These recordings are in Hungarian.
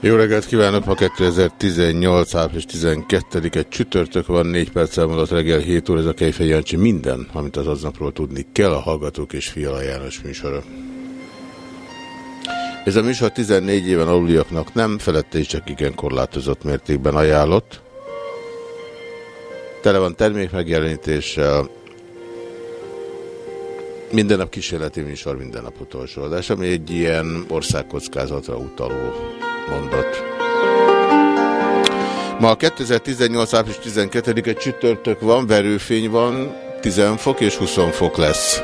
Jó reggelt kívánok! Ma 2018. április 12-e csütörtök van, 4 perc elmúlott reggel 7 óra, ez a Kejfej Jancsi minden, amit az aznapról tudni kell, a Hallgatók és Fiala János műsora. Ez a műsor 14 éven aluliaknak nem, felette is csak igen korlátozott mértékben ajánlott. Tele van termékmegjelenítéssel, minden nap kísérleti műsor, minden nap utolsó adás, ami egy ilyen országkockázatra utaló mondat. Ma a 2018. április 12-e csütörtök van, verőfény van, 10 fok és 20 fok lesz.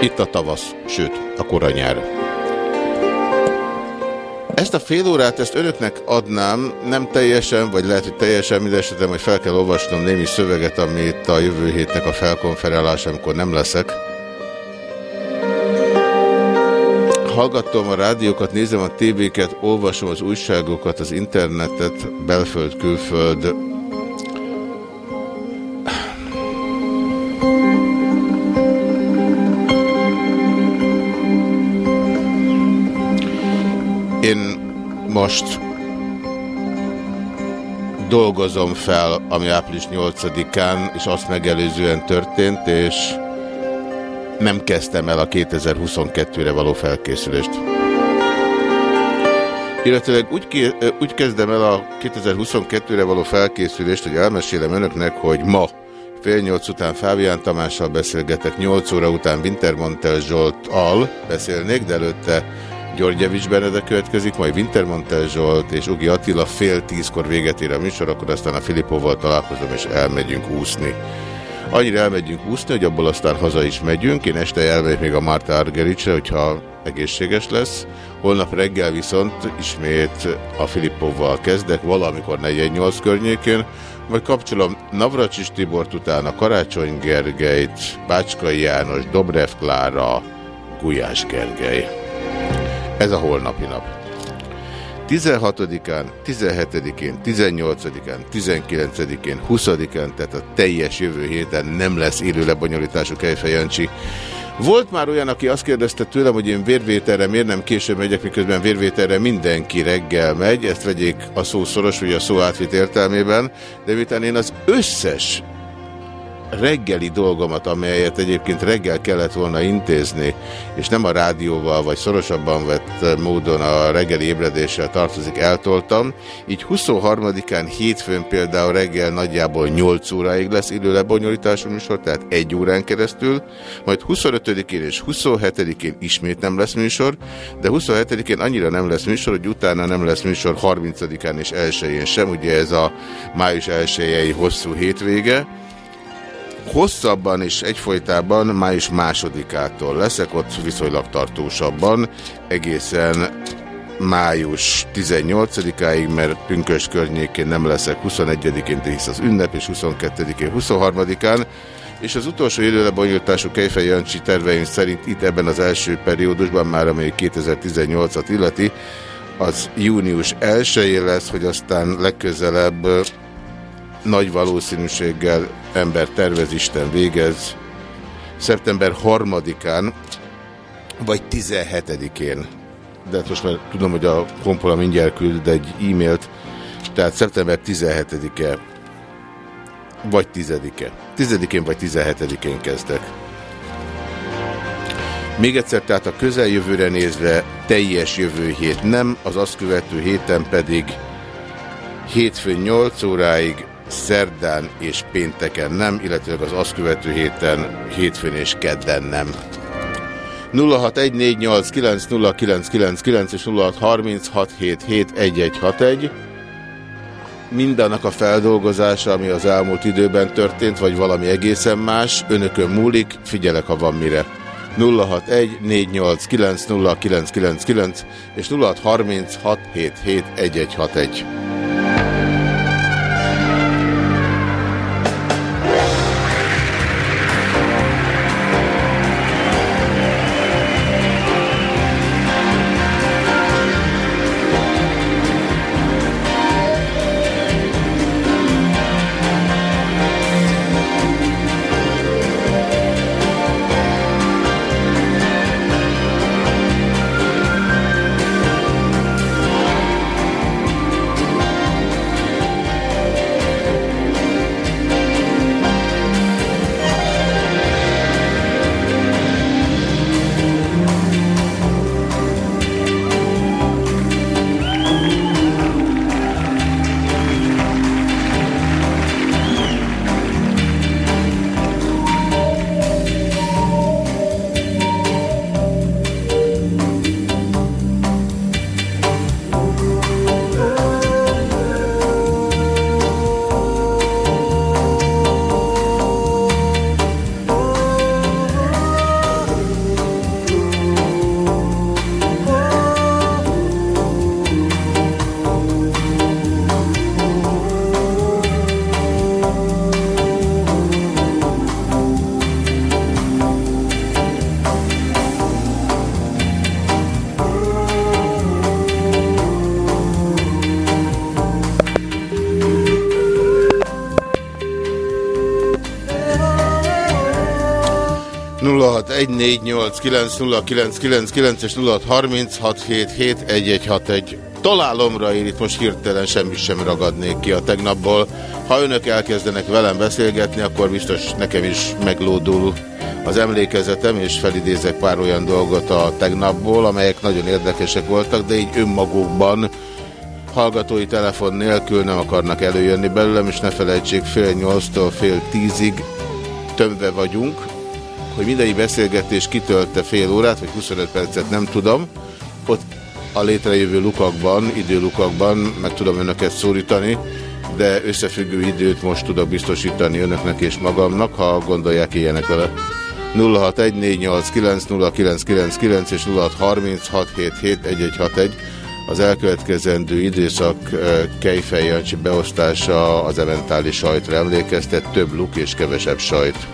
Itt a tavasz, sőt, a kora nyár. Ezt a fél órát, ezt önöknek adnám, nem teljesen, vagy lehet, hogy teljesen, mindesetre majd fel kell olvasnom némi szöveget, amit a jövő hétnek a felkonferálás, amikor nem leszek. Hallgatom a rádiókat, nézem a tévéket, olvasom az újságokat, az internetet, belföld, külföld. Én most dolgozom fel, ami április 8-án, és azt megelőzően történt, és nem kezdtem el a 2022-re való felkészülést. Illetőleg úgy, úgy kezdem el a 2022-re való felkészülést, hogy elmesélem önöknek, hogy ma fél nyolc után Fábián Tamással beszélgetek, nyolc óra után Wintermontel Zsoltal beszélnék, de előtte Györgyevics Benedek következik, majd Wintermontel Zsolt és Ugi Attila fél tízkor véget ér a műsor, akkor aztán a Filipóval találkozom és elmegyünk úszni. Annyira elmegyünk úszni, hogy abból aztán haza is megyünk. Én este elmegyek még a Marta Argericsre, hogyha egészséges lesz. Holnap reggel viszont ismét a Filippóval kezdek, valamikor 48 környékén, majd kapcsolom Navracsis Tibort utána Karácsony Gergelyt, Bácskai János, Dobrev Klára, Gulyás Gergely. Ez a holnapi nap. 16-án, 17-én, 18-án, 19-én, 20-án, tehát a teljes jövő héten nem lesz élő lebonyolítású Jancsi. Volt már olyan, aki azt kérdezte tőlem, hogy én vérvételre miért nem később megyek, miközben vérvételre mindenki reggel megy, ezt vegyék a szó szoros, vagy a szó átvit értelmében, de miután én az összes reggeli dolgomat, amelyet egyébként reggel kellett volna intézni, és nem a rádióval, vagy szorosabban vett módon a reggeli ébredéssel tartozik, eltoltam. Így 23-án hétfőn például reggel nagyjából 8 óráig lesz idő lebonyolítású műsor, tehát egy órán keresztül, majd 25-én és 27-én ismét nem lesz műsor, de 27-én annyira nem lesz műsor, hogy utána nem lesz műsor 30-án és 1-én sem, ugye ez a május 1 hosszú hétvége, hosszabban és egyfolytában május másodikától leszek, ott viszonylag tartósabban, egészen május 18-áig, mert pünkös környékén nem leszek 21-én, de hisz az ünnep, és 22-én, 23-án, és az utolsó időlebonyolítású Kejfej Jancsi terveim szerint itt ebben az első periódusban, már amely 2018-at illeti, az június 1 lesz, hogy aztán legközelebb nagy valószínűséggel ember tervez, Isten végez, szeptember 3-án, vagy 17-én. De hát most már tudom, hogy a kompola mindjárt küld egy e-mailt, tehát szeptember 17-e, vagy 10-e. 10-én vagy 17-én kezdek. Még egyszer, tehát a közeljövőre nézve teljes jövő hét nem, az azt követő héten pedig hétfőn 8 óráig, szerdán és pénteken nem, illetve az azt követő héten, hétfőn és kedden nem. 0614890999 és 0636771161 mindannak a feldolgozása, ami az elmúlt időben történt, vagy valami egészen más, önökön múlik, figyelek, ha van mire. 061 489 és 0636771161. és 0636771161. Találomra én itt most hirtelen semmi sem ragadnék ki a tegnapból. Ha önök elkezdenek velem beszélgetni, akkor biztos nekem is meglódul az emlékezetem, és felidézek pár olyan dolgot a tegnapból, amelyek nagyon érdekesek voltak, de így önmagukban hallgatói telefon nélkül nem akarnak előjönni belőlem, és ne felejtsék, fél nyolctól fél tízig tömve vagyunk, hogy mindegyik beszélgetés kitölte fél órát, vagy 25 percet, nem tudom. Ott a létrejövő lukakban, időlukakban meg tudom önöket szólítani, de összefüggő időt most tudok biztosítani önöknek és magamnak, ha gondolják ilyenek vele. 0614890999 és 0636771161 az elkövetkezendő időszak Kejfej Jancsi beosztása az eventális sajtra emlékeztet, több luk és kevesebb sajt.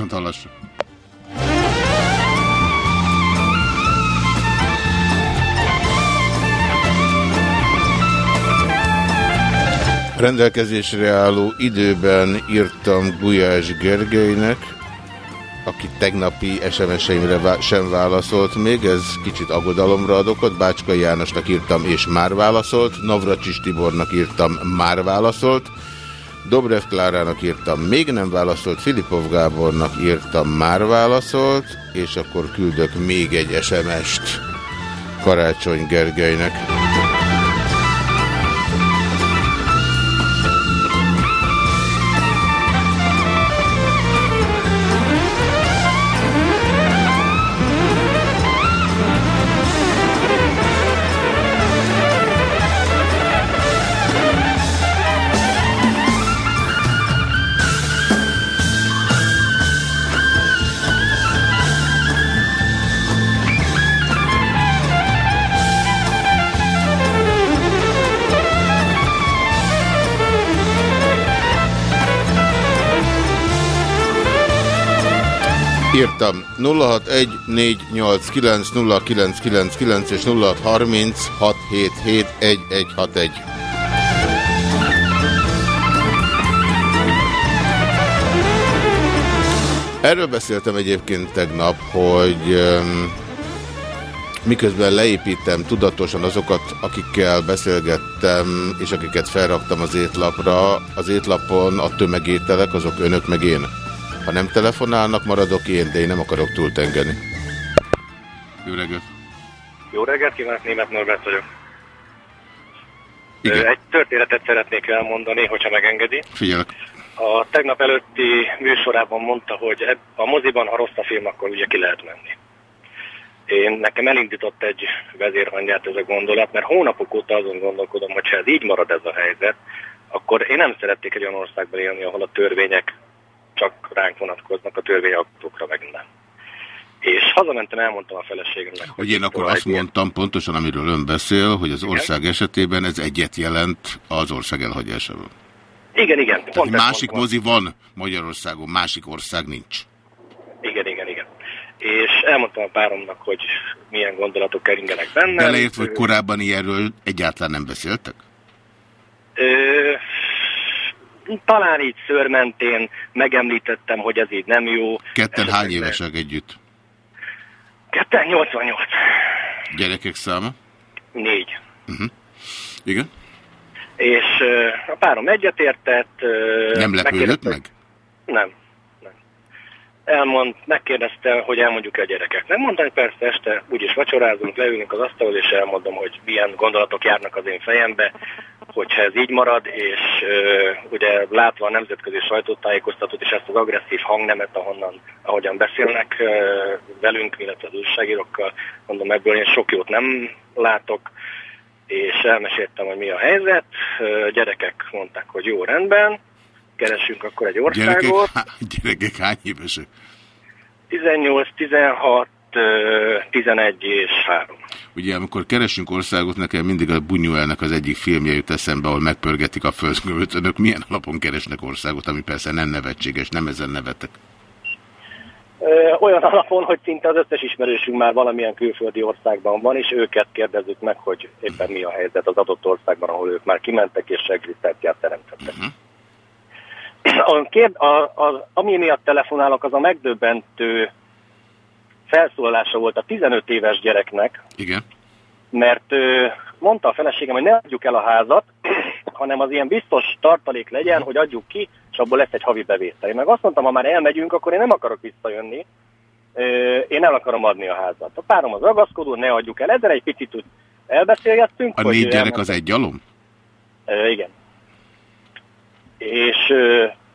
Viszont hallásra! Rendelkezésre álló időben írtam Gulyás Gergelynek, aki tegnapi SMS-eimre sem válaszolt még, ez kicsit aggodalomra ad. Bácska Jánosnak írtam, és már válaszolt. Navracsis Tibornak írtam, már válaszolt. Dobrev Klárának írtam, még nem válaszolt. Filipov Gábornak írtam, már válaszolt. És akkor küldök még egy SMS-t Karácsony Gergelynek. Írtam 0614890999 és 0636771161. Erről beszéltem egyébként tegnap, hogy miközben leépítem tudatosan azokat, akikkel beszélgettem, és akiket felraktam az étlapra, az étlapon a tömegételek, azok önök meg én. Ha nem telefonálnak, maradok én, de én nem akarok túltengeni. Jó reggelt! Jó reggelt kívánok, német Norbert vagyok. Igen. Egy történetet szeretnék elmondani, hogyha megengedi. Figyelek. A tegnap előtti műsorában mondta, hogy a moziban, ha rossz a film, akkor ugye ki lehet menni. Én nekem elindított egy vezérhangját ez a gondolat, mert hónapok óta azon gondolkodom, hogy ha ez így marad ez a helyzet, akkor én nem szeretnék egy olyan országban élni, ahol a törvények csak ránk vonatkoznak, a törvényaktókra meg nem. És hazamentem, elmondtam a feleségemnek. Hogy én akkor azt mondtam, pontosan amiről ön beszél, hogy az ország esetében ez egyet jelent az ország elhagyásával. Igen, igen. Tehát pont másik mozi van Magyarországon, másik ország nincs. Igen, igen, igen. És elmondtam a páromnak, hogy milyen gondolatok keringenek bennem. Beleértve, hogy korábban ilyenről egyáltalán nem beszéltek? Ö, talán így szőrmentén megemlítettem, hogy ez így nem jó. Ketten Esetleg hány évesek együtt? Ketten 88. Gyerekek száma? Négy. Igen? És ö, a párom egyetértett. ö, Nem lepődött meg? Nem. Elmond, megkérdezte, hogy elmondjuk -e a gyerekeknek. Mondtam, hogy persze este úgyis vacsorázunk, leülünk az asztalhoz, és elmondom, hogy milyen gondolatok járnak az én fejembe, hogyha ez így marad, és ö, ugye látva a nemzetközi sajtótájékoztatót és ezt az agresszív hangnemet, ahonnan, ahogyan beszélnek ö, velünk, illetve az újságírókkal, mondom, ebből én sok jót nem látok, és elmeséltem, hogy mi a helyzet. Ö, gyerekek mondták, hogy jó, rendben, keresünk akkor egy Gyerekek, országot. há, gyerekek hány évesek? 18, 16, ö, 11 és 3. Ugye, amikor keresünk országot, nekem mindig a Bunyuelnek az egyik filmje jut eszembe, ahol megpörgetik a földgömböt. Önök milyen alapon keresnek országot, ami persze nem nevetséges, nem ezen nevetek. Ö, Olyan alapon, hogy szinte az összes ismerősünk már valamilyen külföldi országban van, és őket kérdezzük meg, hogy éppen mi a helyzet az adott országban, ahol ők már kimentek és egzisztenciát teremtettek. A kérd, a, a, ami miatt telefonálok, az a megdöbbentő felszólalása volt a 15 éves gyereknek, Igen? mert ö, mondta a feleségem, hogy ne adjuk el a házat, hanem az ilyen biztos tartalék legyen, hogy adjuk ki, és abból lesz egy havi bevétel. Én meg azt mondtam, ha már elmegyünk, akkor én nem akarok visszajönni, ö, én el akarom adni a házat. A párom az ragaszkodó, ne adjuk el. Ezzel egy picit úgy elbeszélgettünk. A négy ő gyerek elmondta- az egy alom? Ö, igen. És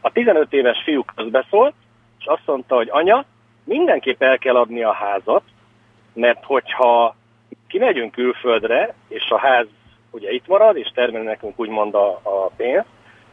a 15 éves fiú közbeszólt, és azt mondta, hogy anya, mindenképp el kell adni a házat, mert hogyha kimegyünk külföldre, és a ház ugye itt marad, és termel nekünk úgymond a, a pénzt,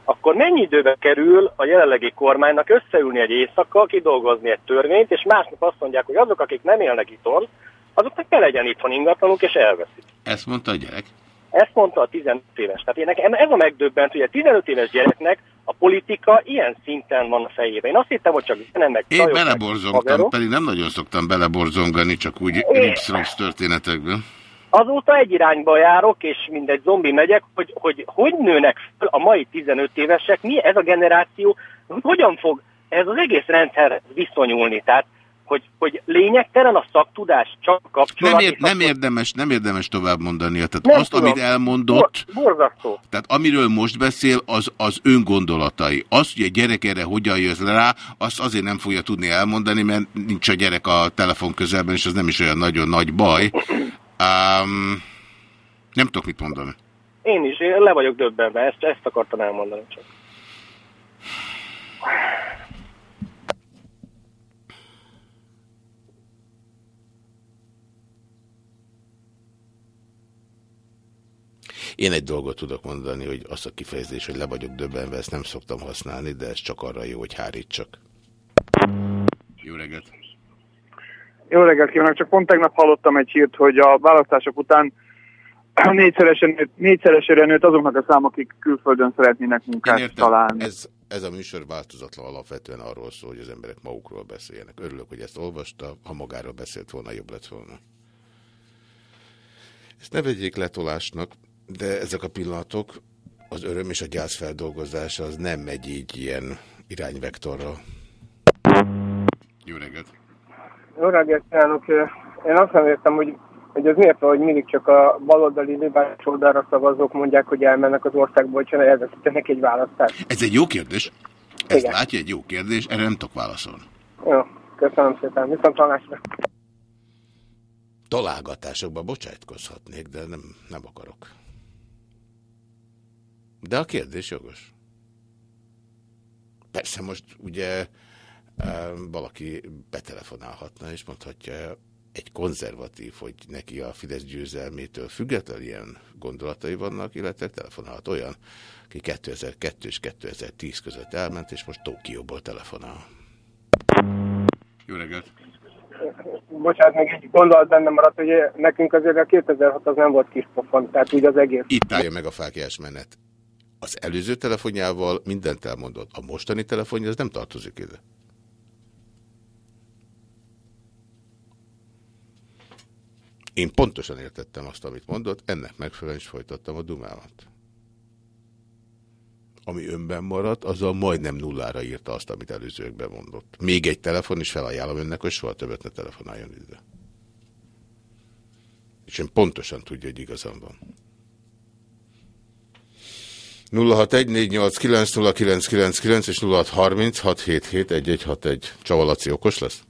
akkor mennyi időbe kerül a jelenlegi kormánynak összeülni egy éjszaka, kidolgozni egy törvényt, és másnap azt mondják, hogy azok, akik nem élnek itthon, azoknak ne legyen itthon ingatlanuk, és elveszik. Ezt mondta a gyerek. Ezt mondta a 15 éves. Tehát én nekem ez a megdöbbent, hogy a 15 éves gyereknek a politika ilyen szinten van a fejében. Én azt hittem, hogy csak nem meg Én meg beleborzongtam, haverok. pedig nem nagyon szoktam beleborzongani, csak úgy ripsz történetekben. Azóta egy irányba járok, és mindegy zombi megyek, hogy, hogy hogy nőnek fel a mai 15 évesek, mi ez a generáció, hogyan fog ez az egész rendszer viszonyulni. Tehát, hogy, hogy lényegtelen a szaktudás, csak kapcsolat. Nem, ér, nem érdemes, nem érdemes tovább mondani. Tehát Nem azt, tudom. amit elmondott, Bor, borzasztó. tehát amiről most beszél, az az öngondolatai. Az, hogy a gyerek erre hogyan jössz rá, azt azért nem fogja tudni elmondani, mert nincs a gyerek a telefon közelben, és az nem is olyan nagyon nagy baj. Um, nem tudok mit mondani. Én is, én le vagyok döbbenve, ezt, ezt akartam elmondani csak. Én egy dolgot tudok mondani, hogy azt a kifejezés, hogy le vagyok döbbenve, ezt nem szoktam használni, de ez csak arra jó, hogy hárítsak. Jó reggelt! Jó reggelt kívánok, csak pont tegnap hallottam egy hírt, hogy a választások után négyszeresen négyszeresére nőtt azoknak a szám, akik külföldön szeretnének Én munkát értem, találni. ez, ez a műsor változatlan alapvetően arról szól, hogy az emberek magukról beszéljenek. Örülök, hogy ezt olvasta, ha magáról beszélt volna, jobb lett volna. Ezt ne vegyék letolásnak, de ezek a pillanatok, az öröm és a gyász feldolgozása az nem megy így ilyen irányvektorral. Jó reggelt! Jó reggelt kívánok! Én azt nem értem, hogy, hogy ez miért van, hogy mindig csak a baloldali liberális oldalra szavazók mondják, hogy elmennek az országból, hogy elveszítenek egy választást. Ez egy jó kérdés. Ezt Igen. látja egy jó kérdés, erre nem tudok válaszolni. Jó, köszönöm szépen. Viszont hallásra. találgatásokba bocsájtkozhatnék, de nem, nem akarok. De a kérdés jogos. Persze most ugye valaki betelefonálhatna, és mondhatja egy konzervatív, hogy neki a Fidesz győzelmétől független ilyen gondolatai vannak, illetve telefonálhat olyan, aki 2002 és 2010 között elment, és most Tokióból telefonál. Jó reggelt! Bocsánat, még egy gondolat benne maradt, hogy nekünk azért a 2006 az nem volt kis pofon, tehát úgy az egész. Itt állja meg a fákjás menet. Az előző telefonjával mindent elmondott. A mostani telefonja az nem tartozik ide. Én pontosan értettem azt, amit mondott, ennek megfelelően is folytattam a dumámat. Ami önben maradt, azzal majdnem nullára írta azt, amit előzőkben mondott. Még egy telefon, is felajánlom önnek, hogy soha többet ne telefonáljon ide. És én pontosan tudja, hogy igazam van. 0614890999 és 0636771161. Csava Laci okos lesz?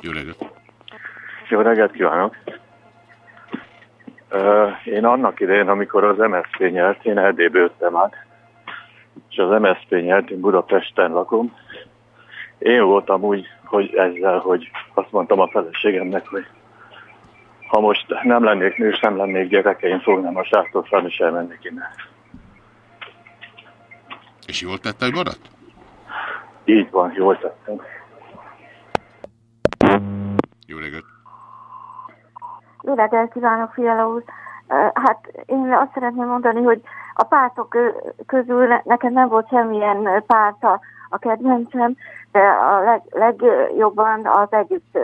Jó reggelt! Jó reggelt kívánok! Én annak idején, amikor az MSZP nyert, én Erdélyből jöttem át, és az MSZP nyert, én Budapesten lakom. Én voltam úgy, hogy ezzel, hogy azt mondtam a feleségemnek, hogy ha most nem lennék nő, és nem lennék gyerekeim, fognám a sátorfán, és elmennék innen. És jól tette, hogy maradt? Így van, jól tettem. Jó reggelt! Jó reggelt kívánok, Fiala úr! Hát én azt szeretném mondani, hogy a pártok közül ne- nekem nem volt semmilyen ö, párt a, kedvencem, de a leg, legjobban az együtt,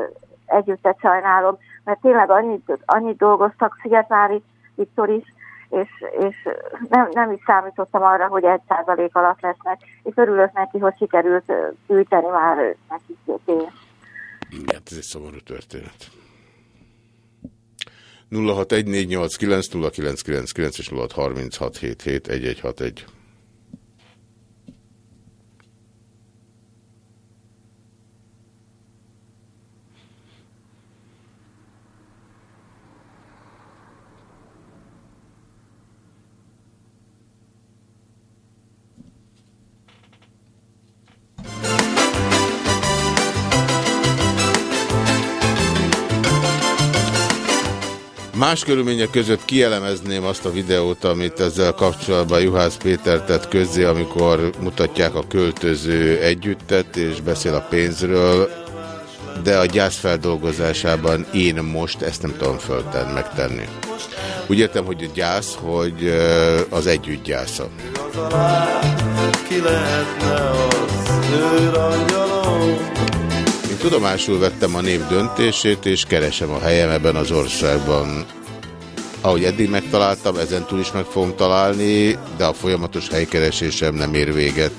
együttet sajnálom, mert tényleg annyit, annyit dolgoztak Szigetvári Viktor is, és, és nem, nem is számítottam arra, hogy egy százalék alatt lesznek, és örülök neki, hogy sikerült gyűjteni már nekik pénzt. Igen, ez egy szomorú történet. 0614890999 és 0636771161. Más körülmények között kielemezném azt a videót, amit ezzel kapcsolatban Juhász Péter tett közzé, amikor mutatják a költöző együttet, és beszél a pénzről, de a gyász feldolgozásában én most ezt nem tudom fölten megtenni. Úgy értem, hogy a gyász, hogy az együtt gyásza. Ki lehetne az? Tudomásul vettem a nép döntését, és keresem a helyem ebben az országban. Ahogy eddig megtaláltam, ezen túl is meg fogom találni, de a folyamatos helykeresésem nem ér véget.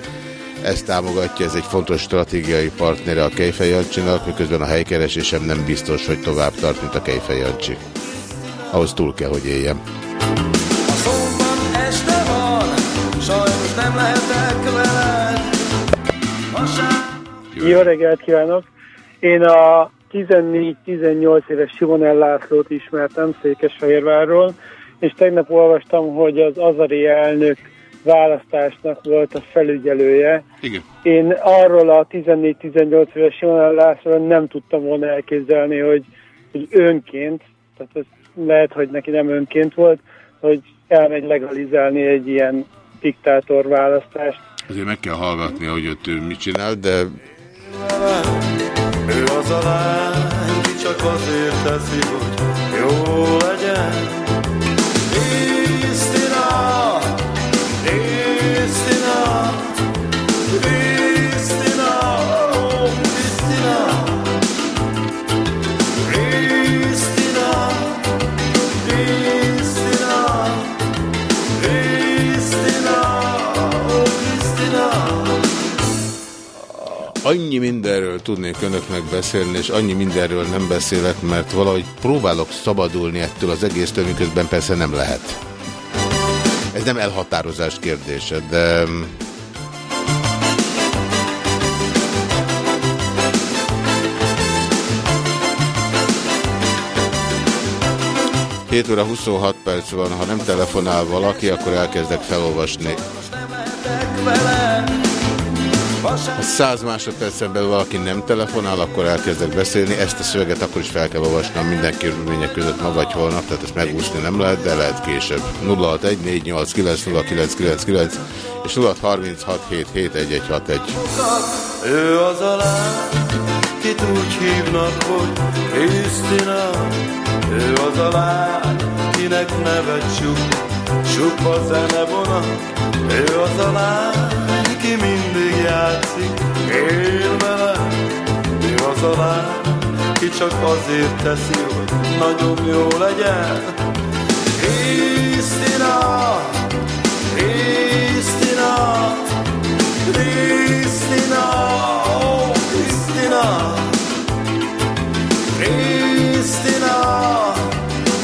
Ezt támogatja, ez egy fontos stratégiai partnere a Kejfej Jancsinak, miközben a helykeresésem nem biztos, hogy tovább tart, mint a Kejfej Jancsi. Ahhoz túl kell, hogy éljem. Szombat este van, sajnos nem lehetek veled. Vasárnap Jó reggelt kívánok! Én a 14-18 éves Simonel Lászlót ismertem Székesfehérvárról, és tegnap olvastam, hogy az Azari elnök választásnak volt a felügyelője. Igen. Én arról a 14-18 éves Simonel Lászlóról nem tudtam volna elképzelni, hogy, hogy önként, tehát ez lehet, hogy neki nem önként volt, hogy elmegy legalizálni egy ilyen diktátor választást. Azért meg kell hallgatni, hogy ott ő mit csinál, de az a lány, ki csak azért teszi, hogy jó legyen. Krisztina, Krisztina, Krisztina, annyi mindenről tudnék önöknek beszélni, és annyi mindenről nem beszélek, mert valahogy próbálok szabadulni ettől az egésztől, miközben persze nem lehet. Ez nem elhatározás kérdése, de... 7 óra 26 perc van, ha nem telefonál valaki, akkor elkezdek felolvasni. Ha 100 másodpercen belül valaki nem telefonál, akkor elkezdek beszélni. Ezt a szöveget akkor is fel kell olvasnom minden körülmények között ma vagy holnap, tehát ezt megúszni nem lehet, de lehet később. 0614890999 és 0636771161. Ő az a lány, kit úgy hívnak, hogy Krisztina. Ő az a lány, kinek nevet sup, supa zene vonat. Ő az a lány, ki mindig játszik, él vele. Ő az a lány, ki csak azért teszi, hogy nagyon jó legyen. Krisztina, Krisztina, Krisztina, oh Krisztina, Krisztina, Krisztina,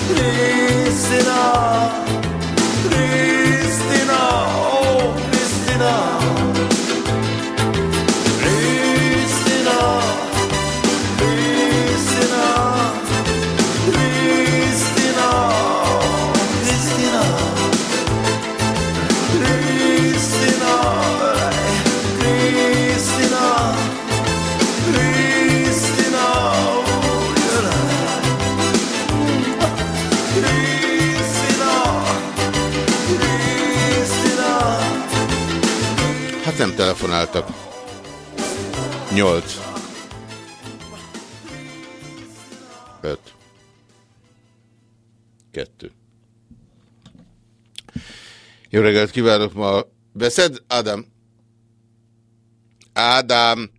Krisztina, telefonáltak. 8. 5. 2. Jó reggelt kívánok ma. Veszed, Ádám? Ádám!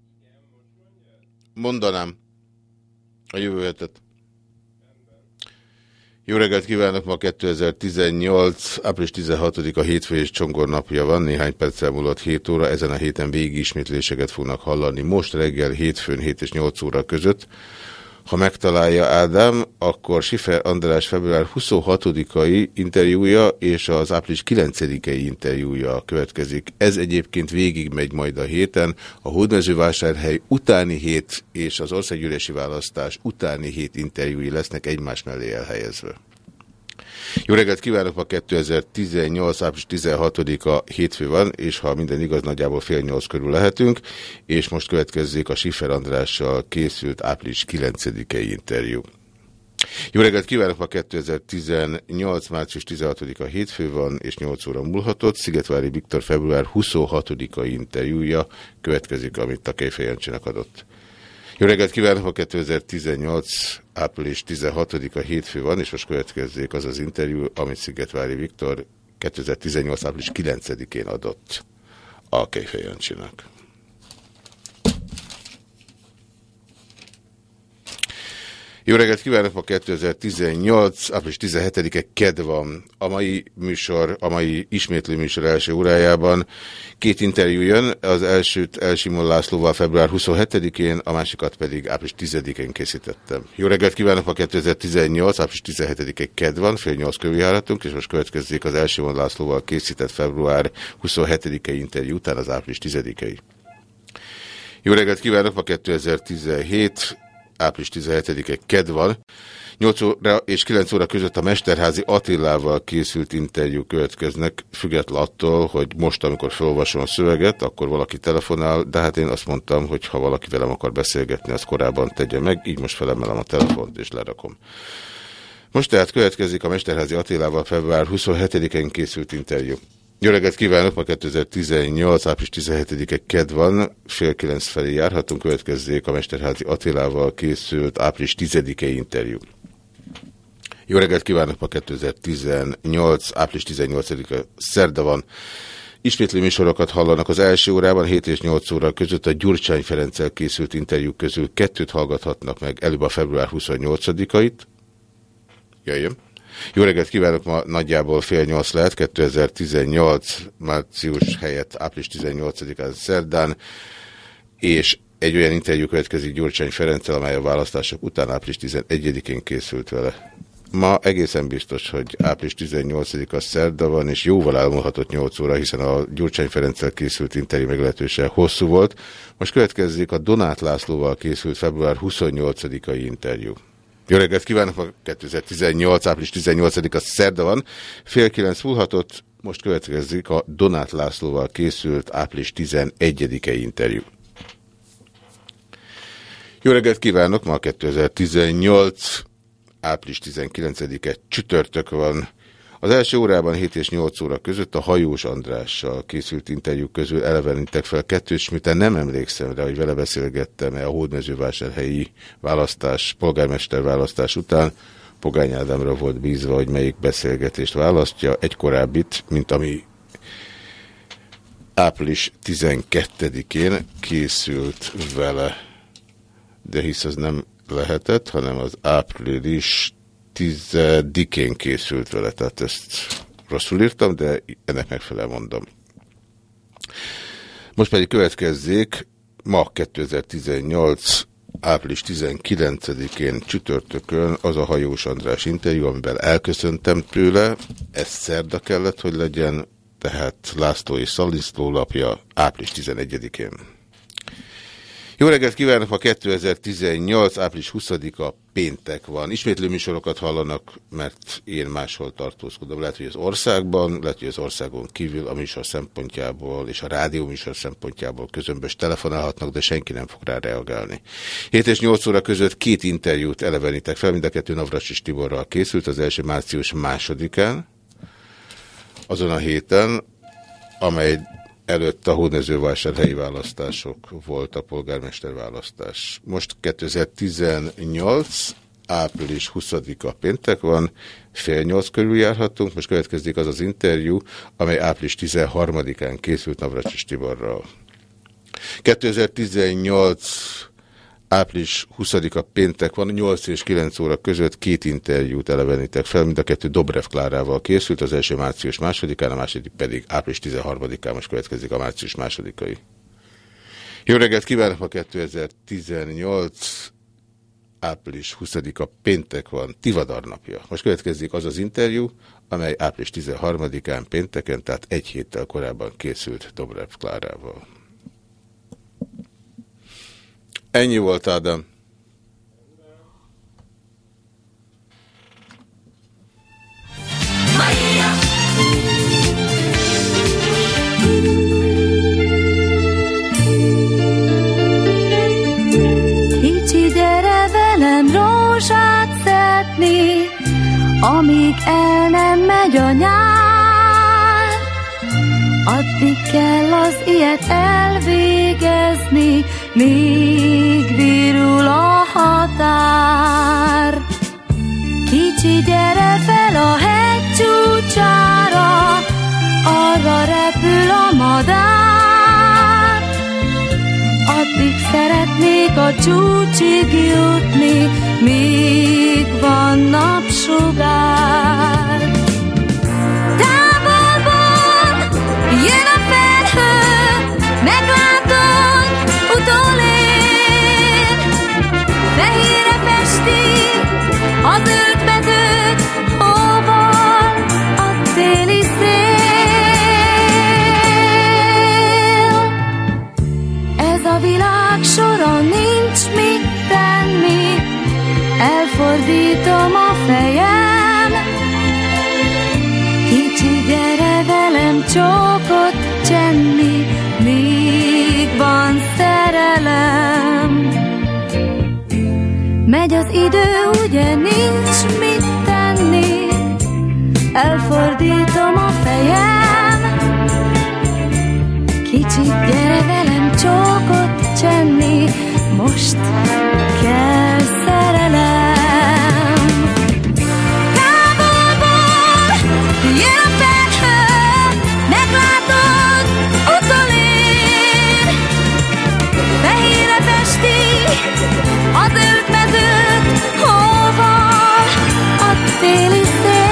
Mondanám. A jövő hetet. Jó reggelt kívánok! Ma 2018. április 16-a hétfő és csongor napja van, néhány perccel múlott 7 óra. Ezen a héten végi ismétléseket fognak hallani. Most reggel hétfőn 7 és 8 óra között. Ha megtalálja Ádám, akkor Sifer András február 26-ai interjúja és az április 9-i interjúja következik. Ez egyébként végigmegy majd a héten. A Hódmezővásárhely utáni hét és az országgyűlési választás utáni hét interjúi lesznek egymás mellé elhelyezve. Jó reggelt kívánok! Ma 2018. április 16-a hétfő van, és ha minden igaz, nagyjából fél nyolc körül lehetünk, és most következzék a Sifer Andrással készült április 9-i interjú. Jó reggelt kívánok! Ma 2018. március 16-a hétfő van, és 8 óra múlhatott. Szigetvári Viktor február 26-a interjúja következik, amit a Kejfejancsinak adott. Jó reggelt kívánok! A 2018. április 16-a hétfő van, és most következzék az az interjú, amit Szigetvári Viktor 2018. április 9-én adott a Kejfej Jó reggelt kívánok! Ma 2018. április 17-e KED van. A mai műsor, a mai ismétlő műsor első órájában két interjú jön. Az elsőt Elsimon Lászlóval február 27-én, a másikat pedig április 10-én készítettem. Jó reggelt kívánok! Ma 2018. április 17-e KED van, fél nyolc körüljáratunk, és most következzék az Elsimon Lászlóval készített február 27-e interjú után az április 10-ei. Jó reggelt kívánok! Ma 2017 április 17-e ked van. 8 óra és 9 óra között a Mesterházi Attilával készült interjú következnek, független attól, hogy most, amikor felolvasom a szöveget, akkor valaki telefonál, de hát én azt mondtam, hogy ha valaki velem akar beszélgetni, az korábban tegye meg, így most felemelem a telefont és lerakom. Most tehát következik a Mesterházi Attilával február 27-én készült interjú. Jó reggelt kívánok, ma 2018. április 17-e ked van, fél kilenc felé járhatunk, következzék a Mesterházi Attilával készült április 10-e interjú. Jó reggelt kívánok, ma 2018. április 18-a szerda van. Ismétlő műsorokat hallanak az első órában, 7 és 8 óra között a Gyurcsány Ferenccel készült interjúk közül kettőt hallgathatnak meg, előbb a február 28-ait. Jöjjön. Jó reggelt kívánok, ma nagyjából fél nyolc lehet, 2018 március helyett április 18-án szerdán, és egy olyan interjú következik Gyurcsány Ferenccel, amely a választások után április 11-én készült vele. Ma egészen biztos, hogy április 18-a szerda van, és jóval elmúlhatott 8 óra, hiszen a Gyurcsány Ferenccel készült interjú meglehetősen hosszú volt. Most következik a Donát Lászlóval készült február 28-ai interjú. Jó reggelt kívánok, 2018. április 18-a szerda van, fél kilenc múlhatott, most következik a Donát Lászlóval készült április 11-e interjú. Jó reggelt kívánok, ma 2018. április 19-e csütörtök van, az első órában 7 és 8 óra között a Hajós Andrással készült interjú közül elevenítek fel kettős, miután nem emlékszem rá, hogy vele beszélgettem-e a hódmezővásárhelyi választás, polgármester választás után. Pogány Ádámra volt bízva, hogy melyik beszélgetést választja, egy korábbit, mint ami április 12-én készült vele, de hisz az nem lehetett, hanem az április tizedikén készült vele, tehát ezt rosszul írtam, de ennek megfelel mondom. Most pedig következzék, ma 2018 április 19-én csütörtökön az a Hajós András interjú, amiben elköszöntem tőle, ez szerda kellett, hogy legyen, tehát László és Szaliszló lapja április 11-én. Jó reggelt kívánok! A 2018. április 20-a péntek van. Ismétlő műsorokat hallanak, mert én máshol tartózkodom. Lehet, hogy az országban, lehet, hogy az országon kívül a műsor szempontjából és a rádió műsor szempontjából közömbös telefonálhatnak, de senki nem fog rá reagálni. 7 és 8 óra között két interjút elevenítek fel, mind a kettő és Tiborral készült, az első március másodikán, azon a héten, amely előtt a hódmezővásárhelyi választások volt a polgármester választás. Most 2018 április 20-a péntek van, fél nyolc körül járhatunk, most következik az az interjú, amely április 13-án készült Navracsis Tiborral. 2018 április 20-a péntek van, 8 és 9 óra között két interjút elevenítek fel, mind a kettő Dobrev Klárával készült, az első március másodikán, a második pedig április 13-án, most következik a március másodikai. Jó reggelt kívánok, a 2018 április 20-a péntek van, Tivadar napja. Most következik az az interjú, amely április 13-án pénteken, tehát egy héttel korábban készült Dobrev Klárával. Ennyi volt, Ádám. Kicsi, gyere velem rózsát szedni, amíg el nem megy a nyár. Addig kell az ilyet elvégezni, míg virul a határ. Kicsi, gyere fel a hegy csúcsára, arra repül a madár. Addig szeretnék a csúcsig jutni, míg van napsugár. Távolból jön a felhő, meglátod, a a világ sora, nincs mit tenni, elfordítom a fejem. Kicsi, gyere velem csókot csenni, míg van szerelem. Megy az idő, ugye nincs mit tenni, elfordítom a fejem. Kicsit gyere velem csókot csenni, most kell szerelem. Távolból jön a felhő, meglátod, utolér. Zöld hóval a téli szél.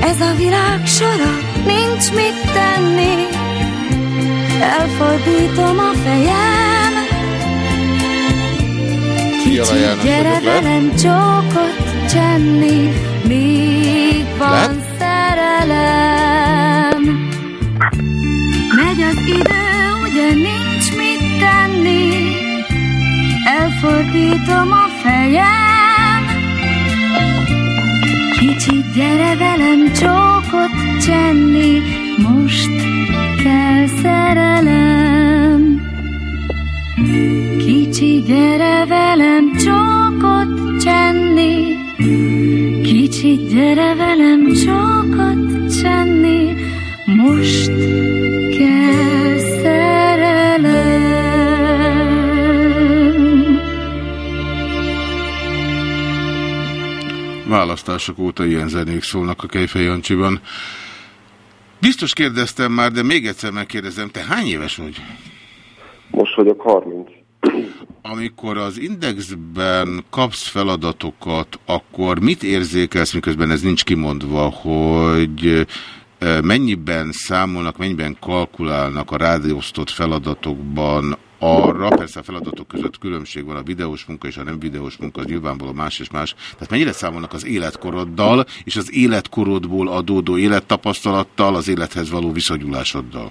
Ez a világ sora, nincs mit tenni, elfordítom a fejem. János Gyere velem csókot csenni, míg van Lehet? szerelem. Megy az idő, ugye nincs elfordítom a fejem. Kicsit gyere velem csókot csenni, most kell szerelem. Kicsi, gyere velem csókot csenni, Kicsi, gyere velem csókot csenni, most Választások óta ilyen zenék szólnak a Kejfej Jancsiban. Biztos kérdeztem már, de még egyszer megkérdezem, te hány éves vagy? Most vagyok 30. Amikor az indexben kapsz feladatokat, akkor mit érzékelsz, miközben ez nincs kimondva, hogy eh, mennyiben számolnak, mennyiben kalkulálnak a rádióztott feladatokban arra, persze a feladatok között különbség van, a videós munka és a nem videós munka, az nyilvánvalóan más és más. Tehát mennyire számolnak az életkoroddal, és az életkorodból adódó élettapasztalattal, az élethez való viszonyulásoddal?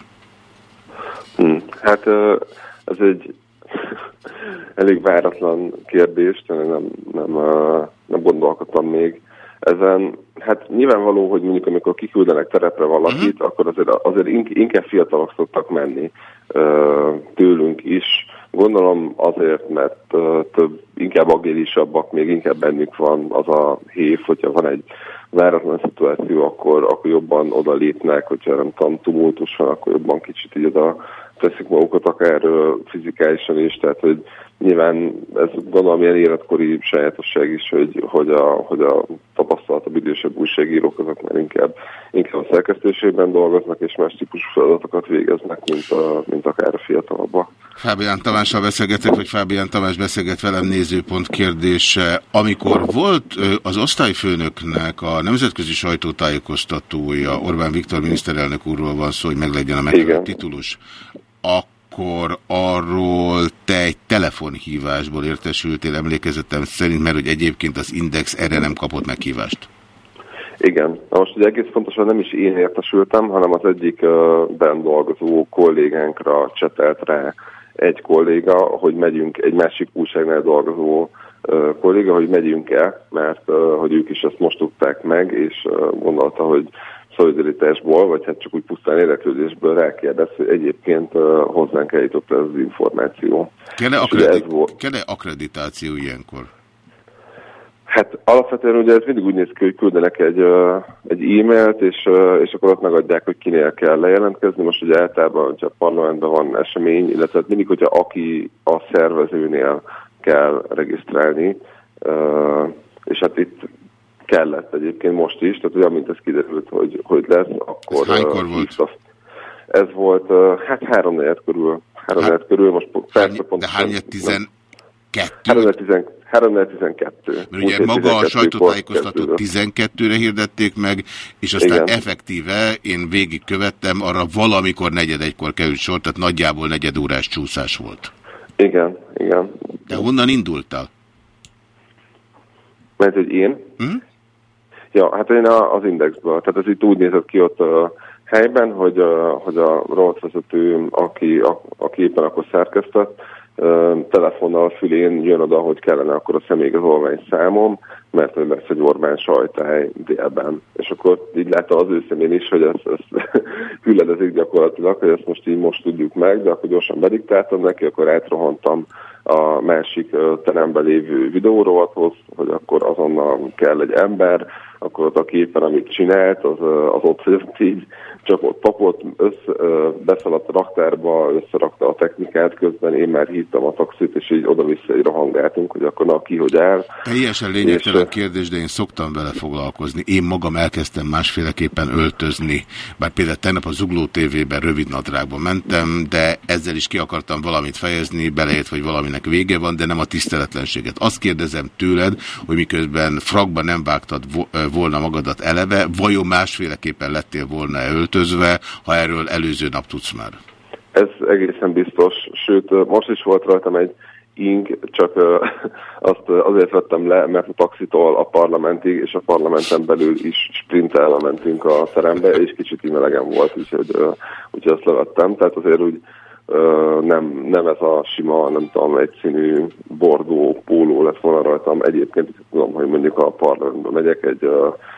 Hm. Hát ez egy elég váratlan kérdés, nem, nem, nem gondolkodtam még ezen. Hát nyilvánvaló, hogy mondjuk amikor kiküldenek terepre valakit, akkor azért, azért ink- inkább fiatalok szoktak menni tőlünk is. Gondolom azért, mert több, inkább agélisabbak, még inkább bennük van az a hév, hogyha van egy váratlan szituáció, akkor, akkor jobban oda lépnek, hogyha nem tudom, tumultus van, akkor jobban kicsit így oda teszik magukat, akár fizikálisan is, tehát hogy nyilván ez gondolom ilyen életkori sajátosság is, hogy, hogy, a, hogy a tapasztalatabb idősebb újságírók azok már inkább, inkább a szerkesztőségben dolgoznak, és más típusú feladatokat végeznek, mint, a, mint akár a fiatalabbak. Fábián Tamással beszélgetek, vagy Fábián Tamás beszélget velem nézőpont kérdése. Amikor volt az osztályfőnöknek a nemzetközi sajtótájékoztatója, Orbán Viktor miniszterelnök úrról van szó, hogy meglegyen a megfelelő titulus, akkor arról te egy telefonhívásból értesültél emlékezetem szerint, mert hogy egyébként az Index erre nem kapott meghívást. Igen. Na most ugye egész pontosan nem is én értesültem, hanem az egyik uh, benn dolgozó kollégánkra csetelt rá egy kolléga, hogy megyünk, egy másik újságnál dolgozó uh, kolléga, hogy megyünk el, mert uh, hogy ők is ezt most tudták meg, és uh, gondolta, hogy szolidaritásból, vagy hát csak úgy pusztán érdeklődésből rákérdez, hogy egyébként hozzánk eljutott ez az információ. Kell-e És ugye akredi ez volt. kell akkreditáció ilyenkor? Hát alapvetően ugye ez mindig úgy néz ki, hogy küldenek egy, egy e-mailt, és, és akkor ott megadják, hogy kinél kell lejelentkezni. Most ugye általában, hogyha a parlamentben van esemény, illetve hát mindig, hogyha aki a szervezőnél kell regisztrálni, és hát itt kellett egyébként most is, tehát ugye amint ez kiderült, hogy, hogy lesz, akkor... Ez hánykor volt? hívta- Ez volt, hát három negyed körül. Három negyed körül, most persze De pontosan... 312. 312. Mert ugye maga a sajtótájékoztatót 12-re hirdették meg, és aztán Igen. effektíve én végig követtem, arra valamikor negyed egykor került sor, tehát nagyjából negyed órás csúszás volt. Igen, igen. De honnan indultál? Mert hogy én? Hm? Ja, hát én az Indexből. Tehát ez itt úgy nézett ki ott a helyben, hogy, hogy a rovatvezető, aki, a, aki éppen akkor szerkesztett, telefonnal a fülén jön oda, hogy kellene akkor a személyigazolvány számom, mert hogy lesz egy Orbán sajtály délben. És akkor így látta az ő szemén is, hogy ez, ez hülledezik gyakorlatilag, hogy ezt most így most tudjuk meg, de akkor gyorsan bediktáltam neki, akkor átrohantam a másik teremben lévő videórovathoz, hogy akkor azonnal kell egy ember, akkor ott a képen, amit csinált, az, az ott így, csak ott papot, össze, beszaladt a raktárba, összerakta a technikát, közben én már hívtam a taxit, és így oda-vissza így rohangáltunk, hogy akkor na ki, hogy áll. Teljesen lényegtelen kérdés, de én szoktam vele foglalkozni. Én magam elkezdtem másféleképpen öltözni, bár például tegnap a Zugló TV-ben rövid nadrágban mentem, de ezzel is ki akartam valamit fejezni, beleért, hogy valaminek vége van, de nem a tiszteletlenséget. Azt kérdezem tőled, hogy miközben frakba nem vágtad volna magadat eleve, vajon másféleképpen lettél volna öltözve, ha erről előző nap tudsz már? Ez egészen biztos, sőt most is volt rajtam egy ing, csak ö, azt azért vettem le, mert a taxitól a parlamentig és a parlamenten belül is sprintelve mentünk a terembe, és kicsit így melegen volt, úgyhogy, ö, úgyhogy azt levettem. Tehát azért úgy nem, nem ez a sima, nem tudom, egyszínű bordó póló lett volna rajtam. Egyébként tudom, hogy mondjuk a parlamentbe megyek egy,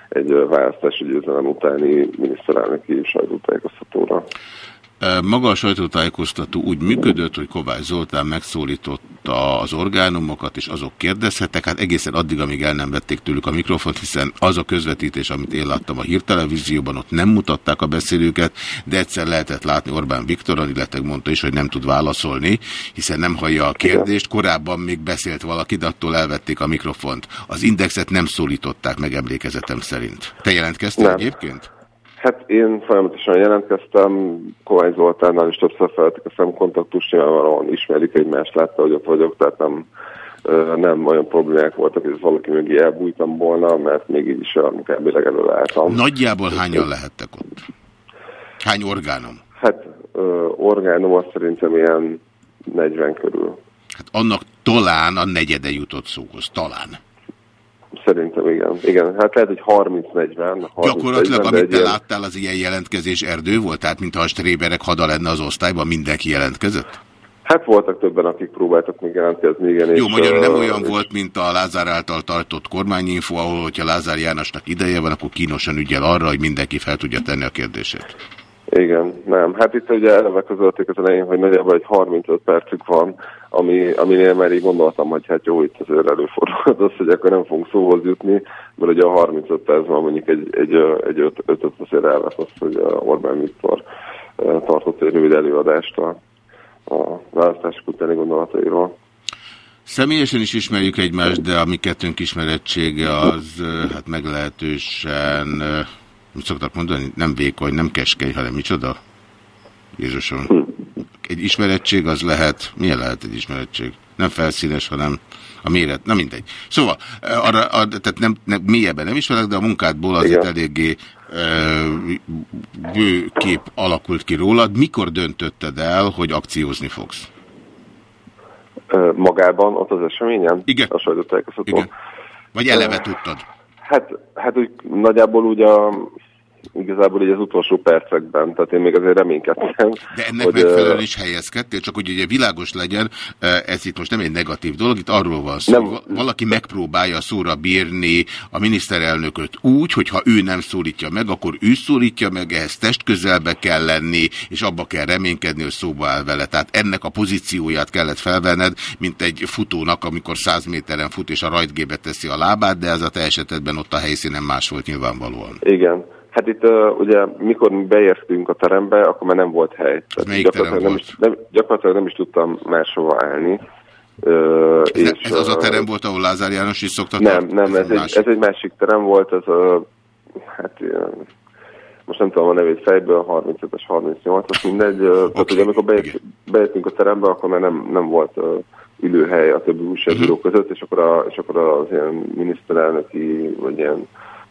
egy választási győzelem utáni miniszterelnöki sajtótájékoztatóra. Maga a sajtótájékoztató úgy működött, hogy Kovács Zoltán megszólította az orgánumokat, és azok kérdezhettek, hát egészen addig, amíg el nem vették tőlük a mikrofont, hiszen az a közvetítés, amit én láttam a hírtelevízióban, ott nem mutatták a beszélőket, de egyszer lehetett látni Orbán Viktoron, illetve mondta is, hogy nem tud válaszolni, hiszen nem hallja a kérdést. Korábban még beszélt valaki, de attól elvették a mikrofont. Az indexet nem szólították meg emlékezetem szerint. Te jelentkeztél Nem. egyébként? Hát én folyamatosan jelentkeztem, Kovács Zoltánnal is többször felvettek a szemkontaktust, nyilvánvalóan ismerik egymást, látta, hogy ott vagyok, tehát nem, nem olyan problémák voltak, hogy valaki mögé elbújtam volna, mert még így is olyan kb. legelől álltam. Nagyjából hányan lehettek ott? Hány orgánum? Hát ö, orgánum azt szerintem ilyen 40 körül. Hát annak talán a negyede jutott szóhoz, talán. Szerintem igen. Igen, hát lehet, hogy 30-40. 30-40, Gyakorlatilag, de amit egy te ilyen- láttál, az ilyen jelentkezés erdő volt? Tehát, mintha a stréberek hada lenne az osztályban, mindenki jelentkezett? Hát voltak többen, akik próbáltak még jelentkezni, igen. Jó, magyarul nem olyan és- volt, mint a Lázár által tartott kormányinfo, ahol, hogyha Lázár Jánosnak ideje van, akkor kínosan ügyel arra, hogy mindenki fel tudja tenni a kérdését. Igen, nem. Hát itt ugye eleve közölték az elején, hogy nagyjából egy 35 percük van, ami, aminél már így gondoltam, hogy hát jó, itt azért előfordulhat az, hogy akkor nem fogunk szóhoz jutni, mert ugye a 35 percben mondjuk egy, egy, egy öt, ötöt azért elvesz az, hogy Orbán Viktor ö, tartott egy rövid előadást a, a választások utáni gondolatairól. Személyesen is ismerjük egymást, de a mi kettőnk ismerettsége az ö, hát meglehetősen, mit szoktak mondani, nem vékony, nem keskeny, hanem micsoda? Jézusom. Egy ismerettség az lehet, milyen lehet egy ismerettség? Nem felszínes, hanem a méret, na mindegy. Szóval, arra, a, tehát nem, nem, mélyebben nem ismerek, de a munkádból azért Igen. eléggé bő kép alakult ki rólad. Mikor döntötted el, hogy akciózni fogsz? Magában, ott az eseményen? Igen. A sajtótájékoztatón. Igen. Vagy eleve tudtad? Hát, hát úgy nagyjából úgy a igazából így az utolsó percekben, tehát én még azért reménykedtem. De ennek hogy, megfelelően is helyezkedtél, csak hogy ugye világos legyen, ez itt most nem egy negatív dolog, itt arról van szó, Nem. valaki megpróbálja szóra bírni a miniszterelnököt úgy, hogy ha ő nem szólítja meg, akkor ő szólítja meg, ehhez testközelbe kell lenni, és abba kell reménykedni, hogy szóba áll vele. Tehát ennek a pozícióját kellett felvenned, mint egy futónak, amikor 100 méteren fut, és a rajtgébe teszi a lábát, de ez a te esetedben ott a helyszínen más volt nyilvánvalóan. Igen. Hát itt uh, ugye, mikor mi beértünk a terembe, akkor már nem volt hely. Tehát melyik gyakorlatilag, nem is, nem, gyakorlatilag nem is tudtam máshova állni. Uh, és, Ez az a terem volt, ahol Lázár János is szokta Nem, nem, ez egy, másik. ez egy másik terem volt, ez a, hát ilyen, most nem tudom a nevét fejből, 35-es, 38-as, mindegy. Okay, Tehát, hogy amikor beért, beértünk a terembe, akkor már nem, nem volt uh, ülőhely a többi újságíró uh-huh. között, és akkor, a, és akkor az ilyen miniszterelnöki, vagy ilyen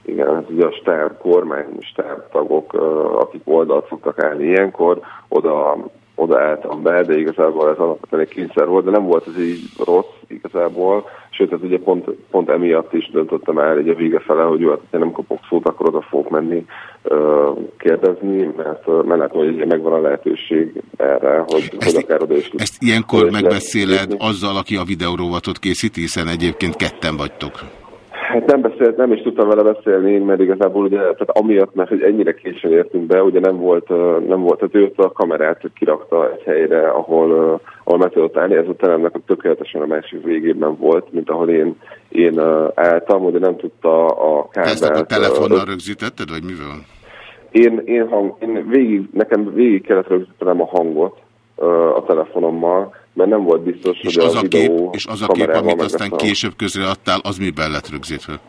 igen, hát ugye a stáb, kormány stáb tagok, akik oldalt szoktak állni ilyenkor, oda, oda álltam be, de igazából ez alapvetően egy kényszer volt, de nem volt ez így rossz igazából, sőt, ez ugye pont, pont emiatt is döntöttem el egy a vége fele, hogy jó, hát, ha nem kapok szót, akkor oda fogok menni kérdezni, mert, mert látom, hogy megvan a lehetőség erre, hogy, hogy akár oda is Ezt ilyenkor megbeszéled azzal, aki a videórovatot készíti, hiszen egyébként ketten vagytok. Hát nem beszélt, nem is tudtam vele beszélni, mert igazából ugye, tehát amiatt, mert hogy ennyire későn értünk be, ugye nem volt, nem volt, tehát ő ott a kamerát kirakta egy helyre, ahol, ahol meg tudott állni, ez a teremnek a tökéletesen a másik végében volt, mint ahol én, én álltam, de nem tudta a Te ezt kábelt. ö, telefonnal rögzítetted, vagy mivel? Én, én, hang, én végig, nekem végig kellett rögzítenem a hangot a telefonommal, mert nem volt biztos, És hogy az a a videó kép, és az a kép amit aztán megveszem. később közreadtál, az miben lett rögzítve?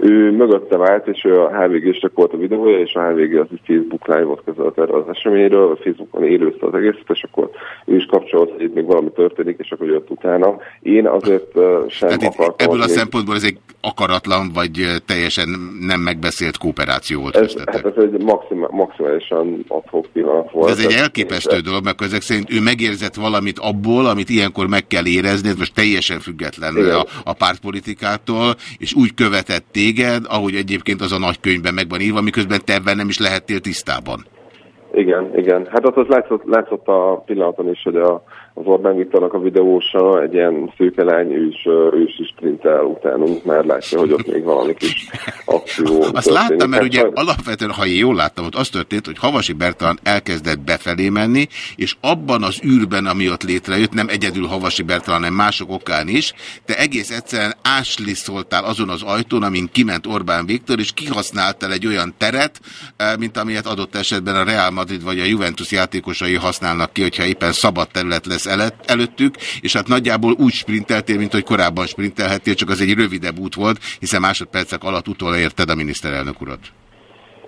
Ő mögöttem állt, és ő a HVG-snek volt a videója, és a HVG az egy Facebook live-ot közölt erről az eseményről, a Facebookon élőzte az egészet, és akkor ő is kapcsolt, hogy itt még valami történik, és akkor jött utána. Én azért sem Tehát akartam... ebből a még- szempontból ez egy akaratlan, vagy teljesen nem megbeszélt kooperáció volt ez, köztetek. hát ez egy maxima, maximálisan adhok pillanat volt. De ez egy elképesztő dolog, mert ezek szerint ő megérzett valamit abból, amit ilyenkor meg kell érezni, ez most teljesen független Igen. a, a pártpolitikától, és úgy követett téged, ahogy egyébként az a nagy könyvben meg van írva, miközben te ebben nem is lehettél tisztában. Igen, igen. Hát ott az látszott, látszott a pillanaton is, hogy a, az Orbán Viktornak a videósa, egy ilyen szőke lány, ő is, ő is sprintel utánunk, mert látja, hogy ott még valami kis akció Azt történik. láttam, mert Hát ugye alapvetően, ha én jól láttam, ott az történt, hogy Havasi Bertalan elkezdett befelé menni, és abban az űrben, ami ott létrejött, nem egyedül Havasi Bertalan, hanem mások okán is, te egész egyszerűen ásliszoltál azon az ajtón, amin kiment Orbán Viktor, és kihasználtál egy olyan teret, eh, mint amilyet adott esetben a Real Madrid vagy a Juventus játékosai használnak ki, hogyha éppen szabad terület lesz elett, előttük, és hát nagyjából úgy sprinteltél, mint hogy korábban sprintelhettél, csak az egy rövidebb út volt, hiszen másodpercek alatt utolérted a miniszterelnök urat.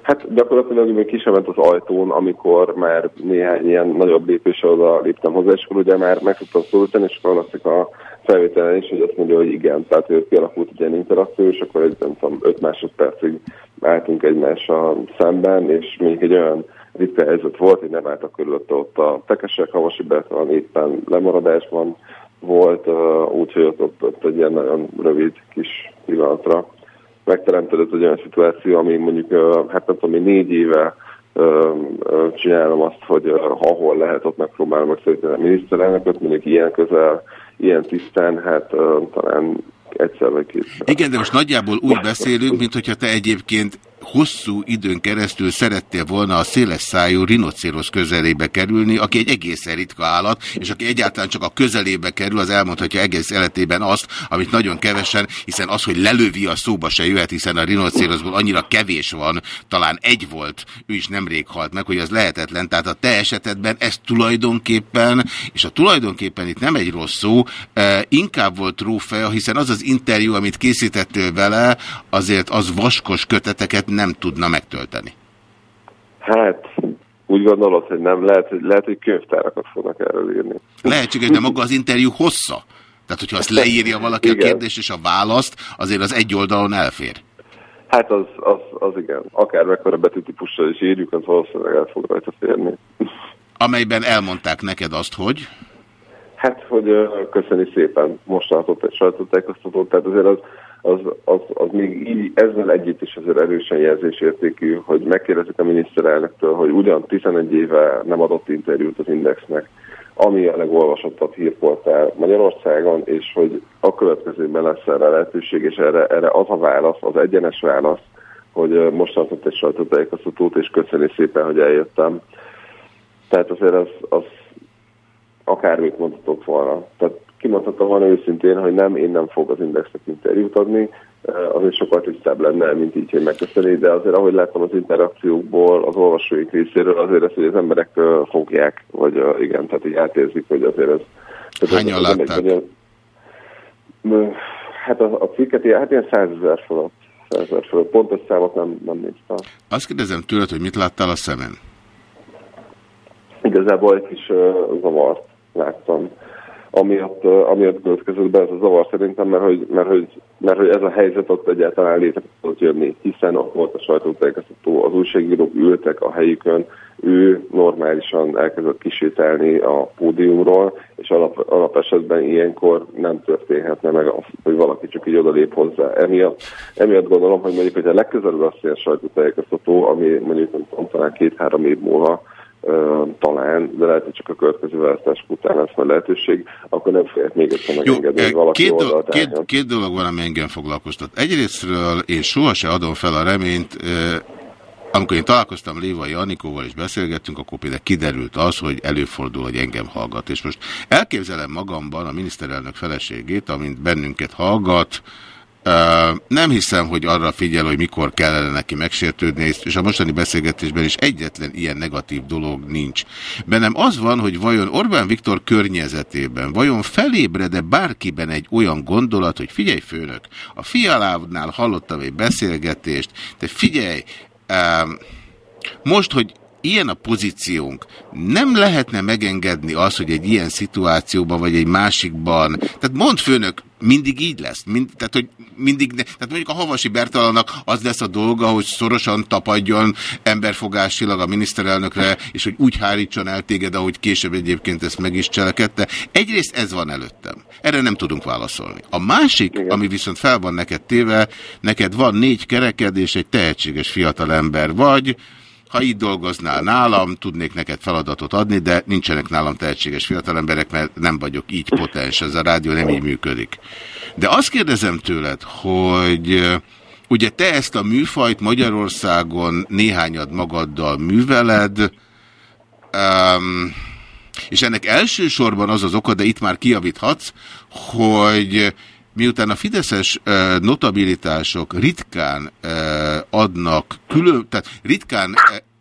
Hát gyakorlatilag még ki sem ment az ajtón, amikor már néhány ilyen nagyobb lépésre oda léptem hozzá, és akkor ugye már meg tudtam szólítani, és akkor a felvételen is, hogy azt mondja, hogy igen, tehát hogy kialakult egy ilyen interakció, és akkor egy, nem tudom, öt másodpercig álltunk egymással szemben, és még egy olyan ritka helyzet volt, hogy nem álltak körülötte ott a tekesek, Havasi Bertalan éppen lemaradásban volt, úgyhogy ott, ott, ott egy ilyen nagyon rövid kis pillanatra megteremtődött egy olyan szituáció, ami mondjuk, hát nem tudom, én négy éve csinálom azt, hogy ahol lehet, ott megpróbálom megszeríteni a miniszterelnököt, mondjuk ilyen közel, ilyen tisztán, hát talán egyszer vagy kétszer. Igen, de most nagyjából úgy beszélünk, mint hogyha te egyébként hosszú időn keresztül szerettél volna a széles szájú rinocérosz közelébe kerülni, aki egy egészen ritka állat, és aki egyáltalán csak a közelébe kerül, az elmondhatja egész életében azt, amit nagyon kevesen, hiszen az, hogy lelövi a szóba se jöhet, hiszen a rinocéroszból annyira kevés van, talán egy volt, ő is nemrég halt meg, hogy az lehetetlen. Tehát a te esetedben ez tulajdonképpen, és a tulajdonképpen itt nem egy rossz szó, eh, inkább volt trófea, hiszen az az interjú, amit készítettél vele, azért az vaskos köteteket nem tudna megtölteni. Hát, úgy gondolod, hogy nem, lehet, lehet, hogy könyvtárakat fognak erről írni. Lehetséges, de maga az interjú hossza. Tehát, hogyha azt leírja valaki a Igen. kérdést és a választ, azért az egy oldalon elfér. Hát az, az, az igen, akár mekkora betűtípussal is írjuk, az valószínűleg el fog rajta férni. Amelyben elmondták neked azt, hogy Hát, hogy köszöni szépen most tartott egy sajtótájékoztatót, tehát azért az, az, az, az még így, ezzel együtt is azért erősen jelzésértékű, hogy megkérdezik a miniszterelnöktől, hogy ugyan 11 éve nem adott interjút az Indexnek, ami a legolvasottabb hírportál Magyarországon, és hogy a következőben lesz erre lehetőség, és erre, erre az a válasz, az egyenes válasz, hogy most tartott egy sajtótájékoztatót, és köszöni szépen, hogy eljöttem. Tehát azért az, az akármit mondhatok volna. Tehát kimondhatom volna őszintén, hogy nem, én nem fog az Indexnek interjút adni, eh, azért sokkal tisztább lenne, mint így, hogy megköszöni, de azért, ahogy láttam az interakciókból, az olvasóik részéről, azért ezt, hogy az emberek eh, fogják, vagy eh, igen, tehát így átérzik, hogy azért ez... Hányan egy látták? nagyon- Ö, Hát a, a cikket hát ilyen százezer fölött. Százezer fölött. Pontos számot nem, nem néztem. Azt kérdezem tőled, hogy mit láttál a szemen? Igazából egy kis uh, zavart láttam. Amiatt, amiatt következett be ez a zavar szerintem, mert hogy, mert, hogy, mert hogy ez a helyzet ott egyáltalán létre tudott jönni, hiszen ott volt a sajtótájékoztató, az újságírók ültek a helyükön, ő normálisan elkezdett kisételni a pódiumról, és alap, alap esetben ilyenkor nem történhetne meg az, hogy valaki csak így odalép hozzá. Emiatt, emiatt gondolom, hogy mondjuk, hogyha legközelebb lesz ilyen sajtótájékoztató, ami mondjuk nem tudom, talán két-három év múlva, talán, de lehet, hogy csak a következő választások után lesz majd lehetőség, akkor nem fogják még egyszer megengedni, hogy valaki Két, do két, két dolog van, ami engem foglalkoztat. Egyrésztről én sohasem adom fel a reményt, amikor én találkoztam Lévai Anikóval és beszélgettünk, akkor például kiderült az, hogy előfordul, hogy engem hallgat. És most elképzelem magamban a miniszterelnök feleségét, amint bennünket hallgat, nem hiszem, hogy arra figyel, hogy mikor kellene neki megsértődni, és a mostani beszélgetésben is egyetlen ilyen negatív dolog nincs. Bennem az van, hogy vajon Orbán Viktor környezetében, vajon felébred-e bárkiben egy olyan gondolat, hogy figyelj főnök, a fialávnál hallottam egy beszélgetést, de figyelj, most, hogy ilyen a pozíciónk, nem lehetne megengedni azt, hogy egy ilyen szituációban, vagy egy másikban, tehát mond főnök, mindig így lesz, mind, tehát, hogy mindig, ne, tehát mondjuk a Havasi Bertalannak az lesz a dolga, hogy szorosan tapadjon emberfogásilag a miniszterelnökre, és hogy úgy hárítson el téged, ahogy később egyébként ezt meg is cselekedte. Egyrészt ez van előttem. Erre nem tudunk válaszolni. A másik, Igen. ami viszont fel van neked téve, neked van négy kereked és egy tehetséges fiatalember vagy, ha így dolgoznál nálam, tudnék neked feladatot adni, de nincsenek nálam tehetséges fiatalemberek, mert nem vagyok így potens, ez a rádió nem így működik. De azt kérdezem tőled, hogy ugye te ezt a műfajt Magyarországon néhányad magaddal műveled, um, és ennek elsősorban az az oka, de itt már kiavíthatsz, hogy miután a fideszes notabilitások ritkán adnak külön, tehát ritkán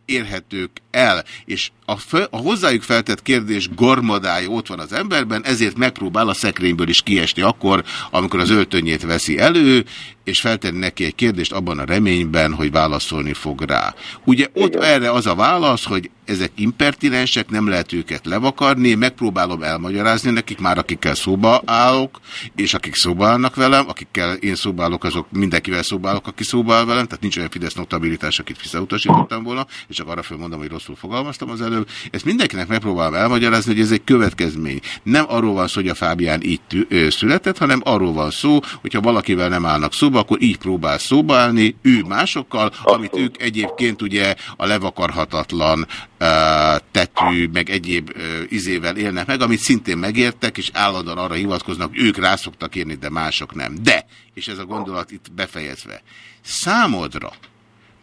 érhetők el, és a, fe, a hozzájuk feltett kérdés gormadája ott van az emberben, ezért megpróbál a szekrényből is kiesni akkor, amikor az öltönyét veszi elő, és feltenni neki egy kérdést abban a reményben, hogy válaszolni fog rá. Ugye ott erre az a válasz, hogy ezek impertinensek, nem lehet őket levakarni, megpróbálom elmagyarázni nekik, már akikkel szóba állok, és akik szóba állnak velem, akikkel én szóba állok, azok mindenkivel szóba állok, aki szóba áll velem, tehát nincs olyan Fidesz notabilitás, akit visszautasítottam volna, és csak arra fölmondom, hogy rosszul fogalmaztam az előbb. Ezt mindenkinek megpróbálom elmagyarázni, hogy ez egy következmény. Nem arról van szó, hogy a Fábián így született, hanem arról van szó, hogyha valakivel nem állnak szóba, akkor így próbál szóba állni, ő másokkal, amit ők egyébként ugye a levakarhatatlan ö, tetű, meg egyéb ö, izével élnek meg, amit szintén megértek, és állandóan arra hivatkoznak, hogy ők rá szoktak érni, de mások nem. De, és ez a gondolat itt befejezve, számodra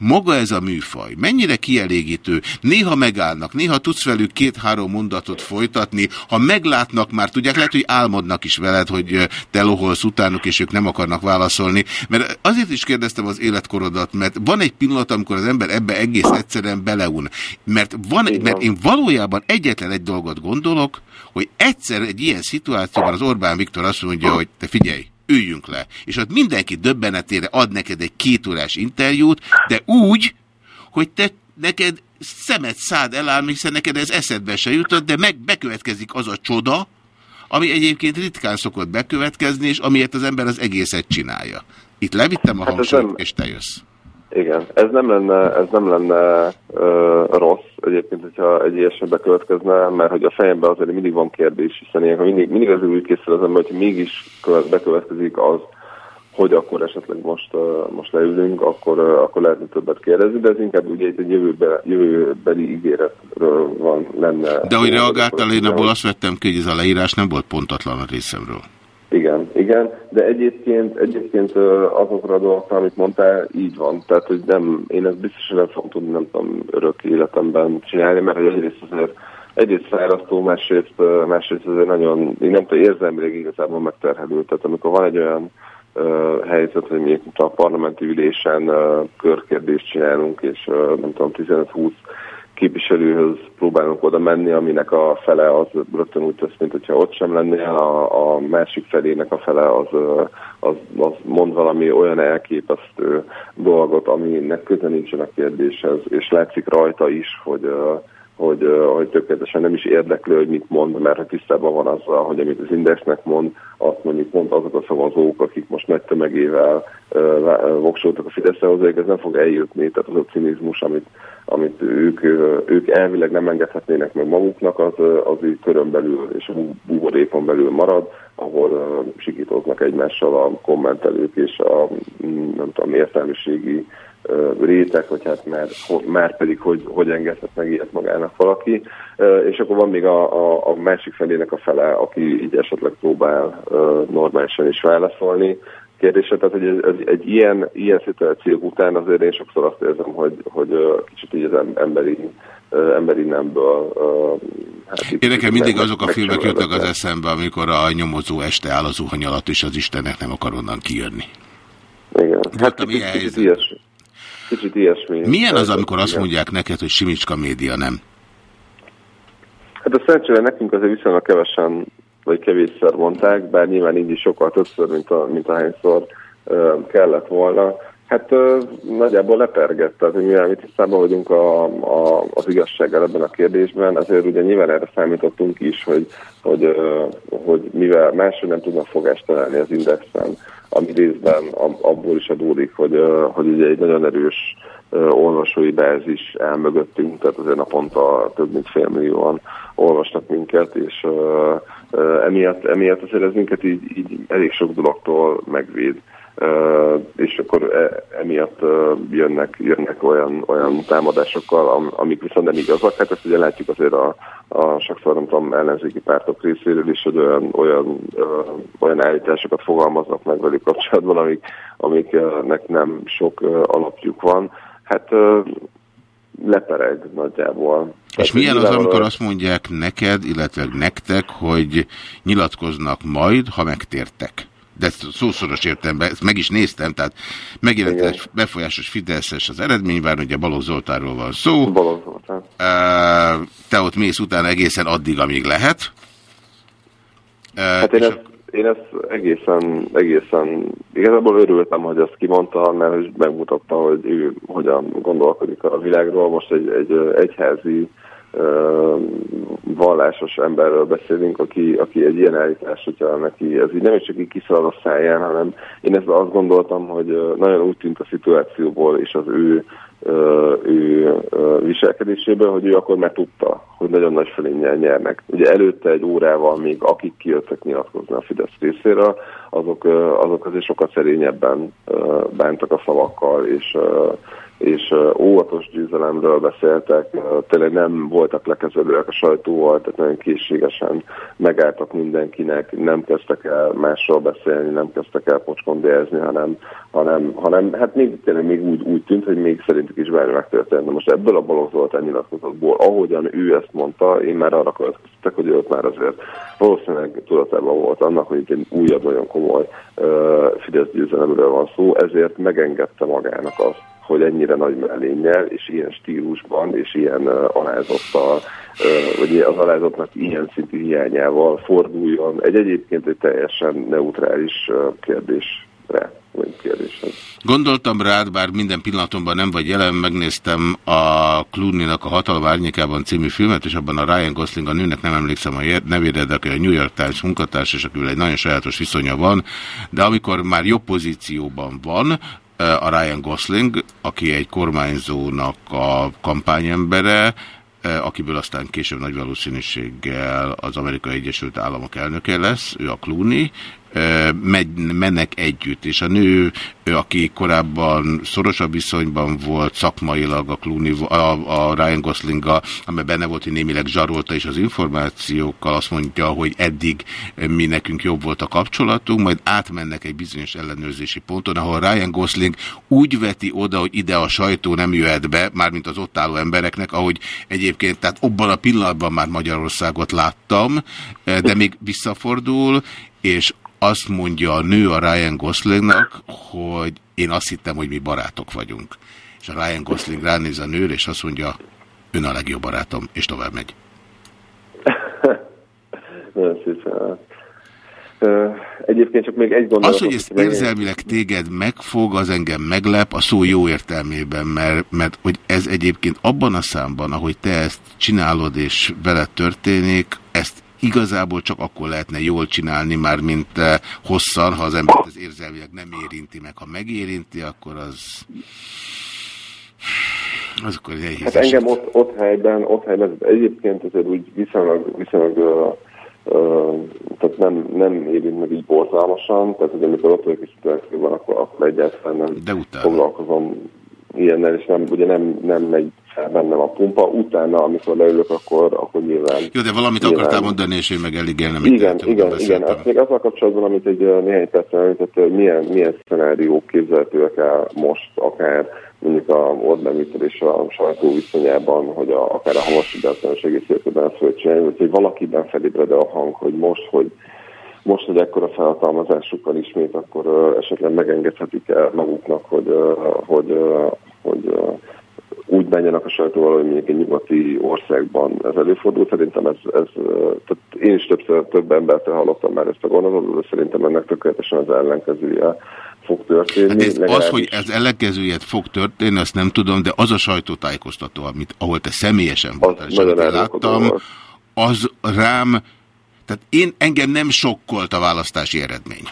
maga ez a műfaj, mennyire kielégítő, néha megállnak, néha tudsz velük két-három mondatot folytatni, ha meglátnak már, tudják, lehet, hogy álmodnak is veled, hogy te loholsz utánuk, és ők nem akarnak válaszolni, mert azért is kérdeztem az életkorodat, mert van egy pillanat, amikor az ember ebbe egész egyszerűen beleun, mert, van, mert én valójában egyetlen egy dolgot gondolok, hogy egyszer egy ilyen szituációban az Orbán Viktor azt mondja, hogy te figyelj, üljünk le. És ott mindenki döbbenetére ad neked egy kétórás interjút, de úgy, hogy te neked szemet szád eláll, hiszen neked ez eszedbe se jutott, de meg bekövetkezik az a csoda, ami egyébként ritkán szokott bekövetkezni, és amiért az ember az egészet csinálja. Itt levittem a Hát hangsúlyt, és te jössz. Igen, ez nem lenne, ez nem lenne uh, rossz egyébként, hogyha egy ilyesmi bekövetkezne, mert hogy a fejemben azért mindig van kérdés, hiszen ilyenkor mindig, mindig az úgy készül az ember, hogyha mégis követ, bekövetkezik az, hogy akkor esetleg most, most leülünk, akkor, akkor lehetne többet kérdezni, de ez inkább ugye egy jövőbe, jövőbeli ígéretről van lenne. De hogy reagáltál, én abból azt vettem ki, hogy ez a leírás nem volt pontatlan a részemről. Igen, igen, de egyébként, egyébként azokra a dolgokra, amit mondtál, így van. Tehát, hogy nem, én ezt biztosan nem fogom tudni, nem tudom, örök életemben csinálni, mert egyrészt azért egyrészt fárasztó, másrészt, másrészt azért nagyon, én nem tudom, érzelmileg igazából megterhelő. Tehát amikor van egy olyan uh, helyzet, hogy mi a parlamenti ülésen uh, körkérdést csinálunk, és uh, nem tudom, 15-20 képviselőhöz próbálunk oda menni, aminek a fele az rögtön úgy tesz, mint hogyha ott sem lennél, a, a másik felének a fele az, az, az mond valami olyan elképesztő dolgot, aminek köze nincsen a kérdéshez, és látszik rajta is, hogy hogy, hogy tökéletesen nem is érdekli, hogy mit mond, mert tisztában van azzal, hogy amit az Indexnek mond, azt mondjuk pont azok a szavazók, akik most nagy tömegével voksoltak a Fideszhez, ez nem fog eljutni, tehát az a cinizmus, amit, amit ők, ők elvileg nem engedhetnének meg maguknak, az, az így körön belül és a buborékon belül marad, ahol sikítoznak egymással a kommentelők és a nem tudom, értelmiségi réteg, hogy hát már, már pedig hogy, hogy engedhet meg ilyet magának valaki. És akkor van még a, a, a másik felének a fele, aki így esetleg próbál normálisan is válaszolni kérdésre. Tehát, hogy ez, ez, egy ilyen, ilyen szituáció után azért én sokszor azt érzem, hogy, hogy kicsit így az emberi emberi nemből. Hát Én nekem mindig azok a filmek jutnak az eszembe, amikor a nyomozó este áll az zuhany alatt, és az Istennek nem akar onnan kijönni. Igen. Hát kicsit, kicsit ilyesmi. Kicsit ilyesmi. Milyen az, amikor azt mondják neked, hogy Simicska média nem? Hát a szerencsére nekünk azért viszonylag kevesen, vagy kevésszer mondták, bár nyilván így is sokkal többször, mint, a, mint ahányszor kellett volna. Hát nagyjából lepergett, tehát mivel mi tisztában vagyunk a, a, az igazsággal ebben a kérdésben, azért ugye nyilván erre számítottunk is, hogy, hogy, hogy mivel máshogy nem tudnak fogást találni az indexen, ami részben abból is adódik, hogy, hogy ugye egy nagyon erős olvasói bázis elmögöttünk, tehát azért naponta több mint fél millióan olvasnak minket, és emiatt, emiatt azért ez minket így, így elég sok dologtól megvéd. És akkor e, emiatt jönnek, jönnek olyan, olyan támadásokkal, am, amik viszont nem igazak. Hát ezt ugye látjuk azért a, a tudom, ellenzéki pártok részéről is, hogy olyan, olyan, olyan állításokat fogalmaznak meg velük kapcsolatban, amik, amiknek nem sok alapjuk van. Hát lepereg nagyjából. És milyen az, amikor azt mondják neked, illetve nektek, hogy nyilatkoznak majd, ha megtértek? De szószoros értelemben, ezt meg is néztem, tehát megjelent Igen. egy befolyásos Fideszes az eredményben, ugye Balogh Zoltánról van szó. Balogh Zoltán. Te ott mész utána egészen addig, amíg lehet. Hát én, ezt, én ezt egészen, egészen, igazából örültem, hogy ezt kimondta, mert megmutatta, hogy ő hogyan gondolkodik a világról. Most egy, egy egyházi vallásos emberről beszélünk, aki, aki egy ilyen állítás, hogyha neki ez így nem is csak így kiszalad a száján, hanem én ezt azt gondoltam, hogy nagyon úgy tűnt a szituációból és az ő, ő viselkedéséből, hogy ő akkor már tudta, hogy nagyon nagy felénnyel nyernek. Ugye előtte egy órával még akik kijöttek nyilatkozni a Fidesz részéről, azok, azok azért sokat szerényebben bántak a szavakkal, és és óvatos győzelemről beszéltek, tényleg nem voltak lekezelőek a sajtóval, tehát nagyon készségesen megálltak mindenkinek, nem kezdtek el másról beszélni, nem kezdtek el pocskondézni, hanem, hanem, hanem hát még, tényleg még úgy, úgy tűnt, hogy még szerintük is bármi megtörtént. De most ebből a Balogh Zoltán nyilatkozatból, ahogyan ő ezt mondta, én már arra következtetek, hogy őt már azért valószínűleg tudatában volt annak, hogy egy újabb nagyon komoly uh, Fidesz győzelemről van szó, ezért megengedte magának azt, hogy ennyire nagy mellénnyel, és ilyen stílusban, és ilyen alázattal, uh, vagy az alázatnak ilyen szintű hiányával forduljon egy egyébként egy teljesen neutrális kérdésre. Gondoltam rád, bár minden pillanatomban nem vagy jelen, megnéztem a Clooney-nak a Hatalom Árnyékában című filmet, és abban a Ryan Gosling a nőnek nem emlékszem a nevére, de aki a New York Times munkatárs, és akivel egy nagyon sajátos viszonya van, de amikor már jobb pozícióban van, a Ryan Gosling, aki egy kormányzónak a kampányembere, akiből aztán később nagy valószínűséggel az Amerikai Egyesült Államok elnöke lesz, ő a Clooney, megy, mennek együtt, és a nő, aki korábban szorosabb viszonyban volt szakmailag a, Clooney, a, a Ryan gosling amely benne volt, hogy némileg zsarolta is az információkkal, azt mondja, hogy eddig mi nekünk jobb volt a kapcsolatunk, majd átmennek egy bizonyos ellenőrzési ponton, ahol Ryan Gosling úgy veti oda, hogy ide a sajtó nem jöhet be, mármint az ott álló embereknek, ahogy egyébként, tehát abban a pillanatban már Magyarországot láttam, de még visszafordul, és azt mondja a nő a Ryan Goslingnak, hogy én azt hittem, hogy mi barátok vagyunk. És a Ryan Gosling ránéz a nőre, és azt mondja, ön a legjobb barátom, és tovább megy. Szépen. Egyébként csak még egy gondolat. Az, hogy ezt érzelmileg téged megfog, az engem meglep, a szó jó értelmében, mert, mert hogy ez egyébként abban a számban, ahogy te ezt csinálod és veled történik, igazából csak akkor lehetne jól csinálni, már mint eh, hosszan, ha az embert az érzelmileg nem érinti meg. Ha megérinti, akkor az... Az akkor egy Hát engem ott, ott helyben, ott helyben egyébként azért úgy viszonylag, viszonylag uh, uh, tehát nem, nem érint meg így borzalmasan, tehát hogy amikor ott vagyok és van, akkor, akkor egyáltalán nem De utána. foglalkozom ilyennel, és nem, ugye nem, nem megy fel bennem a pumpa. Utána, amikor leülök, akkor, akkor nyilván... Jó, de valamit nyilván... akartál mondani, és én meg elég el nem Igen, igen, igen. Azt még azzal kapcsolatban, amit egy néhány percen említett, hogy milyen, milyen szenáriók képzelhetőek el most, akár mondjuk a Orbán és a sajtó viszonyában, hogy a, akár a Hamas segész értében ezt hogy csinálni, hogy valakiben felébred a hang, hogy most, hogy most, hogy ekkora felhatalmazásukkal ismét, akkor uh, esetleg megengedhetik el maguknak, hogy, uh, hogy, uh, hogy úgy menjenek a sajtóval, hogy mondjuk egy nyugati országban ez előfordul. Szerintem ez, ez tehát én is többször több embertől hallottam már ezt a gondolatot, de szerintem ennek tökéletesen az ellenkezője fog történni. Hát ez az, hogy ez ellenkezőjét fog történni, azt nem tudom, de az a sajtótájékoztató, amit, ahol te személyesen voltál, és láttam, az rám tehát én engem nem sokkolt a választási eredmény.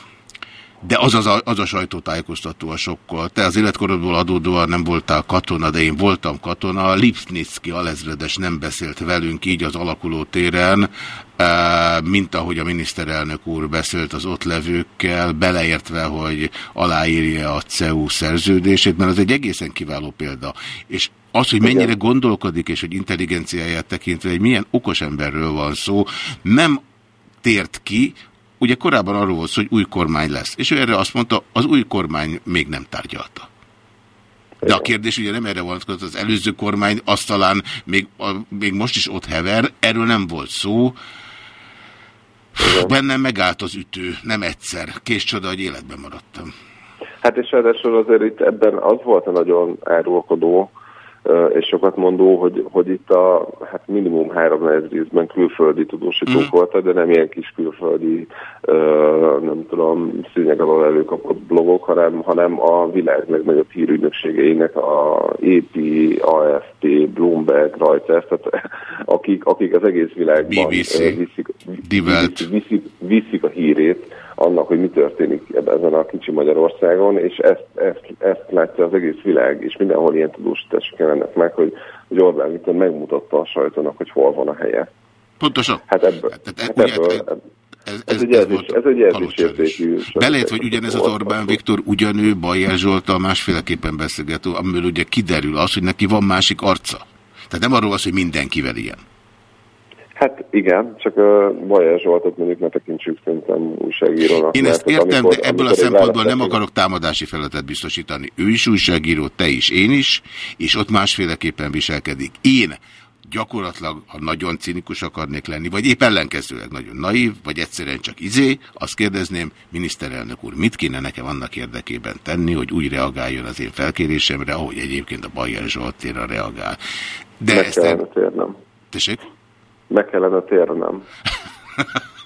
De az, az, a, az a sajtótájékoztató a sokkal. Te az életkorodból adódóan nem voltál katona, de én voltam katona. Lipsnicki alezredes nem beszélt velünk így az alakuló téren, eh, mint ahogy a miniszterelnök úr beszélt az ott levőkkel, beleértve, hogy aláírja a CEU szerződését, mert az egy egészen kiváló példa. És az, hogy mennyire gondolkodik, és hogy intelligenciáját tekintve, hogy milyen okos emberről van szó, nem tért ki, ugye korábban arról volt hogy új kormány lesz, és ő erre azt mondta, az új kormány még nem tárgyalta. De a kérdés ugye nem erre vonatkozott, az előző kormány asztalán még, a, még most is ott hever, erről nem volt szó. Bennem megállt az ütő, nem egyszer. Kés csoda, hogy életben maradtam. Hát és ráadásul azért itt ebben az volt a nagyon árulkodó, és sokat mondó, hogy, hogy itt a hát minimum három részben külföldi tudósítók mm. voltak, de nem ilyen kis külföldi, nem tudom, szűnyeg alól előkapott blogok, hanem, hanem a világ legnagyobb hírügynökségeinek a EP, AFP, Bloomberg, Reuters, tehát akik, akik az egész világban BBC, viszik, viszik, viszik, viszik a hírét annak, hogy mi történik ezen a kicsi Magyarországon, és ezt, ezt, ezt látja az egész világ, és mindenhol ilyen tudósítások jelennek meg, hogy, hogy Orbán Viktor megmutatta a sajtónak, hogy hol van a helye. Pontosan. Hát ebből, hát, hát ebből, ebből ez, ez, ez, egy jelzés, ez egy jelzésértékű. Belét, hogy ugyanez az Orbán Viktor, ugyanő Bajer Zsoltal másféleképpen beszélget, amiből ugye kiderül az, hogy neki van másik arca. Tehát nem arról az, hogy mindenkivel ilyen. Hát igen, csak uh, Bajer Zsoltot mondjuk ne tekintsük szerintem újságírónak. Én ezt értem, amikor, de ebből a szempontból nem akarok támadási feladatot biztosítani. Ő is újságíró, te is, én is, és ott másféleképpen viselkedik. Én gyakorlatilag, ha nagyon cinikus akarnék lenni, vagy épp ellenkezőleg nagyon naív, vagy egyszerűen csak izé, azt kérdezném, miniszterelnök úr, mit kéne nekem annak érdekében tenni, hogy úgy reagáljon az én felkérésemre, ahogy egyébként a Bajer Zsoltéra reagál. De Meg ezt kellene térnem. Tessék? Meg kellene térnem.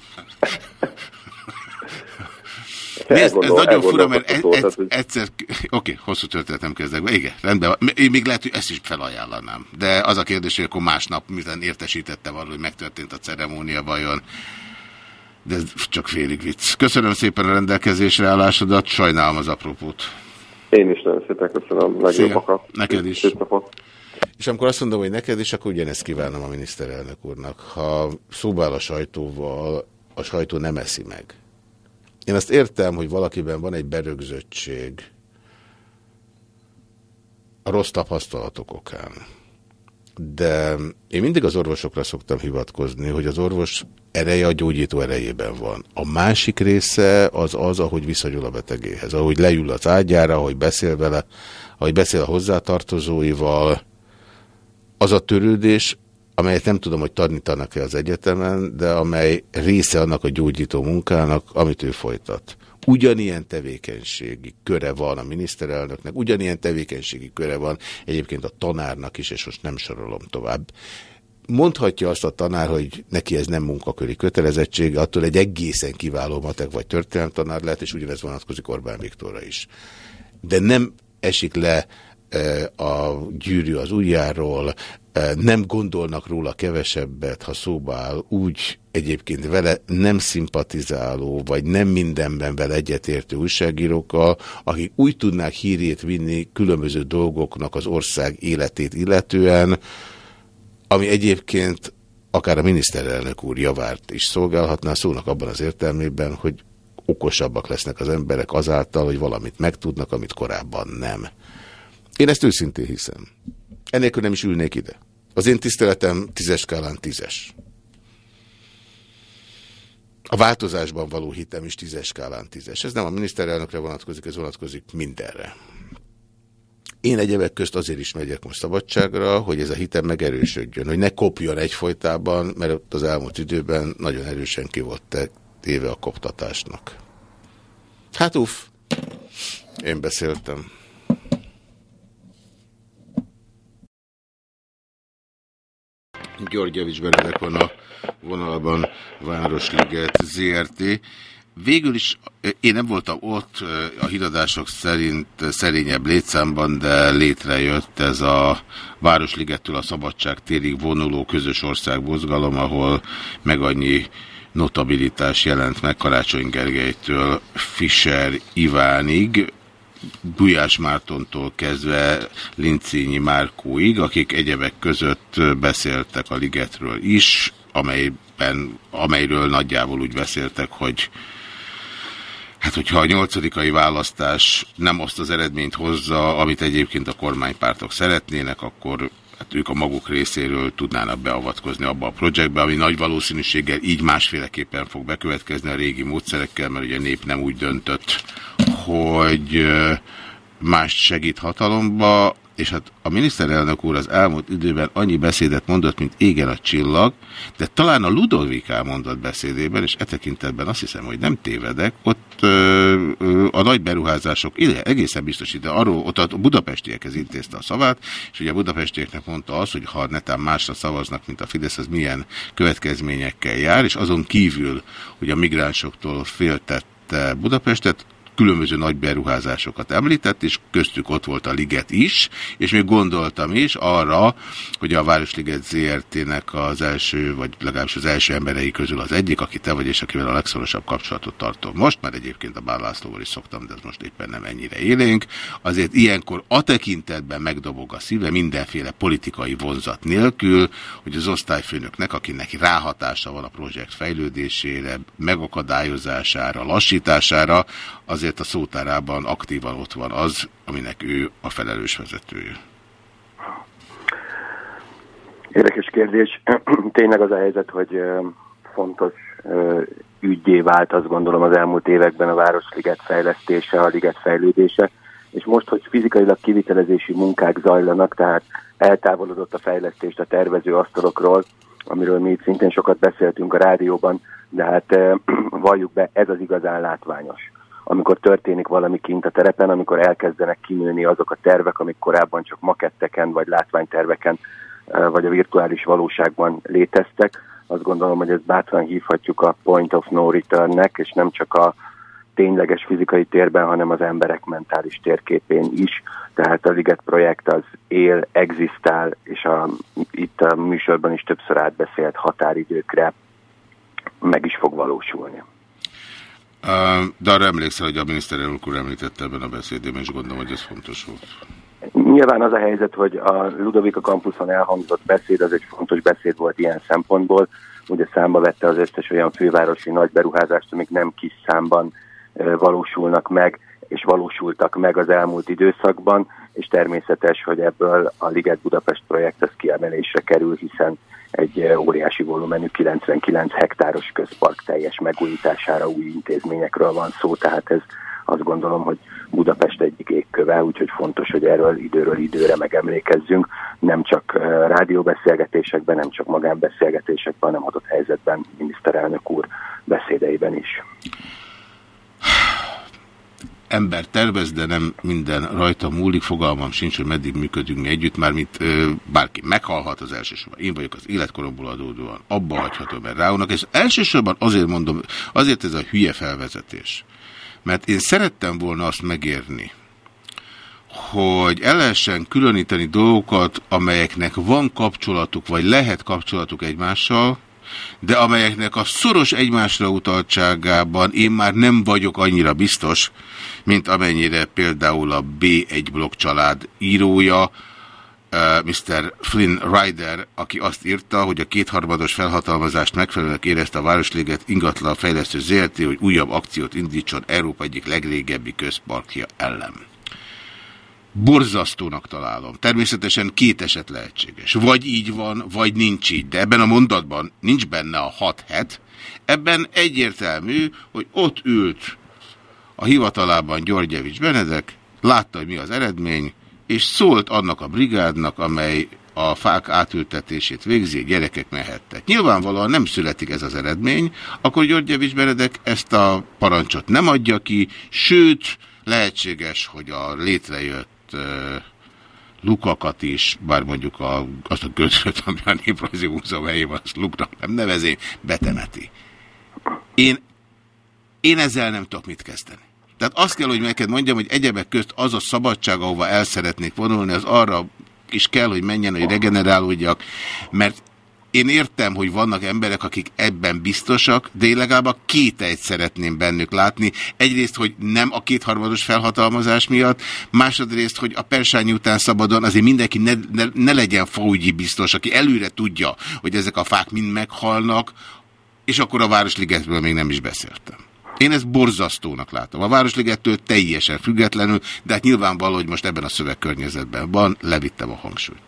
Nézd, ez nagyon fura, mert ez, ez, egyszer, oké, okay, hosszú történetem kezdek be, igen, rendben, én még lehet, hogy ezt is felajánlanám. De az a kérdés, hogy akkor másnap, miután értesítettem arról, hogy megtörtént a ceremónia vajon, de ez csak félig vicc. Köszönöm szépen a rendelkezésre állásodat, sajnálom az apropót. Én is nagyon szépen köszönöm. Legjobbakat. Neked is. És amikor azt mondom, hogy neked is, akkor ugyanezt kívánom a miniszterelnök úrnak. Ha szóbál a sajtóval, a sajtó nem eszi meg. Én azt értem, hogy valakiben van egy berögzöttség a rossz tapasztalatok okán. De én mindig az orvosokra szoktam hivatkozni, hogy az orvos ereje a gyógyító erejében van. A másik része az az, ahogy viszonyul a betegéhez, ahogy leül az ágyára, ahogy beszél vele, ahogy beszél a hozzátartozóival, az a törődés, amelyet nem tudom, hogy tanítanak-e az egyetemen, de amely része annak a gyógyító munkának, amit ő folytat. Ugyanilyen tevékenységi köre van a miniszterelnöknek, ugyanilyen tevékenységi köre van egyébként a tanárnak is, és most nem sorolom tovább. Mondhatja azt a tanár, hogy neki ez nem munkaköri kötelezettség, attól egy egészen kiváló matek vagy történelemtanár lehet, és ugyanez vonatkozik Orbán Viktorra is. De nem esik le a gyűrű az ujjáról, nem gondolnak róla kevesebbet, ha szóba áll, úgy egyébként vele nem szimpatizáló, vagy nem mindenben vele egyetértő újságírókkal, akik úgy tudnák hírét vinni különböző dolgoknak az ország életét illetően, ami egyébként akár a miniszterelnök úr javárt is szolgálhatná, szónak abban az értelmében, hogy okosabbak lesznek az emberek azáltal, hogy valamit megtudnak, amit korábban nem. Én ezt őszintén hiszem. Enélkül nem is ülnék ide. Az én tiszteletem tízes skálán tízes. A változásban való hitem is tízes skálán tízes. Ez nem a miniszterelnökre vonatkozik, ez vonatkozik mindenre. Én egyebek közt azért is megyek most szabadságra, hogy ez a hitem megerősödjön, hogy ne kopjon egyfolytában, mert ott az elmúlt időben nagyon erősen ki volt téve a koptatásnak. Hát uff, én beszéltem. György Javics Benedek van a vonalban Városliget ZRT. Végül is én nem voltam ott, a híradások szerint szerényebb létszámban, de létrejött ez a Városligettől a Szabadság térig vonuló közös ország ahol meg annyi notabilitás jelent meg Karácsony Gergelytől Fischer Ivánig. Gulyás Mártontól kezdve Lincényi Márkóig, akik egyebek között beszéltek a ligetről is, amelyben, amelyről nagyjából úgy beszéltek, hogy Hát, hogyha a nyolcadikai választás nem azt az eredményt hozza, amit egyébként a kormánypártok szeretnének, akkor hát ők a maguk részéről tudnának beavatkozni abba a projektbe, ami nagy valószínűséggel így másféleképpen fog bekövetkezni a régi módszerekkel, mert ugye a nép nem úgy döntött, hogy mást segít hatalomba, és hát a miniszterelnök úr az elmúlt időben annyi beszédet mondott, mint égen a csillag, de talán a Ludoviká mondott beszédében, és e tekintetben azt hiszem, hogy nem tévedek, ott ö, ö, a nagy beruházások, egészen biztos ide, arról ott a budapestiekhez intézte a szavát, és ugye a budapestieknek mondta azt, hogy ha netán másra szavaznak, mint a Fidesz, az milyen következményekkel jár, és azon kívül, hogy a migránsoktól féltette Budapestet, különböző nagy beruházásokat említett, és köztük ott volt a Liget is, és még gondoltam is arra, hogy a Városliget ZRT-nek az első, vagy legalábbis az első emberei közül az egyik, aki te vagy, és akivel a legszorosabb kapcsolatot tartom most, mert egyébként a Bár is szoktam, de ez most éppen nem ennyire élénk. Azért ilyenkor a tekintetben megdobog a szíve mindenféle politikai vonzat nélkül, hogy az osztályfőnöknek, akinek ráhatása van a projekt fejlődésére, megakadályozására, lassítására, azért a szótárában aktívan ott van az, aminek ő a felelős vezetője. Érdekes kérdés. Tényleg az a helyzet, hogy fontos ügyé vált, azt gondolom az elmúlt években a Városliget fejlesztése, a liget fejlődése, és most, hogy fizikailag kivitelezési munkák zajlanak, tehát eltávolodott a fejlesztést a tervező asztalokról, amiről mi itt szintén sokat beszéltünk a rádióban, de hát valljuk be, ez az igazán látványos amikor történik valami kint a terepen, amikor elkezdenek kinőni azok a tervek, amik korábban csak maketteken, vagy látványterveken, vagy a virtuális valóságban léteztek. Azt gondolom, hogy ezt bátran hívhatjuk a point of no return-nek, és nem csak a tényleges fizikai térben, hanem az emberek mentális térképén is. Tehát a Liget projekt az él, egzisztál, és a, itt a műsorban is többször átbeszélt határidőkre meg is fog valósulni. De arra emlékszel, hogy a miniszterelnök úr említette ebben a beszédében, és gondolom, hogy ez fontos volt. Nyilván az a helyzet, hogy a Ludovika kampuszon elhangzott beszéd, az egy fontos beszéd volt ilyen szempontból. Ugye számba vette az összes olyan fővárosi nagy beruházást, amik nem kis számban valósulnak meg, és valósultak meg az elmúlt időszakban, és természetes, hogy ebből a Liget Budapest projekt az kiemelésre kerül, hiszen egy e, óriási volumenű 99 hektáros közpark teljes megújítására új intézményekről van szó, tehát ez azt gondolom, hogy Budapest egyik égköve, úgyhogy fontos, hogy erről időről időre megemlékezzünk, nem csak eh, rádióbeszélgetésekben, nem csak magánbeszélgetésekben, hanem adott helyzetben miniszterelnök úr beszédeiben is. Ember tervez, de nem minden rajta múlik, fogalmam sincs, hogy meddig működünk mi együtt, már mint ö, bárki meghalhat az elsősorban. Én vagyok az életkoromból adódóan, abba hagyhatom, mert ráunak, és elsősorban azért mondom, azért ez a hülye felvezetés. Mert én szerettem volna azt megérni, hogy el lehessen különíteni dolgokat, amelyeknek van kapcsolatuk, vagy lehet kapcsolatuk egymással, de amelyeknek a szoros egymásra utaltságában én már nem vagyok annyira biztos, mint amennyire például a B1 blokk család írója, Mr. Flynn Ryder, aki azt írta, hogy a kétharmados felhatalmazást megfelelően érezte a Városléget ingatlan fejlesztő ZRT, hogy újabb akciót indítson Európa egyik legrégebbi közparkja ellen. Borzasztónak találom. Természetesen két eset lehetséges. Vagy így van, vagy nincs így. De ebben a mondatban nincs benne a hat het. Ebben egyértelmű, hogy ott ült a hivatalában Györgyevics Benedek, látta, hogy mi az eredmény, és szólt annak a brigádnak, amely a fák átültetését végzi, gyerekek mehettek. Nyilvánvalóan nem születik ez az eredmény, akkor Györgyevics Benedek ezt a parancsot nem adja ki, sőt, lehetséges, hogy a létrejött uh, lukakat is, bár mondjuk a, azt a gödröt, ami a Néprajzi Múzeum helyében, azt luknak nem nevezi, betemeti. Én, én ezzel nem tudok mit kezdeni. Tehát azt kell, hogy neked mondjam, hogy egyebek közt az a szabadság, ahova el szeretnék vonulni, az arra is kell, hogy menjen, hogy regenerálódjak, mert én értem, hogy vannak emberek, akik ebben biztosak, de én legalább a kételyt szeretném bennük látni. Egyrészt, hogy nem a kétharmados felhatalmazás miatt, másodrészt, hogy a persány után szabadon azért mindenki ne, ne, ne legyen faúgyi biztos, aki előre tudja, hogy ezek a fák mind meghalnak, és akkor a Városligetről még nem is beszéltem. Én ezt borzasztónak látom. A Városligettől teljesen függetlenül, de hát nyilvánvaló, hogy most ebben a szövegkörnyezetben van, levittem a hangsúlyt.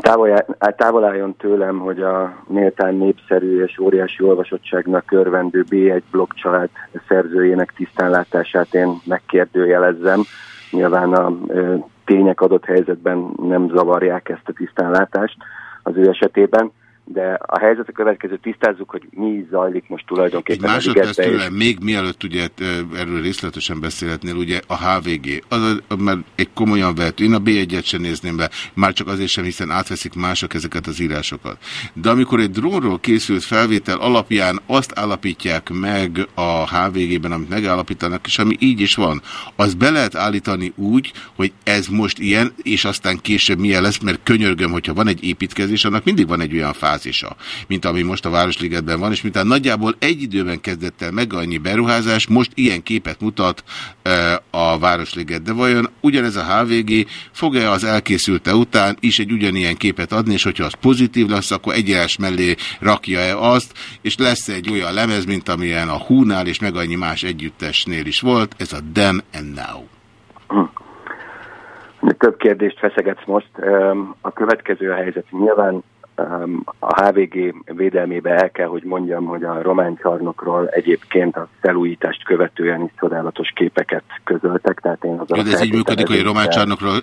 Távol, távol álljon tőlem, hogy a méltán népszerű és óriási olvasottságnak örvendő B1 blokk család szerzőjének tisztánlátását én megkérdőjelezzem. Nyilván a tények adott helyzetben nem zavarják ezt a tisztánlátást az ő esetében de a helyzet a következő, tisztázzuk, hogy mi zajlik most tulajdonképpen. Egy másodperc tőlem, még mielőtt ugye erről részletesen beszélhetnél, ugye a HVG, az, mert egy komolyan vett, én a B1-et sem nézném be, már csak azért sem, hiszen átveszik mások ezeket az írásokat. De amikor egy drónról készült felvétel alapján azt állapítják meg a HVG-ben, amit megállapítanak, és ami így is van, az be lehet állítani úgy, hogy ez most ilyen, és aztán később milyen lesz, mert könyörgöm, hogyha van egy építkezés, annak mindig van egy olyan fáz, fázisa, mint ami most a Városligetben van, és mintán nagyjából egy időben kezdett el meg annyi beruházás, most ilyen képet mutat e, a Városliget. De vajon ugyanez a HVG fog-e az elkészülte után is egy ugyanilyen képet adni, és hogyha az pozitív lesz, akkor egyenes mellé rakja-e azt, és lesz -e egy olyan lemez, mint amilyen a Húnál és meg annyi más együttesnél is volt, ez a Then and Now. Több kérdést feszegetsz most. A következő a helyzet. Nyilván a HVG védelmébe el kell, hogy mondjam, hogy a román csarnokról egyébként a felújítást követően is csodálatos képeket közöltek. Tehát én az ez így működik, hogy a román csarnokról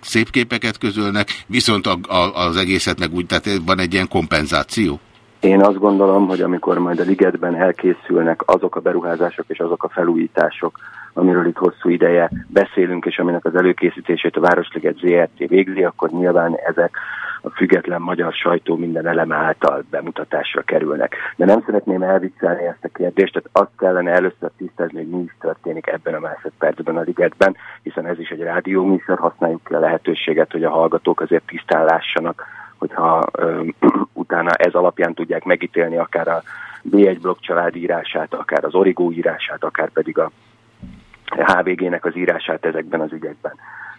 szép képeket közölnek, viszont a, a, az egészet meg úgy, tehát van egy ilyen kompenzáció? Én azt gondolom, hogy amikor majd a ligetben elkészülnek azok a beruházások és azok a felújítások, amiről itt hosszú ideje beszélünk, és aminek az előkészítését a Városliget ZRT végzi, akkor nyilván ezek a független magyar sajtó minden eleme által bemutatásra kerülnek. De nem szeretném elviccelni ezt a kérdést, tehát azt kellene először tisztázni, hogy mi is történik ebben a másodpercben a ligetben, hiszen ez is egy rádióműsor, használjuk ki a lehetőséget, hogy a hallgatók azért tisztán lássanak, hogyha ö, utána ez alapján tudják megítélni akár a B1 blokk család írását, akár az Origó írását, akár pedig a HVG-nek az írását ezekben az ügyekben.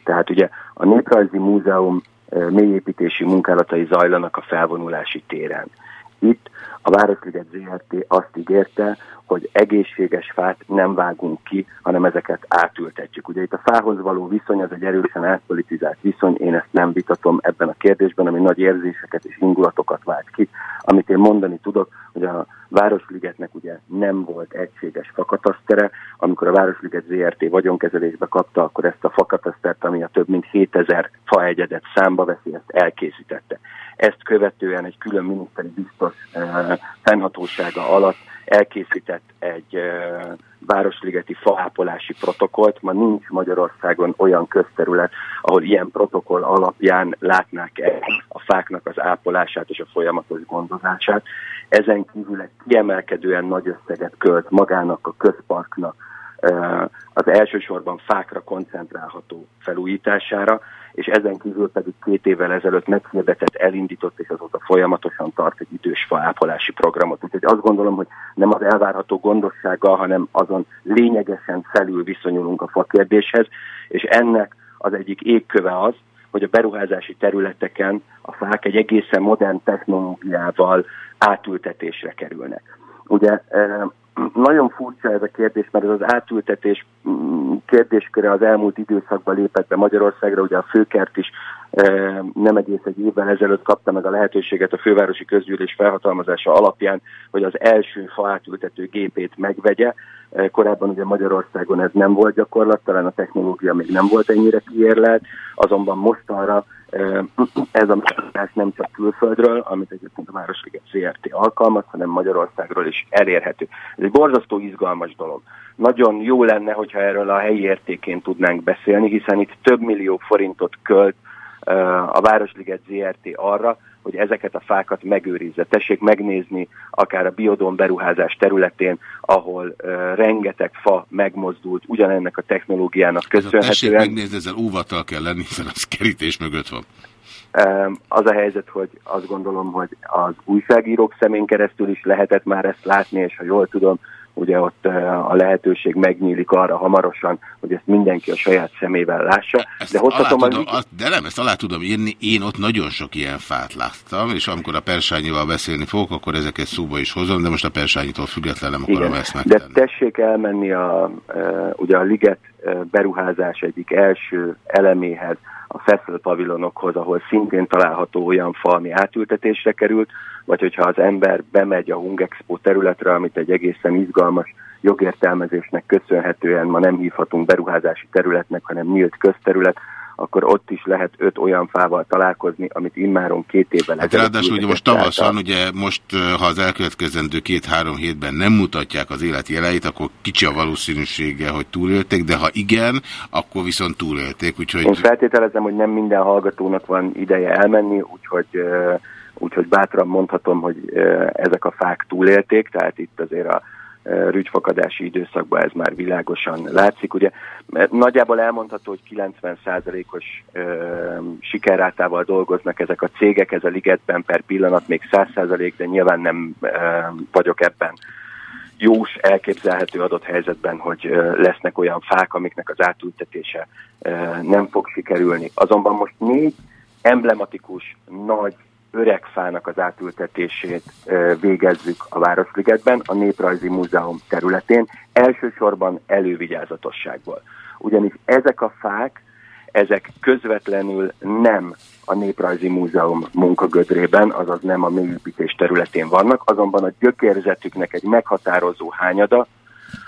Tehát ugye a Néprajzi Múzeum mélyépítési munkálatai zajlanak a felvonulási téren. Itt a Városliget ZRT azt ígérte, hogy egészséges fát nem vágunk ki, hanem ezeket átültetjük. Ugye itt a fához való viszony az egy erősen átpolitizált viszony, én ezt nem vitatom ebben a kérdésben, ami nagy érzéseket és indulatokat vált ki. Amit én mondani tudok, hogy a Városligetnek ugye nem volt egységes fakatasztere, amikor a Városliget ZRT vagyonkezelésbe kapta, akkor ezt a fakatasztert, ami a több mint 7000 faegyedet számba veszi, ezt elkészítette. Ezt követően egy külön miniszteri biztos eh, fennhatósága alatt elkészített egy eh, városligeti faápolási protokollt. Ma nincs Magyarországon olyan közterület, ahol ilyen protokoll alapján látnák el a fáknak az ápolását és a folyamatos gondozását. Ezen kívül egy kiemelkedően nagy összeget költ magának a közparknak, az elsősorban fákra koncentrálható felújítására, és ezen kívül pedig két évvel ezelőtt meghirdetett, elindított, és azóta folyamatosan tart egy idős faápolási programot. Úgyhogy azt gondolom, hogy nem az elvárható gondossággal, hanem azon lényegesen felül viszonyulunk a fakérdéshez, és ennek az egyik égköve az, hogy a beruházási területeken a fák egy egészen modern technológiával átültetésre kerülnek. Ugye nagyon furcsa ez a kérdés, mert ez az átültetés mm, kérdésköre az elmúlt időszakban lépett be Magyarországra, ugye a főkert is nem egész egy évvel ezelőtt kapta meg a lehetőséget a fővárosi közgyűlés felhatalmazása alapján, hogy az első fa átültető gépét megvegye. Korábban ugye Magyarországon ez nem volt gyakorlat, talán a technológia még nem volt ennyire kiérlelt, azonban most arra ez a megoldás nem csak külföldről, amit egyébként a Városliget ZRT alkalmaz, hanem Magyarországról is elérhető. Ez egy borzasztó izgalmas dolog. Nagyon jó lenne, hogyha erről a helyi értékén tudnánk beszélni, hiszen itt több millió forintot költ a Városliget ZRT arra, hogy ezeket a fákat megőrizze. Tessék megnézni akár a biodón beruházás területén, ahol uh, rengeteg fa megmozdult ugyanennek a technológiának köszönhetően. Tessék megnézni, ezzel óvattal kell lenni, hiszen az kerítés mögött van. Az a helyzet, hogy azt gondolom, hogy az újságírók szemén keresztül is lehetett már ezt látni, és ha jól tudom, ugye ott a lehetőség megnyílik arra hamarosan, hogy ezt mindenki a saját szemével lássa. Ezt de, hozhatom tudom, a... de nem, ezt alá tudom írni, én ott nagyon sok ilyen fát láttam, és amikor a Persányival beszélni fogok, akkor ezeket szóba is hozom, de most a Persányitól független nem akarom Igen, ezt megtenni. De tessék elmenni a, ugye a Liget beruházás egyik első eleméhez, a Feszel pavilonokhoz, ahol szintén található olyan fa, ami átültetésre került, vagy hogyha az ember bemegy a Hungexpo területre, amit egy egészen izgalmas jogértelmezésnek köszönhetően ma nem hívhatunk beruházási területnek, hanem nyílt közterület, akkor ott is lehet öt olyan fával találkozni, amit immáron két évvel hát Ráadásul ugye most tavasszal, ugye most, ha az elkövetkezendő két-három hétben nem mutatják az élet jeleit, akkor kicsi a valószínűsége, hogy túlélték, de ha igen, akkor viszont túlélték. Úgyhogy... Én feltételezem, hogy nem minden hallgatónak van ideje elmenni, úgyhogy úgyhogy bátran mondhatom, hogy ezek a fák túlélték, tehát itt azért a rügyfakadási időszakban ez már világosan látszik. Ugye nagyjából elmondható, hogy 90%-os sikerrátával dolgoznak ezek a cégek, ez a ligetben per pillanat még 100%, de nyilván nem ö, vagyok ebben jós elképzelhető adott helyzetben, hogy lesznek olyan fák, amiknek az átültetése nem fog sikerülni. Azonban most négy emblematikus, nagy öregfának az átültetését végezzük a Városligetben, a Néprajzi Múzeum területén, elsősorban elővigyázatosságból. Ugyanis ezek a fák, ezek közvetlenül nem a Néprajzi Múzeum munkagödrében, azaz nem a mélyépítés területén vannak, azonban a gyökérzetüknek egy meghatározó hányada,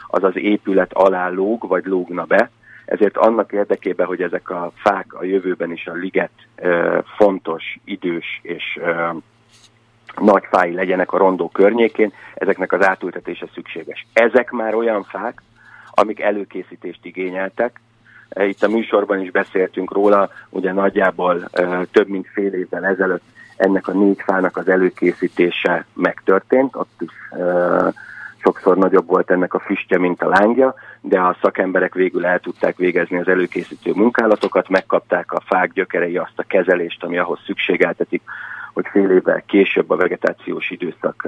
az az épület alá lóg, vagy lógna be, ezért annak érdekében, hogy ezek a fák a jövőben is a liget fontos, idős és nagy fái legyenek a rondó környékén, ezeknek az átültetése szükséges. Ezek már olyan fák, amik előkészítést igényeltek. Itt a műsorban is beszéltünk róla, ugye nagyjából több mint fél évvel ezelőtt ennek a négy fának az előkészítése megtörtént, ott is sokszor nagyobb volt ennek a füstje, mint a lángja, de a szakemberek végül el tudták végezni az előkészítő munkálatokat, megkapták a fák gyökerei azt a kezelést, ami ahhoz szükségeltetik, hogy fél évvel később a vegetációs időszak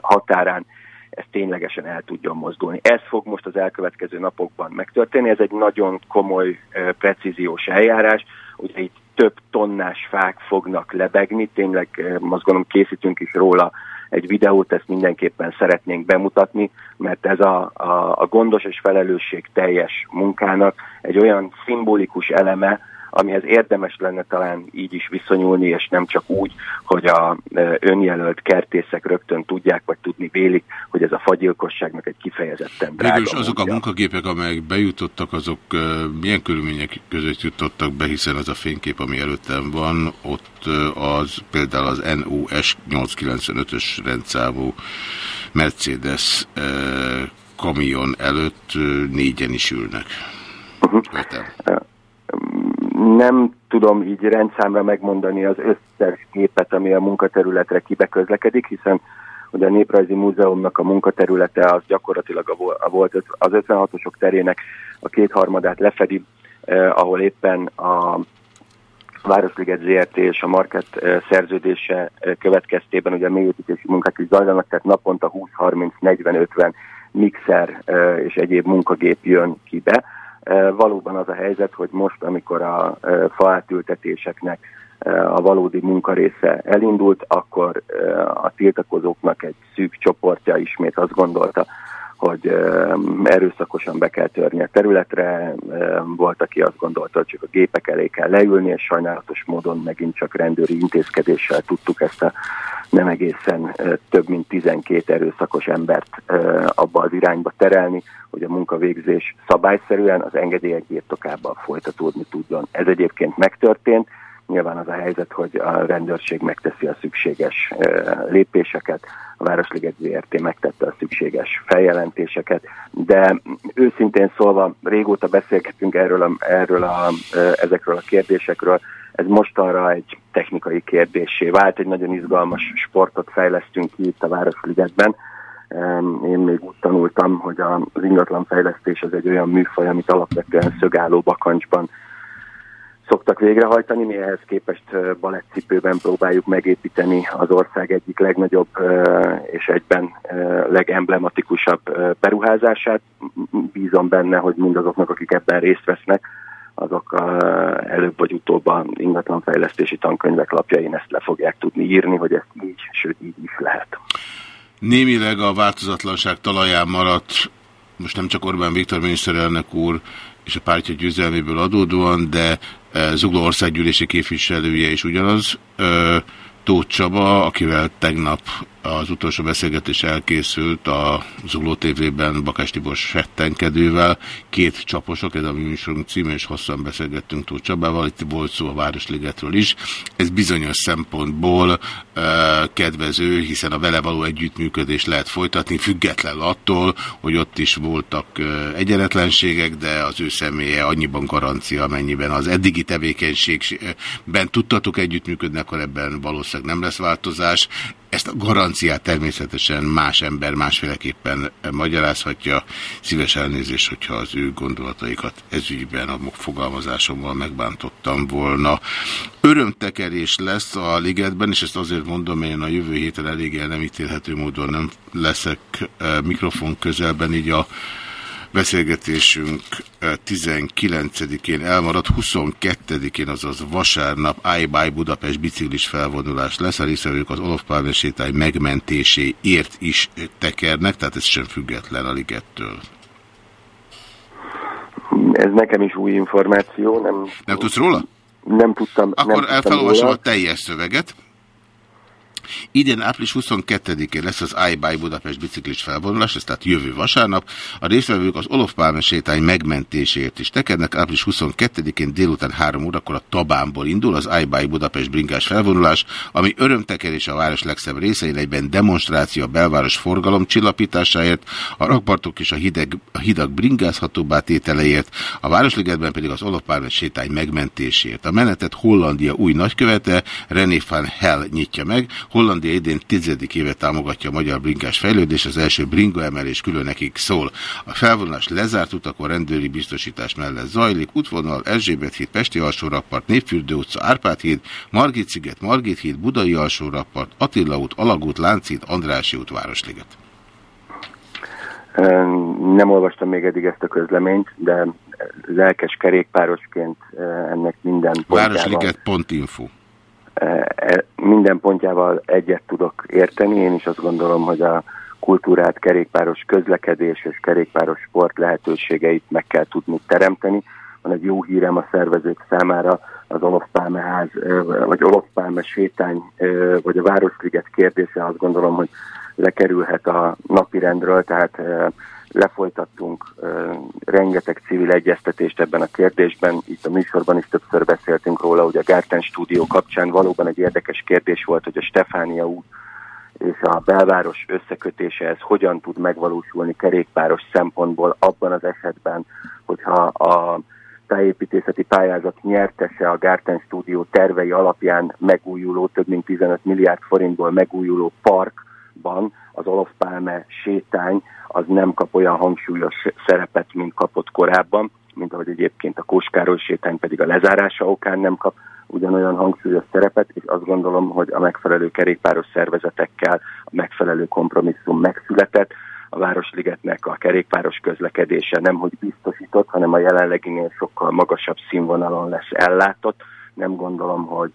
határán ez ténylegesen el tudjon mozdulni. Ez fog most az elkövetkező napokban megtörténni, ez egy nagyon komoly precíziós eljárás, ugye itt több tonnás fák fognak lebegni, tényleg azt gondolom készítünk is róla egy videót, ezt mindenképpen szeretnénk bemutatni, mert ez a, a, a gondos és felelősség teljes munkának egy olyan szimbolikus eleme, amihez érdemes lenne talán így is viszonyulni, és nem csak úgy, hogy a e, önjelölt kertészek rögtön tudják, vagy tudni vélik, hogy ez a fagyilkosságnak egy kifejezetten drága Végül azok a munkagépek, amelyek bejutottak, azok uh, milyen körülmények között jutottak be, hiszen az a fénykép, ami előttem van, ott uh, az például az NOS 895-ös rendszámú Mercedes kamion előtt négyen is ülnek. Uh -huh nem tudom így rendszámra megmondani az összes képet, ami a munkaterületre kibeközlekedik, hiszen ugye a Néprajzi Múzeumnak a munkaterülete az gyakorlatilag a, volt az 56-osok terének a kétharmadát lefedi, eh, ahol éppen a Városliget ZRT és a Market eh, szerződése eh, következtében ugye mélyépítési munkák is zajlanak, tehát naponta 20-30-40-50 mixer eh, és egyéb munkagép jön ki be Valóban az a helyzet, hogy most, amikor a faátültetéseknek a valódi munkarésze elindult, akkor a tiltakozóknak egy szűk csoportja ismét azt gondolta, hogy erőszakosan be kell törni a területre. Volt, aki azt gondolta, hogy csak a gépek elé kell leülni, és sajnálatos módon megint csak rendőri intézkedéssel tudtuk ezt a nem egészen több mint 12 erőszakos embert abba az irányba terelni, hogy a munkavégzés szabályszerűen az engedélyek birtokában folytatódni tudjon. Ez egyébként megtörtént, Nyilván az a helyzet, hogy a rendőrség megteszi a szükséges lépéseket, a Városliget ZRT megtette a szükséges feljelentéseket, de őszintén szólva régóta beszélgetünk erről a, erről a, ezekről a kérdésekről, ez mostanra egy technikai kérdésé vált, egy nagyon izgalmas sportot fejlesztünk ki itt a Városligetben. Én még úgy tanultam, hogy az ingatlanfejlesztés az egy olyan műfaj, amit alapvetően szögálló bakancsban szoktak végrehajtani. Mi ehhez képest balettcipőben próbáljuk megépíteni az ország egyik legnagyobb és egyben legemblematikusabb beruházását. Bízom benne, hogy mindazoknak, akik ebben részt vesznek, azok előbb vagy utóbb ingatlanfejlesztési tankönyvek lapjain ezt le fogják tudni írni, hogy ezt így, sőt így is lehet. Némileg a változatlanság talaján maradt, most nem csak Orbán Viktor miniszterelnök úr és a pártja győzelméből adódóan, de Zugló országgyűlési képviselője is ugyanaz, Tóth Csaba, akivel tegnap az utolsó beszélgetés elkészült a Zugló TV-ben Bakás Tibor settenkedővel. Két csaposok, ez a műsorunk címe, és hosszan beszélgettünk Tóth Csabával, itt volt szó a Városligetről is. Ez bizonyos szempontból uh, kedvező, hiszen a vele való együttműködés lehet folytatni, független attól, hogy ott is voltak uh, egyenetlenségek, de az ő személye annyiban garancia, amennyiben az eddigi tevékenységben tudtatok együttműködni, akkor ebben valószínűleg nem lesz változás. Ezt a garanciát természetesen más ember másféleképpen magyarázhatja. Szíves elnézést, hogyha az ő gondolataikat ezügyben a fogalmazásommal megbántottam volna. Örömtekerés lesz a ligetben, és ezt azért mondom, én a jövő héten eléggé nem ítélhető módon nem leszek eh, mikrofon közelben, így a Beszélgetésünk 19-én elmaradt, 22-én, azaz vasárnap iBuy Budapest biciklis felvonulás lesz. A részvevők az Olof Palme sétály megmentéséért is tekernek, tehát ez sem független a ligettől. Ez nekem is új információ. Nem, nem tudsz róla? Nem tudtam. Akkor elfelolvasom a teljes szöveget. Idén április 22-én lesz az iBuy Budapest biciklis felvonulás, ez tehát jövő vasárnap. A résztvevők az Olof sétány megmentéséért is tekednek. Április 22-én délután 3 órakor a Tabánból indul az iBuy Budapest bringás felvonulás, ami örömtekerés a város legszebb részein, egyben demonstráció a belváros forgalom csillapításáért, a rakpartok és a, hideg, a hidak bringázhatóbbá tételeért, a Városligetben pedig az Olof Pálme sétány megmentésért. A menetet Hollandia új nagykövete, René van Hell nyitja meg, Hollandia idén tizedik éve támogatja a magyar bringás fejlődés, az első bringa emelés külön nekik szól. A felvonás lezárt utakon rendőri biztosítás mellett zajlik, útvonal Erzsébet híd, Pesti alsórappart, Népfürdő utca, Árpád híd, Margit sziget, Margit híd, Budai alsórappart, Attila út, Alagút, Láncít, Andrási út, Városliget. Nem olvastam még eddig ezt a közleményt, de lelkes kerékpárosként ennek minden Városliget.info e, minden pontjával egyet tudok érteni. Én is azt gondolom, hogy a kultúrát, kerékpáros közlekedés és kerékpáros sport lehetőségeit meg kell tudni teremteni. Van egy jó hírem a szervezők számára, az Olofpálmeház, vagy Olofpálme sétány, vagy a Városliget kérdése, azt gondolom, hogy lekerülhet a napirendről, tehát lefolytattunk rengeteg civil egyeztetést ebben a kérdésben. Itt a műsorban is többször beszéltünk róla, hogy a Gárten stúdió kapcsán valóban egy érdekes kérdés volt, hogy a Stefánia út és a belváros összekötése ez hogyan tud megvalósulni kerékpáros szempontból abban az esetben, hogyha a tájépítészeti pályázat nyertese a Gárten stúdió tervei alapján megújuló, több mint 15 milliárd forintból megújuló parkban az Olof Pálme sétány az nem kap olyan hangsúlyos szerepet, mint kapott korábban, mint ahogy egyébként a Kóskároly sétány pedig a lezárása okán nem kap ugyanolyan hangsúlyos szerepet, és azt gondolom, hogy a megfelelő kerékpáros szervezetekkel a megfelelő kompromisszum megszületett, a Városligetnek a kerékpáros közlekedése nem hogy biztosított, hanem a jelenleginél sokkal magasabb színvonalon lesz ellátott. Nem gondolom, hogy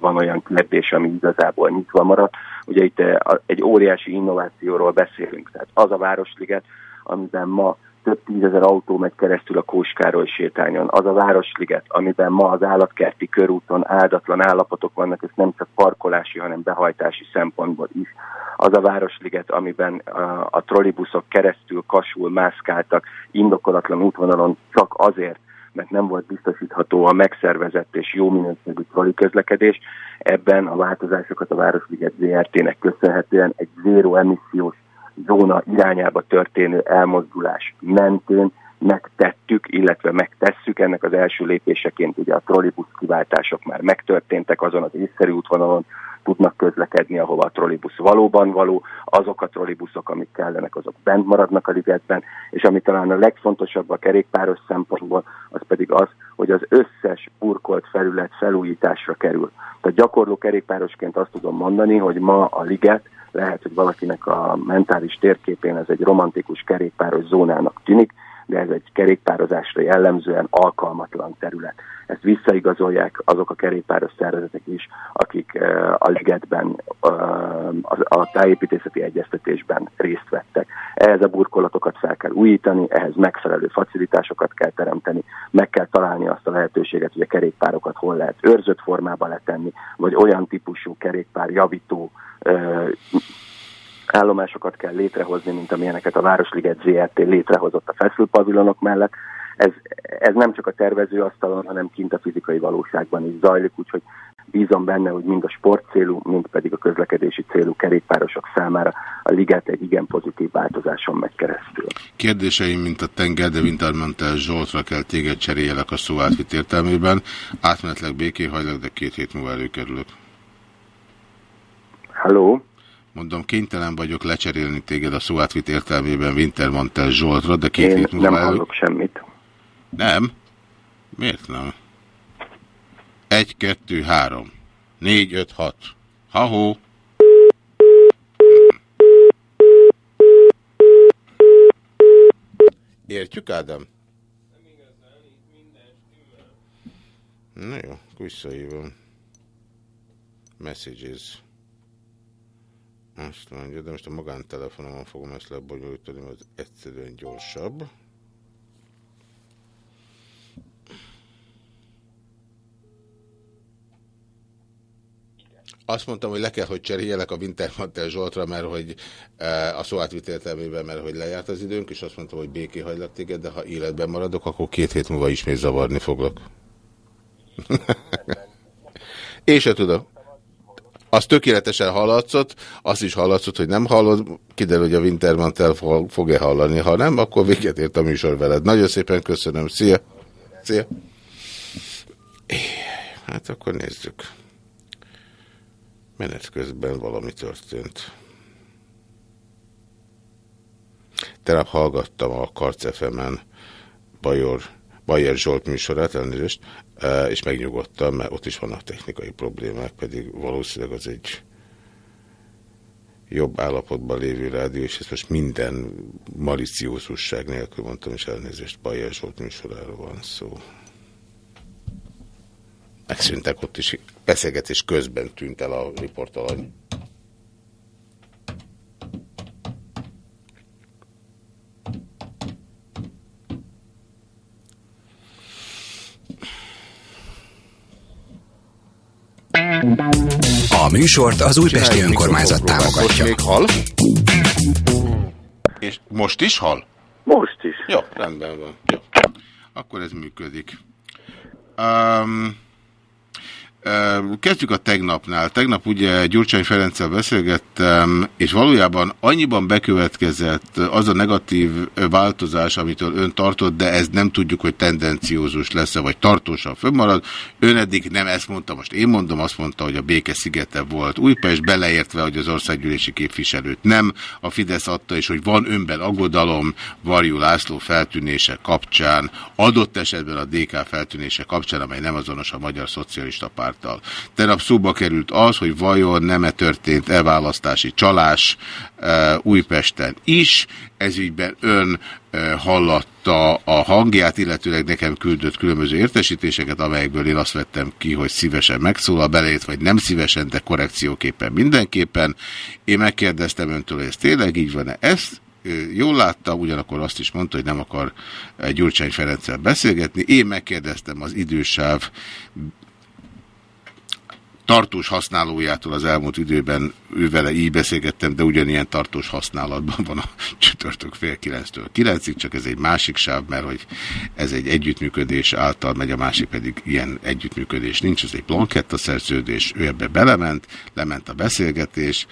van olyan kérdés, ami igazából nyitva maradt. Ugye itt egy óriási innovációról beszélünk, tehát az a Városliget, amiben ma több tízezer autó megy keresztül a Kóskároly sétányon. Az a Városliget, amiben ma az állatkerti körúton áldatlan állapotok vannak, ez nem csak parkolási, hanem behajtási szempontból is. Az a Városliget, amiben a, a trollibuszok keresztül kasul mászkáltak indokolatlan útvonalon csak azért, mert nem volt biztosítható a megszervezett és jó minőségű trolli közlekedés. Ebben a változásokat a Városliget ZRT-nek köszönhetően egy zéró emissziós zóna irányába történő elmozdulás mentén megtettük, illetve megtesszük. Ennek az első lépéseként ugye a trollibusz kiváltások már megtörténtek azon az észszerű útvonalon, tudnak közlekedni, ahova a trollibusz valóban való, azok a trollibuszok, amik kellenek, azok bent maradnak a ligetben, és ami talán a legfontosabb a kerékpáros szempontból, az pedig az, hogy az összes burkolt felület felújításra kerül. Tehát gyakorló kerékpárosként azt tudom mondani, hogy ma a liget lehet, hogy valakinek a mentális térképén ez egy romantikus kerékpáros zónának tűnik, de ez egy kerékpározásra jellemzően alkalmatlan terület. Ezt visszaigazolják azok a kerékpáros szervezetek is, akik a ligetben, a tájépítészeti egyeztetésben részt vettek. Ehhez a burkolatokat fel kell újítani, ehhez megfelelő facilitásokat kell teremteni, meg kell találni azt a lehetőséget, hogy a kerékpárokat hol lehet őrzött formába letenni, vagy olyan típusú kerékpár javító állomásokat kell létrehozni, mint amilyeneket a Városliget ZRT létrehozott a feszülpavilonok mellett. Ez, ez nem csak a tervezőasztalon, hanem kint a fizikai valóságban is zajlik, úgyhogy bízom benne, hogy mind a sportcélú, mind pedig a közlekedési célú kerékpárosok számára a liget egy igen pozitív változáson megy keresztül. Kérdéseim, mint a tenger, de Wintermantel Zsoltra kell téged cseréljelek a szó átvit értelmében. Átmenetleg békéhajlak, de két hét múlva előkerülök. Halló? Mondom, kénytelen vagyok lecserélni téged a szó átvit értelmében Wintermantel Zsoltra, de két Én hét múlva... nem hallok semmit. Nem? Miért nem? Egy, kettő, három. Négy, öt, hat. Ha-hó. Értjük, Ádám? Na jó, visszahívom. Messages. Azt mondja, de most a magántelefonomon fogom ezt lebonyolítani, mert egyszerűen gyorsabb. Azt mondtam, hogy le kell, hogy cseréljelek a Wintermantel Zsoltra, mert hogy e, a szó értelmében, mert hogy lejárt az időnk, és azt mondtam, hogy béké hagylak téged, de ha életben maradok, akkor két hét múlva ismét zavarni foglak. Én se tudom. Az tökéletesen hallatszott, azt is hallatszott, hogy nem hallod, kiderül, hogy a Wintermantel fog-e hallani. Ha nem, akkor véget ért a műsor veled. Nagyon szépen köszönöm. Szia! Szia! Hát akkor nézzük. Menet közben valami történt. Tegnap hallgattam a Karcefemen Bajor, Bajer Zsolt műsorát, elnézést, és megnyugodtam, mert ott is vannak technikai problémák, pedig valószínűleg az egy jobb állapotban lévő rádió, és ezt most minden maliciózusság nélkül mondtam, és elnézést Bajer Zsolt műsoráról van szó. Megszűntek ott is, beszélgetés közben tűnt el a riportalany. A műsort az Újpesti Önkormányzat támogatja. Még hal? És most is hal? Most is. Jó, rendben van. Jó. Akkor ez működik. Um, Kezdjük a tegnapnál. Tegnap ugye Gyurcsány Ferenccel beszélgettem, és valójában annyiban bekövetkezett az a negatív változás, amitől ön tartott, de ez nem tudjuk, hogy tendenciózus lesz-e, vagy tartósan fönnmarad. Ön eddig nem ezt mondta, most én mondom, azt mondta, hogy a béke szigete volt Újpest, beleértve, hogy az országgyűlési képviselőt nem a Fidesz adta, és hogy van önben aggodalom Varjú László feltűnése kapcsán, adott esetben a DK feltűnése kapcsán, amely nem azonos a Magyar Szocialista Párt párttal. Tegnap szóba került az, hogy vajon nem-e történt elválasztási csalás e, Újpesten is. Ezügyben ön e, hallatta a hangját, illetőleg nekem küldött különböző értesítéseket, amelyekből én azt vettem ki, hogy szívesen megszólal belét, vagy nem szívesen, de korrekcióképpen mindenképpen. Én megkérdeztem öntől, hogy ez tényleg így van-e. Ezt jól látta, ugyanakkor azt is mondta, hogy nem akar Gyurcsány Ferenccel beszélgetni. Én megkérdeztem az idősáv tartós használójától az elmúlt időben ővele így beszélgettem, de ugyanilyen tartós használatban van a csütörtök fél kilenctől kilencig, csak ez egy másik sáv, mert hogy ez egy együttműködés által megy, a másik pedig ilyen együttműködés nincs, ez egy blanketta szerződés, ő ebbe belement, lement a beszélgetés,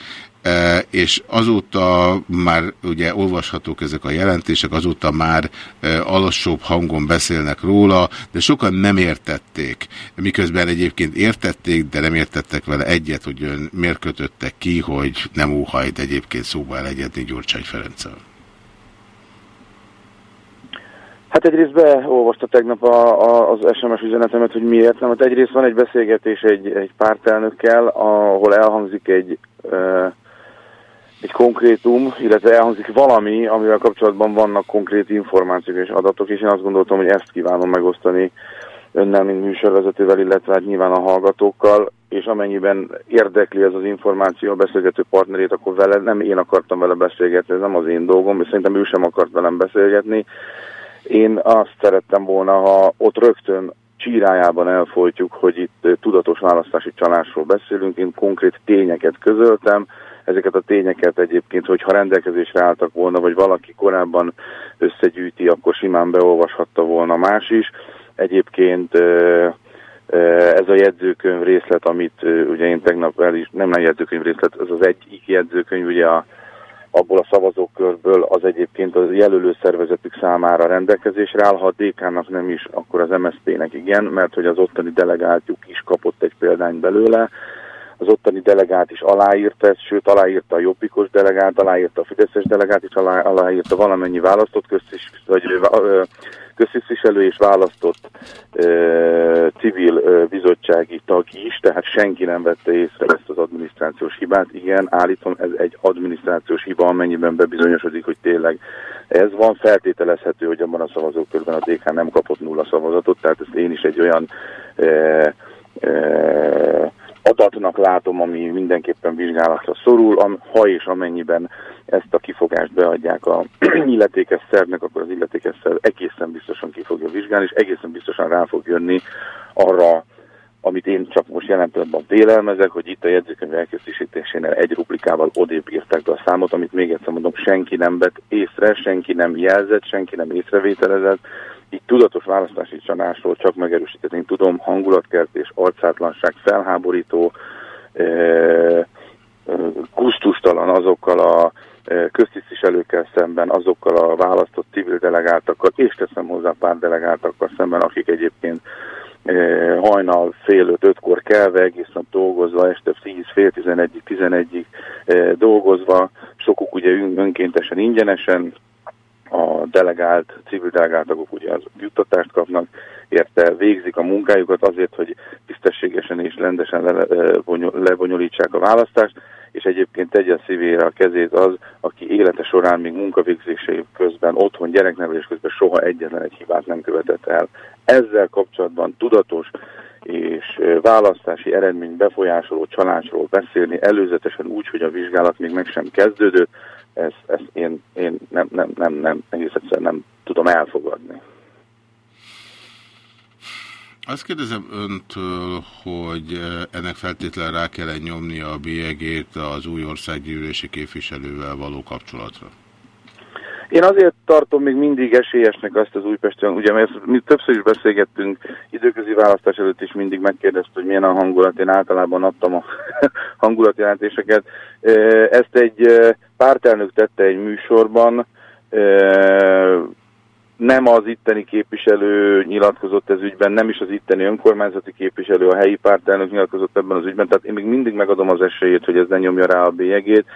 és azóta már ugye olvashatók ezek a jelentések, azóta már e, alassóbb hangon beszélnek róla, de sokan nem értették, miközben egyébként értették, de nem értettek vele egyet, hogy ön miért kötöttek ki, hogy nem óhajt egyébként szóba elegyedni Gyurcsány Ferenccel. Hát egyrészt beolvasta tegnap a, a, az SMS üzenetemet, hogy miért nem. Hát egyrészt van egy beszélgetés egy, egy pártelnökkel, ahol elhangzik egy... Uh, egy konkrétum, illetve elhangzik valami, amivel kapcsolatban vannak konkrét információk és adatok, és én azt gondoltam, hogy ezt kívánom megosztani önnel, mint műsorvezetővel, illetve hát nyilván a hallgatókkal, és amennyiben érdekli ez az információ a beszélgető partnerét, akkor vele nem én akartam vele beszélgetni, ez nem az én dolgom, és szerintem ő sem akart velem beszélgetni. Én azt szerettem volna, ha ott rögtön csírájában elfolytjuk, hogy itt tudatos választási csalásról beszélünk, én konkrét tényeket közöltem, Ezeket a tényeket egyébként, hogyha rendelkezésre álltak volna, vagy valaki korábban összegyűjti, akkor simán beolvashatta volna más is. Egyébként ez a jegyzőkönyv részlet, amit ugye én tegnap el is, nem nem jegyzőkönyv részlet, ez az egyik jegyzőkönyv, ugye a, abból a szavazókörből az egyébként a jelölő szervezetük számára rendelkezésre áll, ha a DK-nak nem is, akkor az MSZP-nek igen, mert hogy az ottani delegáltjuk is kapott egy példány belőle, az ottani delegát is aláírta ezt, sőt aláírta a jobbikos delegát, aláírta a fideszes delegát is, alá, aláírta valamennyi választott köztis, vagy köztisztviselő és választott ö, civil ö, bizottsági tag is, tehát senki nem vette észre ezt az adminisztrációs hibát. Igen, állítom, ez egy adminisztrációs hiba, amennyiben bebizonyosodik, hogy tényleg ez van. Feltételezhető, hogy abban a szavazókörben a DK nem kapott nulla szavazatot, tehát ezt én is egy olyan ö, ö, adatnak látom, ami mindenképpen vizsgálatra szorul, ha és amennyiben ezt a kifogást beadják a illetékes szervnek, akkor az illetékes szerv egészen biztosan ki fogja vizsgálni, és egészen biztosan rá fog jönni arra, amit én csak most jelen pillanatban vélelmezek, hogy itt a jegyzőkönyv elkészítésénél egy ruplikával odébb írták be a számot, amit még egyszer mondom, senki nem vett észre, senki nem jelzett, senki nem észrevételezett, így tudatos választási csalásról csak megerősíteni tudom, hangulatkertés, arcátlanság, felháborító, gusztustalan azokkal a köztisztviselőkkel szemben, azokkal a választott civil delegáltakkal, és teszem hozzá pár delegáltakkal szemben, akik egyébként hajnal fél öt-ötkor kelve, egész nap dolgozva, este 10, fél 11 11-ig eh, dolgozva, sokuk ugye ön- önkéntesen ingyenesen, a delegált, civil delegáltagok ugye az juttatást kapnak, érte végzik a munkájukat azért, hogy tisztességesen és rendesen le, le, bonyol- lebonyolítsák a választást, és egyébként tegye a szívére a kezét az, aki élete során még munkavégzése közben, otthon, gyereknevelés közben soha egyetlen egy hibát nem követett el. Ezzel kapcsolatban tudatos és választási eredmény befolyásoló csalásról beszélni előzetesen úgy, hogy a vizsgálat még meg sem kezdődött, ezt, ezt én, én nem, nem, nem, nem, egész egyszerűen nem tudom elfogadni. Azt kérdezem öntől, hogy eh, ennek feltétlenül rá kell -e nyomni a bélyegét az új országgyűlési képviselővel való kapcsolatra? Én azért tartom még mindig esélyesnek azt az Újpesten, ugye mert mi többször is beszélgettünk, időközi választás előtt is mindig megkérdezte, hogy milyen a hangulat, én általában adtam a hangulatjelentéseket. Ezt egy pártelnök tette egy műsorban, nem az itteni képviselő nyilatkozott ez ügyben, nem is az itteni önkormányzati képviselő, a helyi pártelnök nyilatkozott ebben az ügyben, tehát én még mindig megadom az esélyét, hogy ez ne nyomja rá a bélyegét.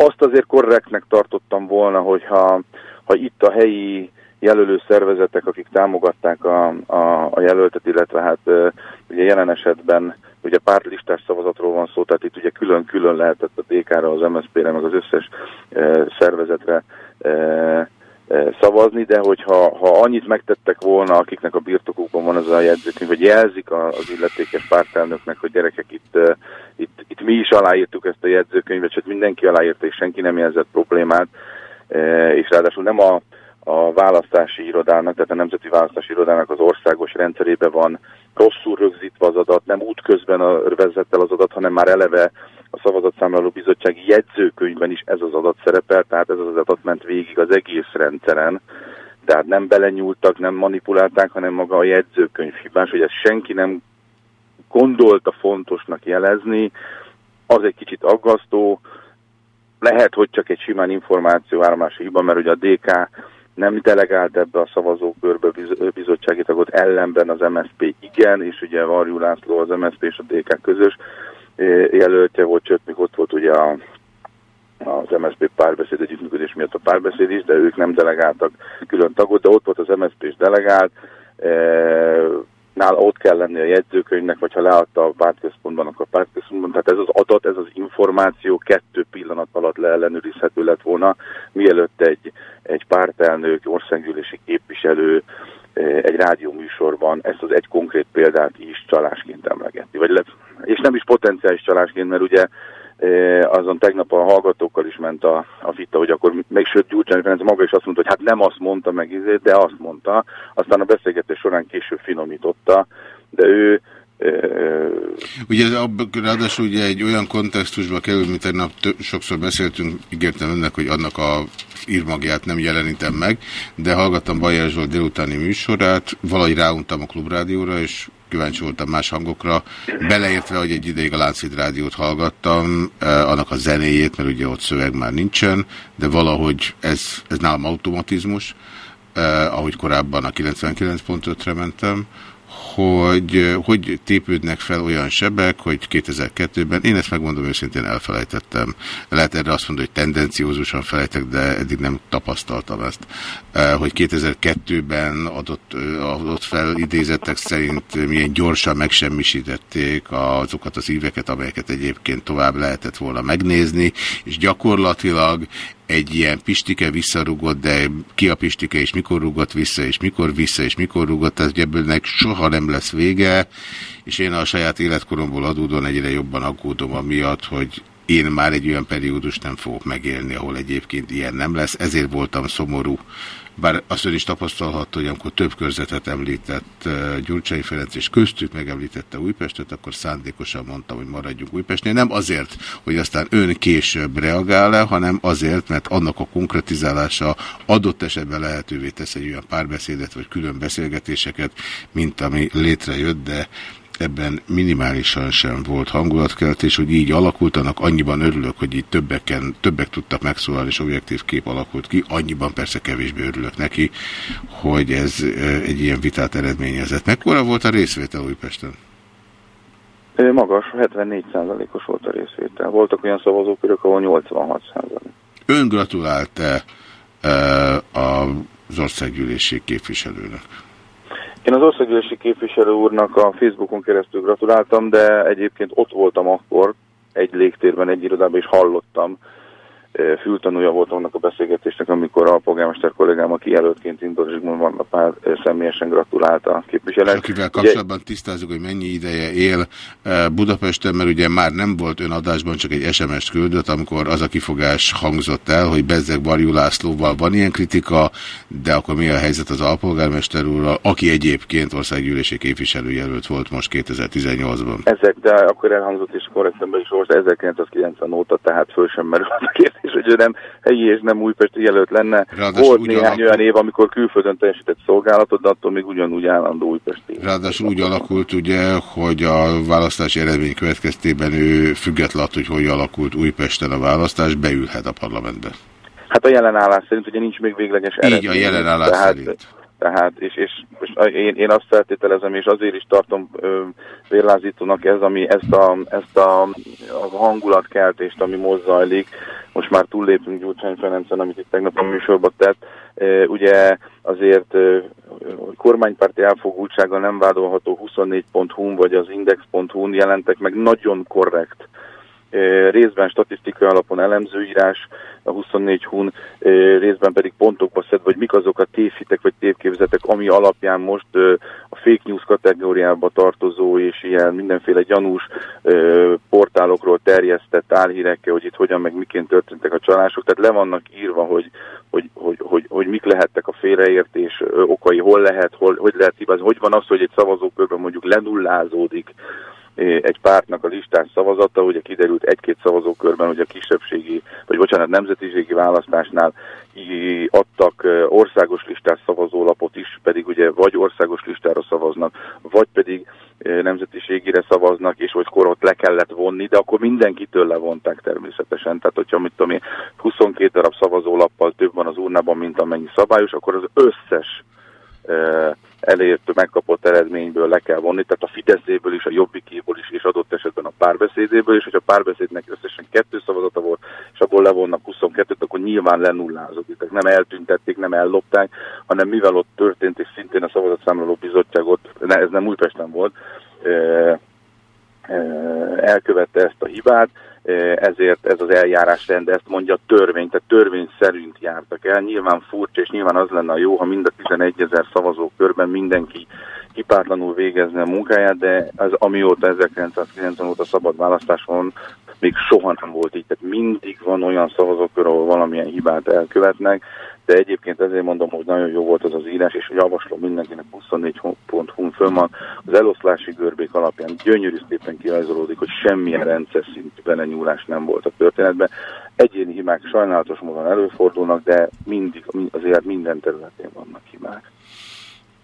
Azt azért korrektnek tartottam volna, hogyha ha itt a helyi jelölő szervezetek, akik támogatták a, a, a jelöltet, illetve hát ugye jelen esetben ugye pártlistás szavazatról van szó, tehát itt ugye külön-külön lehetett a DK-ra, az MSZP-re, meg az összes ö, szervezetre ö, szavazni, de hogyha ha annyit megtettek volna, akiknek a birtokukban van az a jegyzőkönyv, vagy jelzik az illetékes pártelnöknek, hogy gyerekek, itt, itt, itt mi is aláírtuk ezt a jegyzőkönyvet, csak mindenki aláírta, és senki nem jelzett problémát, és ráadásul nem a, a választási irodának, tehát a Nemzeti Választási Irodának az országos rendszerébe van rosszul rögzítve az adat, nem útközben a, vezet el az adat, hanem már eleve a szavazatszámláló bizottsági jegyzőkönyvben is ez az adat szerepel, tehát ez az adat ment végig az egész rendszeren, tehát nem belenyúltak, nem manipulálták, hanem maga a jegyzőkönyv hibás, hogy ezt senki nem gondolta fontosnak jelezni, az egy kicsit aggasztó, lehet, hogy csak egy simán információ áramlási hiba, mert ugye a DK nem delegált ebbe a szavazókörbe biz- bizottsági tagot, ellenben az MSZP igen, és ugye Varjú László az MSZP és a DK közös jelöltje volt, sőt, még ott volt ugye a, az MSZP párbeszéd együttműködés miatt a párbeszéd is, de ők nem delegáltak külön tagot, de ott volt az MSZP is delegált, eh, nála ott kell lenni a jegyzőkönyvnek, vagy ha leadta a pártközpontban, akkor a pártközpontban. Tehát ez az adat, ez az információ kettő pillanat alatt leellenőrizhető lett volna, mielőtt egy, egy pártelnök, országgyűlési képviselő egy rádióműsorban ezt az egy konkrét példát is csalásként emlegeti. Vagy le, és nem is potenciális csalásként, mert ugye azon tegnap a hallgatókkal is ment a, a vita, hogy akkor még sőt Gyurcsány Ferenc maga is azt mondta, hogy hát nem azt mondta meg, izé, de azt mondta. Aztán a beszélgetés során később finomította, de ő Ugye ráadásul ugye egy olyan kontextusba kerül, mint tegnap tö- sokszor beszéltünk, ígértem önnek, hogy annak a írmagját nem jelenítem meg, de hallgattam Bajer Zsolt délutáni műsorát, valahogy ráuntam a klubrádióra, és kíváncsi voltam más hangokra, beleértve, hogy egy ideig a Láncid rádiót hallgattam, eh, annak a zenéjét, mert ugye ott szöveg már nincsen, de valahogy ez, ez nálam automatizmus, eh, ahogy korábban a 99.5-re mentem, hogy eh, hogy tépődnek fel olyan sebek, hogy 2002-ben, én ezt megmondom őszintén elfelejtettem. Lehet erre azt mondani, hogy tendenciózusan felejtek, de eddig nem tapasztaltam ezt. Eh, Hogy 2002-ben adott, eh, adott fel idézetek szerint milyen gyorsan megsemmisítették azokat az éveket, amelyeket egyébként tovább lehetett volna megnézni, és gyakorlatilag egy ilyen pistike visszarúgott, de ki a pistike, és mikor rúgott vissza, és mikor vissza, és mikor rúgott, tehát ebből soha nem lesz vége, és én a saját életkoromból adódóan egyre jobban aggódom amiatt, hogy én már egy olyan periódus nem fogok megélni, ahol egyébként ilyen nem lesz, ezért voltam szomorú. Bár azt ön is tapasztalhatta, hogy amikor több körzetet említett uh, Gyurcsány Ferenc, és köztük megemlítette Újpestet, akkor szándékosan mondtam, hogy maradjunk Újpestnél. Nem azért, hogy aztán ön később reagál-e, hanem azért, mert annak a konkretizálása adott esetben lehetővé tesz egy olyan párbeszédet, vagy külön beszélgetéseket, mint ami létrejött, de ebben minimálisan sem volt hangulatkeltés, hogy így alakult, annak annyiban örülök, hogy így többeken, többek tudtak megszólalni, és objektív kép alakult ki, annyiban persze kevésbé örülök neki, hogy ez egy ilyen vitát eredményezett. Mekkora volt a részvétel Újpesten? Magas, 74%-os volt a részvétel. Voltak olyan szavazókörök, ahol 86%. Ön gratulált-e az országgyűlési képviselőnek? Én az országgyűlési képviselő úrnak a Facebookon keresztül gratuláltam, de egyébként ott voltam akkor, egy légtérben, egy irodában, és hallottam, fültanúja voltam annak a beszélgetésnek, amikor a polgármester kollégám, aki jelöltként indult, a pár személyesen gratulált a képviselőnek. Akivel kapcsolatban tisztázzuk, hogy mennyi ideje él Budapesten, mert ugye már nem volt ön adásban, csak egy SMS-t küldött, amikor az a kifogás hangzott el, hogy Bezzeg Barjú Lászlóval van ilyen kritika, de akkor mi a helyzet az alpolgármester úrral, aki egyébként országgyűlési képviselőjelölt volt most 2018-ban? Ezek, de akkor elhangzott és korrektan be is volt 1990 óta, tehát föl sem merült a kérdés és hogy ő nem helyi és nem újpesti jelölt lenne. Ráadásul Volt néhány alakul... olyan év, amikor külföldön teljesített szolgálatot, de attól még ugyanúgy állandó újpesti. Ráadásul úgy alakult ugye, hogy a választási eredmény következtében ő független hogy hogy alakult Újpesten a választás, beülhet a parlamentbe. Hát a jelenállás szerint ugye nincs még végleges eredmény. Így a jelenállás tehát, szerint. Tehát, és, és, és én, én azt feltételezem, és azért is tartom ö, vérlázítónak ez, ami ezt a, ezt a, a hangulatkeltést, ami most zajlik, most már túllépünk Gyurcsány Ferencen, amit itt tegnap a műsorban tett, e, ugye azért e, kormánypárti elfogultsággal nem vádolható 24.hu vagy az index.hu jelentek meg nagyon korrekt részben statisztikai alapon elemzőírás, a 24 hun részben pedig pontokba szed, vagy mik azok a tévhitek vagy tévképzetek, ami alapján most a fake news kategóriába tartozó és ilyen mindenféle gyanús portálokról terjesztett álhírekkel, hogy itt hogyan meg miként történtek a csalások, tehát le vannak írva, hogy, hogy, hogy, hogy, hogy mik lehettek a félreértés okai, hol lehet, hol, hogy lehet hibázni, hogy van az, hogy egy szavazókörben mondjuk lenullázódik egy pártnak a listás szavazata, ugye kiderült egy-két szavazókörben, hogy a kisebbségi, vagy bocsánat, nemzetiségi választásnál adtak országos listás szavazólapot is, pedig ugye vagy országos listára szavaznak, vagy pedig nemzetiségére szavaznak, és hogy korot le kellett vonni, de akkor mindenkitől levonták természetesen. Tehát, hogyha mit tudom én, 22 darab szavazólappal több van az urnában, mint amennyi szabályos, akkor az összes elért, megkapott eredményből le kell vonni, tehát a Fideszéből is, a Jobbikéból is, és adott esetben a párbeszédéből is, hogy a párbeszédnek összesen kettő szavazata volt, és abból levonnak 22-t, akkor nyilván lenullázott. Tehát nem eltüntették, nem ellopták, hanem mivel ott történt, és szintén a szavazatszámláló bizottságot, ne, ez nem Újpesten volt, elkövette ezt a hibát, ezért ez az eljárásrend, ezt mondja a törvény, tehát törvény szerint jártak el. Nyilván furcsa, és nyilván az lenne a jó, ha mind a 11 ezer szavazókörben mindenki hipátlanul végezne a munkáját, de az amióta 1990 óta szabad választás van, még soha nem volt így. Tehát mindig van olyan szavazókör, ahol valamilyen hibát elkövetnek, de egyébként ezért mondom, hogy nagyon jó volt az az írás, és javaslom mindenkinek 24.hu fönn van. Az eloszlási görbék alapján gyönyörű szépen kirajzolódik, hogy semmilyen rendszer szintű belenyúlás nem volt a történetben. Egyéni hibák sajnálatos módon előfordulnak, de mindig azért minden területén vannak hibák.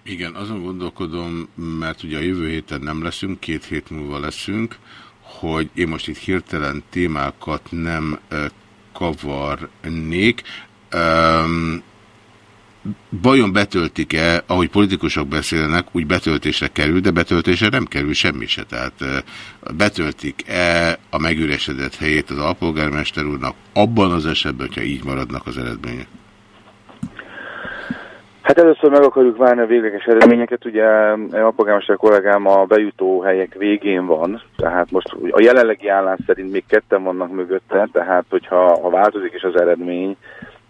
Igen, azon gondolkodom, mert ugye a jövő héten nem leszünk, két hét múlva leszünk, hogy én most itt hirtelen témákat nem kavarnék. Vajon betöltik-e, ahogy politikusok beszélnek, úgy betöltésre kerül, de betöltésre nem kerül semmi se. Tehát betöltik-e a megüresedett helyét az alpolgármester úrnak abban az esetben, hogyha így maradnak az eredmények? Hát először meg akarjuk várni a végleges eredményeket, ugye a polgármester kollégám a bejutó helyek végén van, tehát most a jelenlegi állás szerint még ketten vannak mögötte, tehát hogyha ha változik is az eredmény,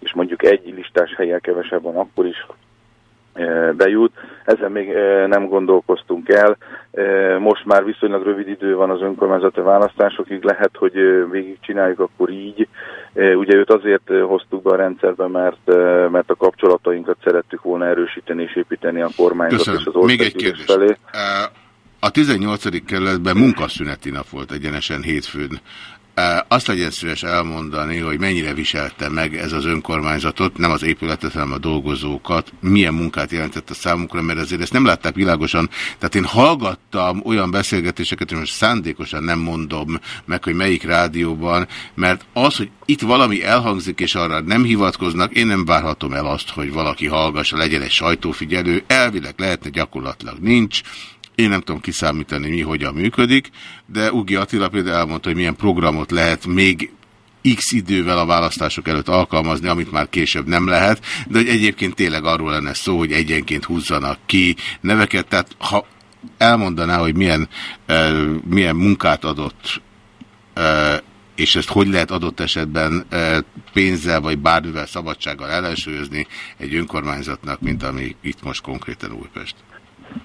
és mondjuk egy listás helyen kevesebb van, akkor is e, bejut. Ezen még e, nem gondolkoztunk el. E, most már viszonylag rövid idő van az önkormányzati választásokig, lehet, hogy végigcsináljuk akkor így. Ugye őt azért hoztuk be a rendszerbe, mert, mert a kapcsolatainkat szerettük volna erősíteni és építeni a kormányzat Köszönöm. és az ország Még egy kérdés. felé. A 18. kerületben munkaszüneti nap volt egyenesen hétfőn. Azt legyen szíves elmondani, hogy mennyire viselte meg ez az önkormányzatot, nem az épületet, hanem a dolgozókat, milyen munkát jelentett a számukra, mert azért ezt nem látták világosan. Tehát én hallgattam olyan beszélgetéseket, hogy most szándékosan nem mondom meg, hogy melyik rádióban, mert az, hogy itt valami elhangzik, és arra nem hivatkoznak, én nem várhatom el azt, hogy valaki hallgassa, legyen egy sajtófigyelő, elvileg lehetne, gyakorlatilag nincs, én nem tudom kiszámítani, mi hogyan működik, de Ugi Attila például elmondta, hogy milyen programot lehet még x idővel a választások előtt alkalmazni, amit már később nem lehet, de hogy egyébként tényleg arról lenne szó, hogy egyenként húzzanak ki neveket, tehát ha elmondaná, hogy milyen, e, milyen munkát adott e, és ezt hogy lehet adott esetben e, pénzzel vagy bármivel szabadsággal ellensúlyozni egy önkormányzatnak, mint ami itt most konkrétan Újpest.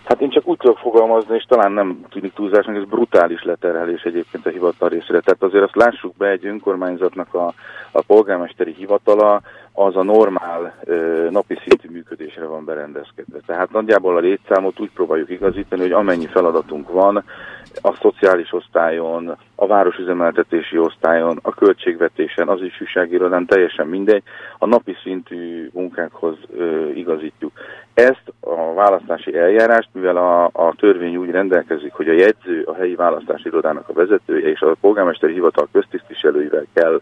Hát én csak úgy tudok fogalmazni, és talán nem tűnik túlzásnak, ez brutális leterhelés egyébként a hivatal részére. Tehát azért azt lássuk be, egy önkormányzatnak a, a polgármesteri hivatala, az a normál ö, napi szintű működésre van berendezkedve. Tehát nagyjából a létszámot úgy próbáljuk igazítani, hogy amennyi feladatunk van, a szociális osztályon, a városüzemeltetési osztályon, a költségvetésen, az ifjúságirodán, teljesen mindegy, a napi szintű munkákhoz ö, igazítjuk. Ezt a választási eljárást, mivel a, a törvény úgy rendelkezik, hogy a jegyző, a helyi választási irodának a vezetője és a polgármesteri hivatal köztisztviselőivel kell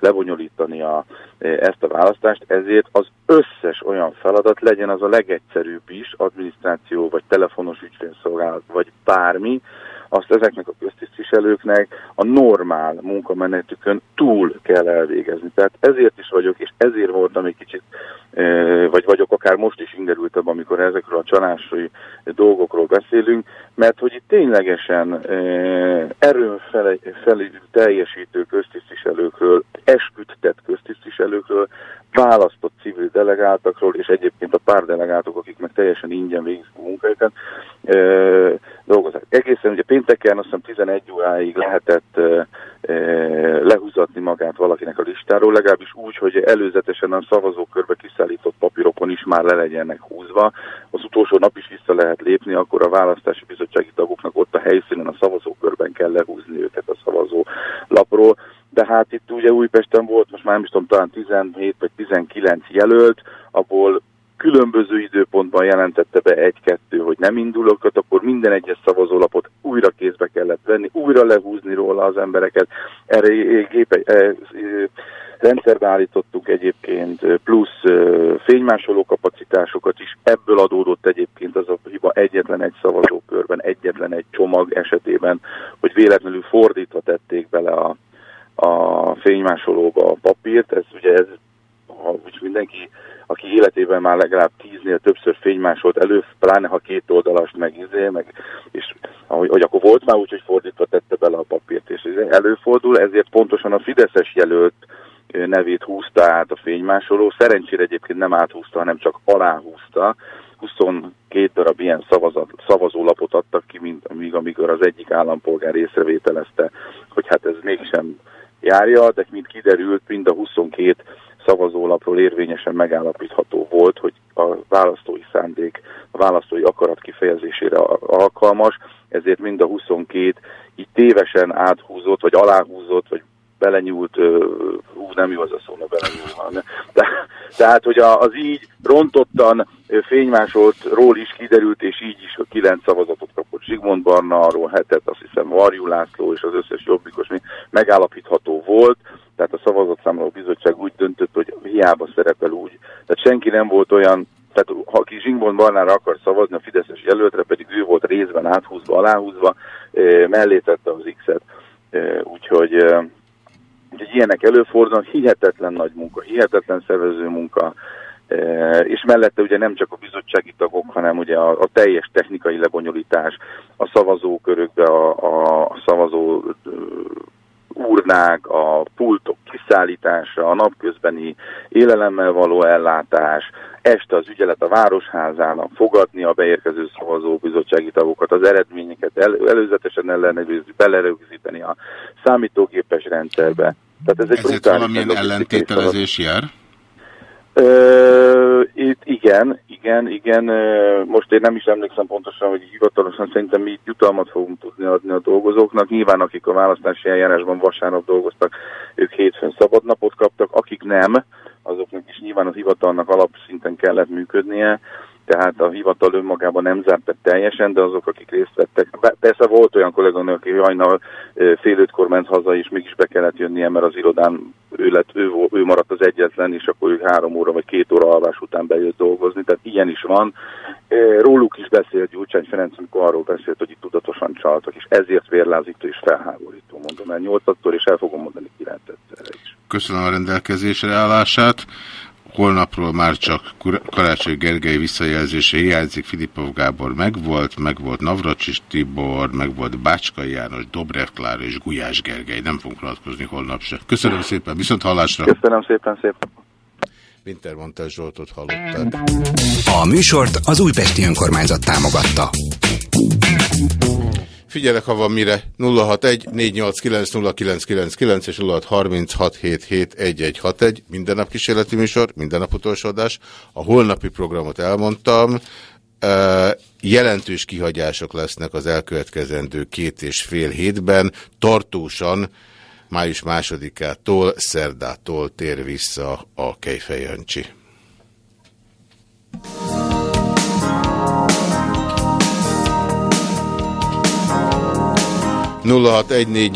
lebonyolítani a, ezt a választást, ezért az összes olyan feladat, legyen az a legegyszerűbb is, adminisztráció, vagy telefonos ügyfélszolgálat, vagy bármi, azt ezeknek a köztisztviselőknek a normál munkamenetükön túl kell elvégezni. Tehát ezért is vagyok, és ezért voltam egy kicsit, vagy vagyok akár most is ingerültebb, amikor ezekről a csalási dolgokról beszélünk, mert hogy itt ténylegesen erőn fel, fel teljesítő köztisztviselőkről, esküdtett köztisztviselőkről, választott civil delegáltakról, és egyébként a pár delegátok, akik meg teljesen ingyen végzik a munkájukat, dolgoznak. Egészen ugye pénteken azt hiszem 11 óráig lehetett e, e, lehúzatni magát valakinek a listáról, legalábbis úgy, hogy előzetesen a szavazókörbe kiszállított papírokon is már le legyenek húzva. Az utolsó nap is vissza lehet lépni, akkor a választási bizottsági tagoknak ott a helyszínen a szavazókörben kell lehúzni őket a szavazó lapról. De hát itt ugye Újpesten volt, most már nem is tudom, talán 17 vagy 19 jelölt, abból különböző időpontban jelentette be egy-kettő, hogy nem indulok, akkor minden egyes szavazólapot újra kézbe kellett venni, újra lehúzni róla az embereket. Erre gépe, e, e, rendszerbe állítottuk egyébként plusz fénymásoló kapacitásokat is. Ebből adódott egyébként az a hiba egyetlen egy szavazókörben, egyetlen egy csomag esetében, hogy véletlenül fordítva tették bele a, a fénymásolóba a papírt. Ez ugye ez, ha mindenki aki életében már legalább tíznél többször fénymásolt elő, pláne ha két oldalast meg izé, meg, és ahogy, hogy akkor volt már úgy, hogy fordítva tette bele a papírt, és izé, előfordul, ezért pontosan a Fideszes jelölt nevét húzta át a fénymásoló, szerencsére egyébként nem áthúzta, hanem csak aláhúzta, 22 darab ilyen szavazat, szavazólapot adtak ki, mint, amíg, amikor az egyik állampolgár észrevételezte, hogy hát ez mégsem járja, de mint kiderült, mind a 22 szavazólapról érvényesen megállapítható volt, hogy a választói szándék, a választói akarat kifejezésére alkalmas, ezért mind a 22 így tévesen áthúzott, vagy aláhúzott, vagy belenyúlt, hú, nem jó az a szó, ne belenyúl, de, tehát, hogy az így rontottan fénymásoltról is kiderült, és így is a kilenc szavazatot kapott Zsigmond Barna, arról hetet, azt hiszem Varjú László és az összes jobbikos megállapítható volt, tehát a szavazatszámoló bizottság úgy döntött, hogy hiába szerepel úgy. Tehát senki nem volt olyan, tehát ha ki Zsingbon Barnára akar szavazni a Fideszes jelöltre, pedig ő volt részben áthúzva, aláhúzva, mellé tette az X-et. Úgyhogy, úgyhogy ilyenek előfordulnak, hihetetlen nagy munka, hihetetlen szervező munka, és mellette ugye nem csak a bizottsági tagok, hanem ugye a, a teljes technikai lebonyolítás, a szavazókörökbe, a, a szavazó urnák, a pultok kiszállítása, a napközbeni élelemmel való ellátás, este az ügyelet a Városházának, fogadni a beérkező szavazóbizottsági tagokat, az eredményeket el, előzetesen ellenőrizni, belerögzíteni a számítógépes rendszerbe. Tehát ez egy Ezért valamilyen ellentételezés jár? Ö, itt igen, igen igen, Most én nem is emlékszem pontosan, hogy hivatalosan szerintem mi jutalmat fogunk tudni adni a dolgozóknak. Nyilván akik a választási eljárásban vasárnap dolgoztak, ők hétfőn szabadnapot kaptak, akik nem, azoknak is nyilván az hivatalnak alapszinten kellett működnie, tehát a hivatal önmagában nem zárt teljesen, de azok, akik részt vettek. Persze volt olyan kolléganő, aki hajnal fél ötkor ment haza, és mégis be kellett jönnie, mert az irodán ő, lett, ő, ő maradt az egyetlen, és akkor ő három óra vagy két óra alvás után bejött dolgozni, tehát ilyen is van. Róluk is beszélt Gyurcsány Ferenc, amikor arról beszélt, hogy itt tudatosan csaltak, és ezért vérlázító és felháborító, mondom el nyolcattól, és el fogom mondani kilencettől is. Köszönöm a rendelkezésre állását. Holnapról már csak Karácsony Gergely visszajelzése hiányzik. Filipov Gábor megvolt, megvolt Navracsis Tibor, megvolt Bácskai János, Dobrev Klára és Gulyás Gergely. Nem fogunk nyilatkozni holnap se. Köszönöm szépen, viszont hallásra. Köszönöm szépen, szépen. Wintermantel Zsoltot hallották. A műsort az Újpesti Önkormányzat támogatta. Figyelek, ha van mire. 061 489 0999 és 0636771161. Minden nap kísérleti műsor, minden nap utolsó adás. A holnapi programot elmondtam. Ö, Jelentős kihagyások lesznek az elkövetkezendő két és fél hétben. Tartósan május másodikától, szerdától tér vissza a Kejfej Jancsi. nulla hat egy négy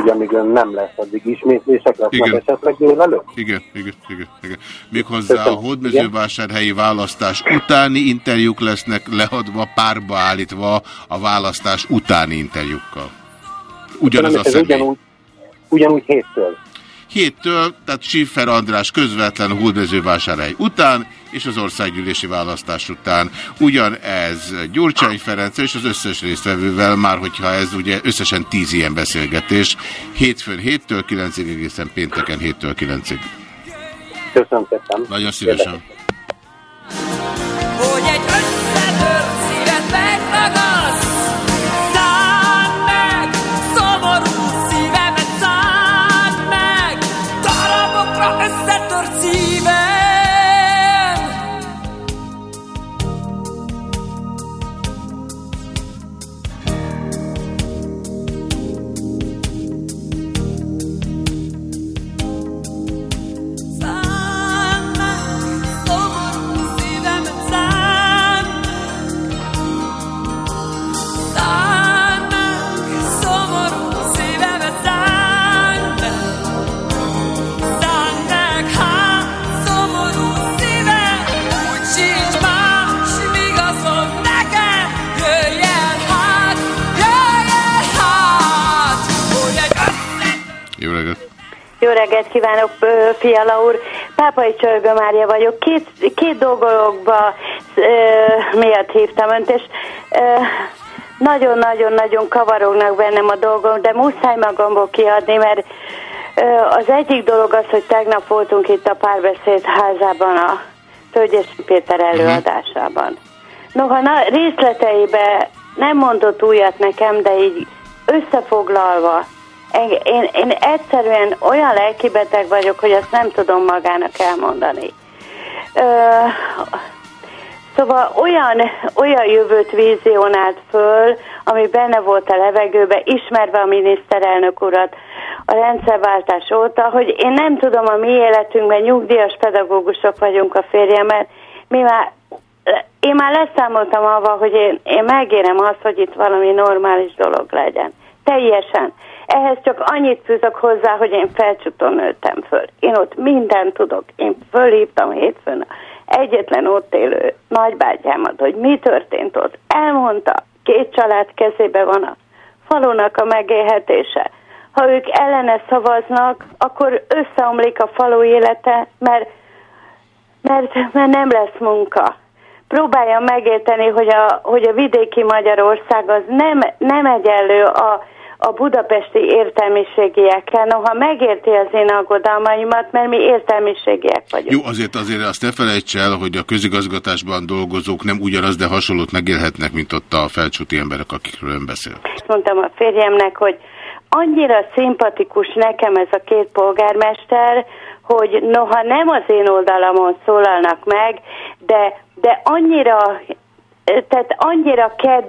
hogy amíg ön nem lesz, addig ismétlések lesznek Igen. esetleg délelőtt? Igen, igen, igen, igen. Méghozzá a hódmezővásárhelyi választás utáni interjúk lesznek leadva, párba állítva a választás utáni interjúkkal. Ugyanaz a személy. ugyanúgy, ugyanúgy héttől. Héttől, tehát Schiffer András közvetlen hódmezővásárhely után, és az országgyűlési választás után. Ugyanez Gyurcsány Ferenc és az összes résztvevővel, már hogyha ez ugye összesen tíz ilyen beszélgetés. Hétfőn 7-től 9-ig, egészen pénteken 7-től 9-ig. Köszönöm szépen. Nagyon szívesen. Hogy Jó reggelt kívánok, Fiala úr! Pápai Csörgő Mária vagyok. Két, két dolgokba ö, miatt hívtam önt, és nagyon-nagyon-nagyon kavarognak bennem a dolgok, de muszáj magamból kiadni, mert ö, az egyik dolog az, hogy tegnap voltunk itt a párbeszéd házában a Tölgyes Péter előadásában. Noha na, részleteibe nem mondott újat nekem, de így összefoglalva Én, én egyszerűen olyan lelkibeteg vagyok, hogy azt nem tudom magának elmondani. Ö, Szóval olyan, olyan jövőt vizionált föl, ami benne volt a levegőbe, ismerve a miniszterelnök urat a rendszerváltás óta, hogy én nem tudom, a mi életünkben nyugdíjas pedagógusok vagyunk a férjemmel, mi már én már leszámoltam avval, hogy én, én megérem azt, hogy itt valami normális dolog legyen. Teljesen. Ehhez csak annyit fűzök hozzá, hogy én felcsúton nőttem föl. Én ott mindent tudok. Én fölhívtam hétfőn egyetlen ott élő nagybátyámat, hogy mi történt ott. Elmondta, két család kezébe van a falunak a megélhetése. Ha ők ellene szavaznak, akkor összeomlik a falu élete, mert, mert, mert nem lesz munka. Próbálja megérteni, hogy a, hogy a vidéki Magyarország az nem, nem egyenlő a, a budapesti értelmiségiekkel. Noha megérti az én aggodalmaimat, mert mi értelmiségiek vagyunk. Jó, azért azért azt ne felejts el, hogy a közigazgatásban dolgozók nem ugyanaz, de hasonlót megélhetnek, mint ott a felcsúti emberek, akikről ön beszél. Mondtam a férjemnek, hogy annyira szimpatikus nekem ez a két polgármester, hogy noha nem az én oldalamon szólalnak meg, de, de annyira, tehát annyira ked,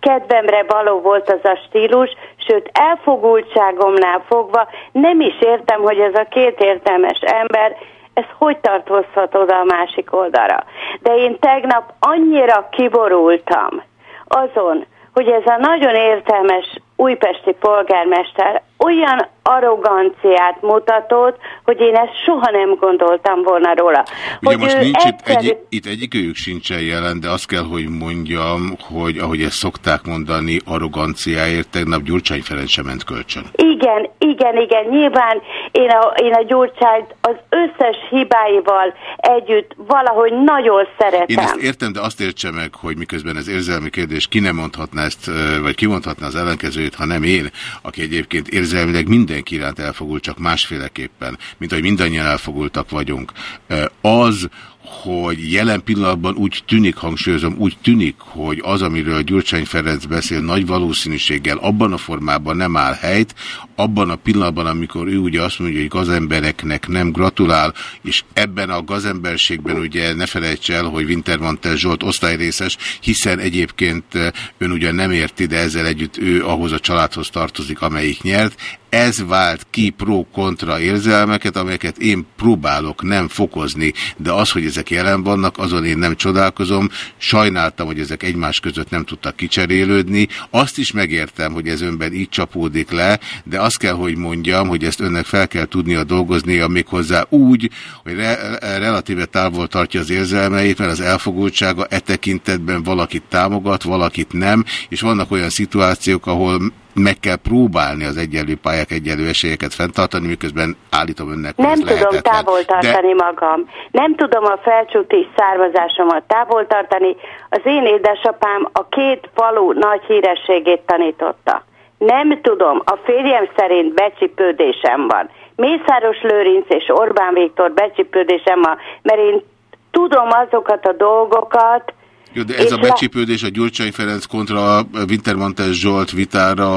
kedvemre való volt az a stílus, sőt elfogultságomnál fogva nem is értem, hogy ez a két értelmes ember ez hogy tartozhat oda a másik oldalra. De én tegnap annyira kiborultam azon, hogy ez a nagyon értelmes újpesti polgármester olyan arroganciát mutatott, hogy én ezt soha nem gondoltam volna róla. Ugye hogy most nincs itt, egyszerű- egy, itt egyikőjük sincsen jelen, de azt kell, hogy mondjam, hogy ahogy ezt szokták mondani, arroganciáért tegnap Gyurcsány Ferenc sem ment kölcsön. Igen, igen, igen, nyilván én a, én a Gyurcsányt az összes hibáival együtt valahogy nagyon szeretem. Én ezt értem, de azt értse meg, hogy miközben ez érzelmi kérdés, ki nem mondhatná ezt, vagy ki mondhatná az ellenkezőjét, ha nem én, aki egyébként érzelmileg mindenki iránt elfogult, csak másféleképpen, mint ahogy mindannyian elfogultak vagyunk. Az, hogy jelen pillanatban úgy tűnik, hangsúlyozom, úgy tűnik, hogy az, amiről Gyurcsány Ferenc beszél, nagy valószínűséggel abban a formában nem áll helyt, abban a pillanatban, amikor ő ugye azt mondja, hogy gazembereknek nem gratulál, és ebben a gazemberségben ugye ne felejts el, hogy Wintermantel Zsolt osztályrészes, hiszen egyébként eh, ön ugyan nem érti, de ezzel együtt ő ahhoz a családhoz tartozik, amelyik nyert. Ez vált ki pro-kontra érzelmeket, amelyeket én próbálok nem fokozni, de az, hogy ezek jelen vannak, azon én nem csodálkozom. Sajnáltam, hogy ezek egymás között nem tudtak kicserélődni. Azt is megértem, hogy ez önben így csapódik le, de azt kell, hogy mondjam, hogy ezt önnek fel kell tudnia dolgoznia méghozzá úgy, hogy re relatíve távol tartja az érzelmeit, mert az elfogultsága e tekintetben valakit támogat, valakit nem, és vannak olyan szituációk, ahol meg kell próbálni az egyenlő pályák, egyenlő esélyeket fenntartani, miközben állítom önnek, hogy Nem tudom lehetetlen. távol tartani magam. Nem tudom a felcsúti származásomat távol tartani. Az én édesapám a két falu nagy hírességét tanította. Nem tudom, a férjem szerint becsipődésem van. Mészáros Lőrinc és Orbán Viktor becsipődésem van, mert én tudom azokat a dolgokat, Jó, de ez a becsípődés a Gyurcsány Ferenc kontra Wintermantel Zsolt vitára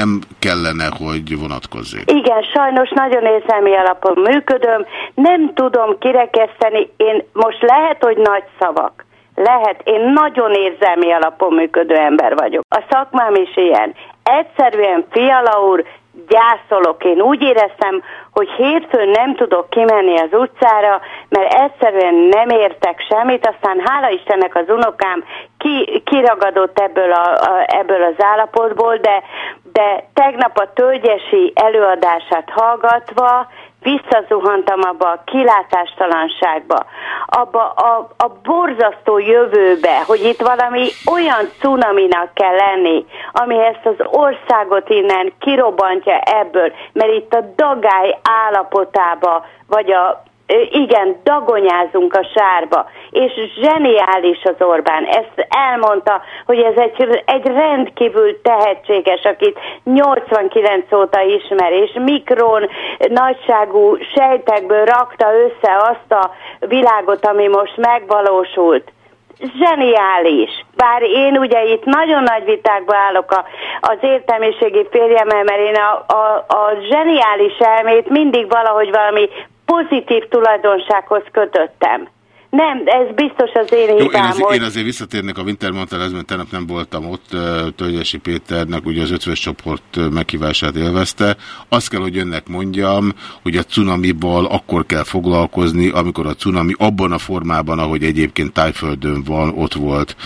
nem kellene, hogy vonatkozzék. Igen, sajnos nagyon érzelmi alapon működöm, nem tudom kirekeszteni, én most lehet, hogy nagy szavak, lehet, én nagyon érzelmi alapon működő ember vagyok. A szakmám is ilyen. Egyszerűen, Fiala úr, gyászolok. Én úgy éreztem, hogy hétfőn nem tudok kimenni az utcára, mert egyszerűen nem értek semmit, aztán hála Istennek az unokám ki, kiragadott ebből, a, a, ebből az állapotból, de, de tegnap a tölgyesi előadását hallgatva visszazuhantam abba a kilátástalanságba, abba a, a borzasztó jövőbe, hogy itt valami olyan cunaminak kell lenni, ami ezt az országot innen kirobbantja ebből, mert itt a dagály állapotába, vagy a igen, dagonyázunk a sárba, és zseniális az Orbán. Ezt elmondta, hogy ez egy, egy rendkívül tehetséges, akit 89 óta ismer, és mikron nagyságú sejtekből rakta össze azt a világot, ami most megvalósult. zseniális. Bár én ugye itt nagyon nagy vitákba állok a, az értelmiségi férjemmel, mert én a, a, a zseniális elmét mindig valahogy valami pozitív tulajdonsághoz kötöttem. Nem, ez biztos az én Jó, én, hibám, azért, hogy... én azért visszatérnek a Wintermantelhez, mert tegnap nem voltam ott, Tölgyesi Péternek ugye az ötvös csoport ö, meghívását élvezte. Azt kell, hogy önnek mondjam, hogy a cunamiból akkor kell foglalkozni, amikor a cunami abban a formában, ahogy egyébként Tájföldön van, ott volt.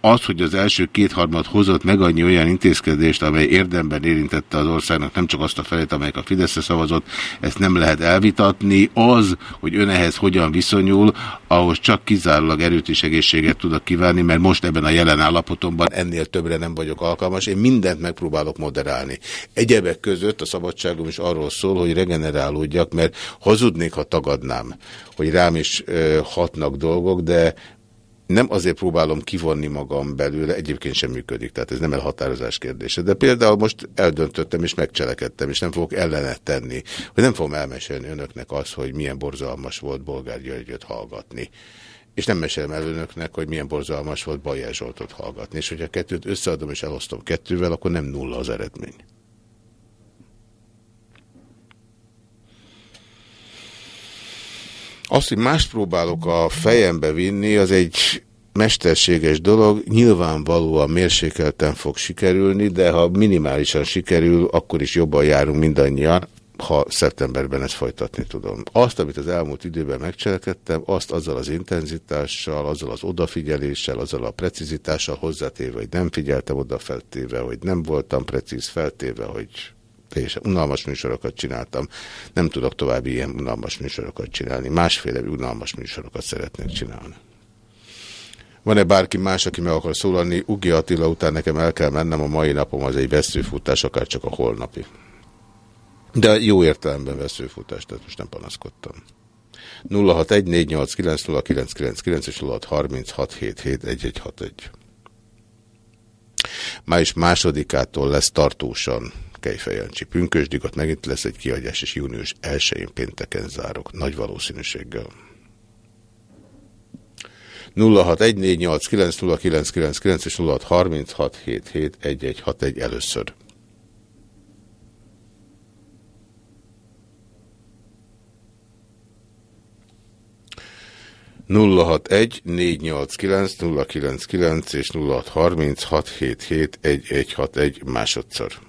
Az, hogy az első kétharmad hozott meg annyi olyan intézkedést, amely érdemben érintette az országnak nem csak azt a felét, amelyik a Fideszre szavazott, ezt nem lehet elvitatni. Az, hogy ön ehhez hogyan viszonyul, ahhoz csak kizárólag erőt és egészséget tudok kívánni, mert most ebben a jelen állapotomban ennél többre nem vagyok alkalmas. Én mindent megpróbálok moderálni. Egyebek között a szabadságom is arról szól, hogy regenerálódjak, mert hazudnék, ha tagadnám, hogy rám is hatnak dolgok, de nem azért próbálom kivonni magam belőle, egyébként sem működik, tehát ez nem elhatározás kérdése. De például most eldöntöttem és megcselekedtem, és nem fogok ellenet tenni, hogy nem fogom elmesélni önöknek azt, hogy milyen borzalmas volt Bolgár Györgyöt hallgatni. És nem mesélem el önöknek, hogy milyen borzalmas volt Bajás Zsoltot hallgatni. És hogyha kettőt összeadom és elosztom kettővel, akkor nem nulla az eredmény. Azt, hogy mást próbálok a fejembe vinni, az egy mesterséges dolog, nyilvánvalóan mérsékelten fog sikerülni, de ha minimálisan sikerül, akkor is jobban járunk mindannyian, ha szeptemberben ezt folytatni tudom. Azt, amit az elmúlt időben megcselekedtem, azt azzal az intenzitással, azzal az odafigyeléssel, azzal a precizitással hozzátéve, hogy nem figyeltem oda feltéve, hogy nem voltam precíz feltéve, hogy teljesen unalmas műsorokat csináltam. Nem tudok további ilyen unalmas műsorokat csinálni. Másféle unalmas műsorokat szeretnék csinálni. Van-e bárki más, aki meg akar szólalni? Ugi Attila után nekem el kell mennem, a mai napom az egy veszőfutás, akár csak a holnapi. De jó értelemben veszőfutás, tehát most nem panaszkodtam. 0614890999 és 0636771161. Május másodikától lesz tartósan Kejfejancsi pünkösdig, ott megint lesz egy kiadás, és június 1-én pénteken zárok, nagy valószínűséggel. 0614890999 és 0636771161 először. nulla hat egy négy nyolc kilenc nulla kilenc kilenc és nulla hat harminc hat hét hét egy egy hat egy másodszor.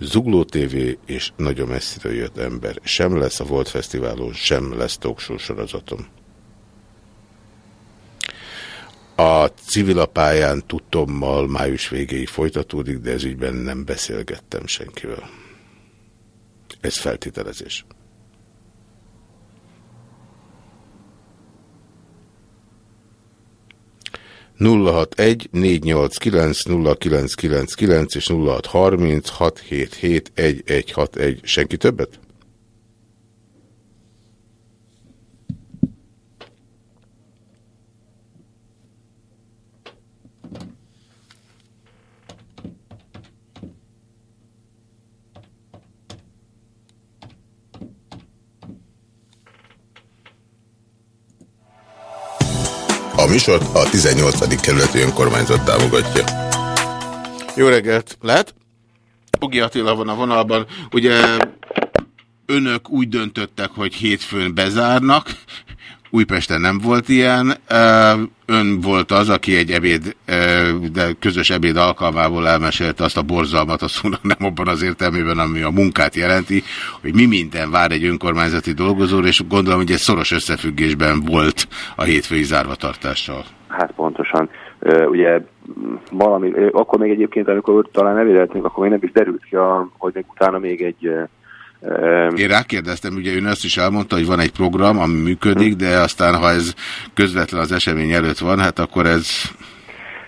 Zugló TV és nagyon messziről jött ember. Sem lesz a Volt Fesztiválon, sem lesz talkshow sorozatom. A civilapályán tudtommal május végéig folytatódik, de ez ügyben nem beszélgettem senkivel. Ez feltételezés. 061 061 489 0999 és 0636771161. Senki többet? Műsort a 18. kerületi önkormányzat támogatja. Jó reggelt! Lehet? Ugi Attila van a vonalban. Ugye önök úgy döntöttek, hogy hétfőn bezárnak, Újpesten nem volt ilyen. Ön volt az, aki egy ebéd, de közös ebéd alkalmából elmesélte azt a borzalmat a szónak nem abban az értelmében, ami a munkát jelenti, hogy mi minden vár egy önkormányzati dolgozóra, és gondolom, hogy egy szoros összefüggésben volt a hétfői zárvatartással. Hát pontosan. Ugye valami, akkor még egyébként, amikor talán ebédeltünk, akkor még nem is derült ki, a, hogy még utána még egy Én rákérdeztem, ugye ön azt is elmondta, hogy van egy program, ami működik, de aztán, ha ez közvetlen az esemény előtt van, hát akkor ez...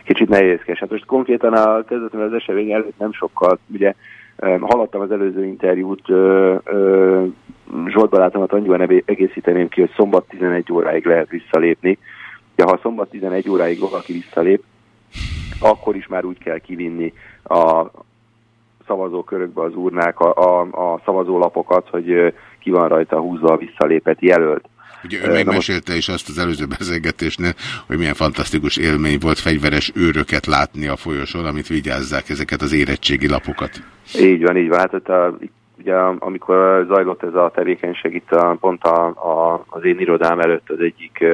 kicsit nehézkes. Hát most konkrétan a kezdetben az esemény előtt nem sokkal, ugye hallottam az előző interjút, Zsolt barátomat annyiban egészíteném ki, hogy szombat 11 óráig lehet visszalépni. De ha szombat 11 óráig valaki visszalép, akkor is már úgy kell kivinni a szavazókörökbe az urnák a, a, a szavazólapokat, hogy ki van rajta húzva a visszalépett jelölt. Ugye ő megmesélte is azt az előző beszélgetésnél, hogy milyen fantasztikus élmény volt fegyveres őröket látni a folyosón, amit vigyázzák ezeket az érettségi lapokat. Így van, így van. Hát ott a, ugye amikor zajlott ez a tevékenység, itt a, pont a, a, az én irodám előtt az egyik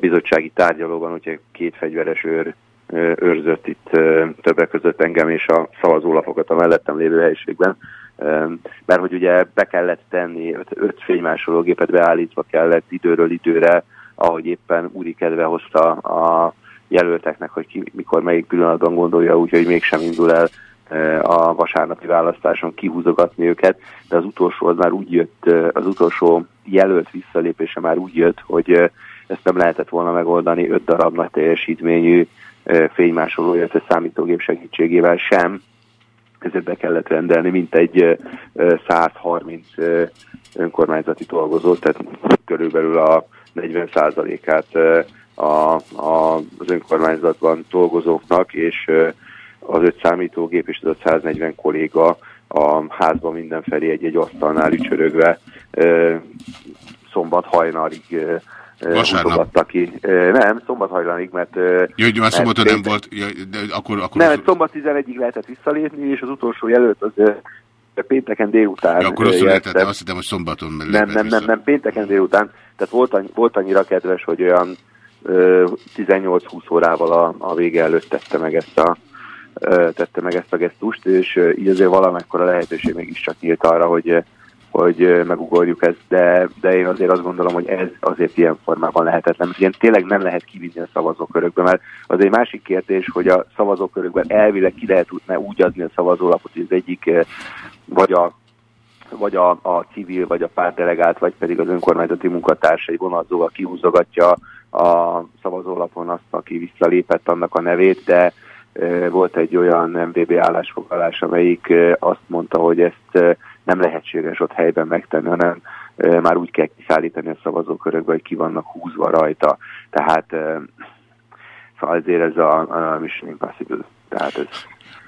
bizottsági tárgyalóban, ugye két fegyveres őr őrzött itt többek között engem és a szavazólapokat a mellettem lévő helyiségben. Mert hogy ugye be kellett tenni, öt, öt fénymásológépet beállítva kellett időről időre, ahogy éppen úri kedve hozta a jelölteknek, hogy ki, mikor melyik pillanatban gondolja úgy, hogy mégsem indul el a vasárnapi választáson kihúzogatni őket, de az utolsó az már úgy jött, az utolsó jelölt visszalépése már úgy jött, hogy ezt nem lehetett volna megoldani öt darab nagy teljesítményű fénymásoló, illetve számítógép segítségével sem, ezért be kellett rendelni mint egy eh, eh, 130 eh, önkormányzati dolgozót, tehát körülbelül a 40%-át eh, a, a, az önkormányzatban dolgozóknak, és az öt számítógép és az 540 kolléga a házban mindenfelé egy-egy asztalnál ücsörögve szombat hajnalig húzogatta ki. Nem, szombat hajnalig, mert... Jó, már mert szombaton nem volt, de akkor, akkor nem, mert szombat 11-ig lehetett visszalépni, és az utolsó jelölt az pénteken délután. ja, akkor jelent lehetett, be. azt hittem, hogy szombaton nem, nem, vissza. nem, nem, pénteken délután. Tehát volt, annyi, volt annyira kedves, hogy olyan ö, 18-20 órával a, a vége előtt tette meg ezt a tette meg ezt a gesztust, és így azért valamekkora lehetőség mégiscsak nyílt arra, hogy hogy megugorjuk ezt, de, de én azért azt gondolom, hogy ez azért ilyen formában lehetetlen, ilyen tényleg nem lehet kivinni a szavazókörökbe, mert az egy másik kérdés, hogy a szavazókörökben elvileg ki lehet tudna úgy adni a szavazólapot, hogy az egyik vagy a vagy a, a civil, vagy a pártdelegált, vagy pedig az önkormányzati munkatárs egy vonalzóval kihúzogatja a szavazólapon azt, aki visszalépett annak a nevét, de volt egy olyan MVB állásfoglalás, amelyik azt mondta, hogy ezt nem lehetséges ott helyben megtenni, hanem már úgy kell kiszállítani a szavazókörökbe, hogy ki vannak húzva rajta. Tehát szóval ezért ez a, a Mission Impossible. Tehát ez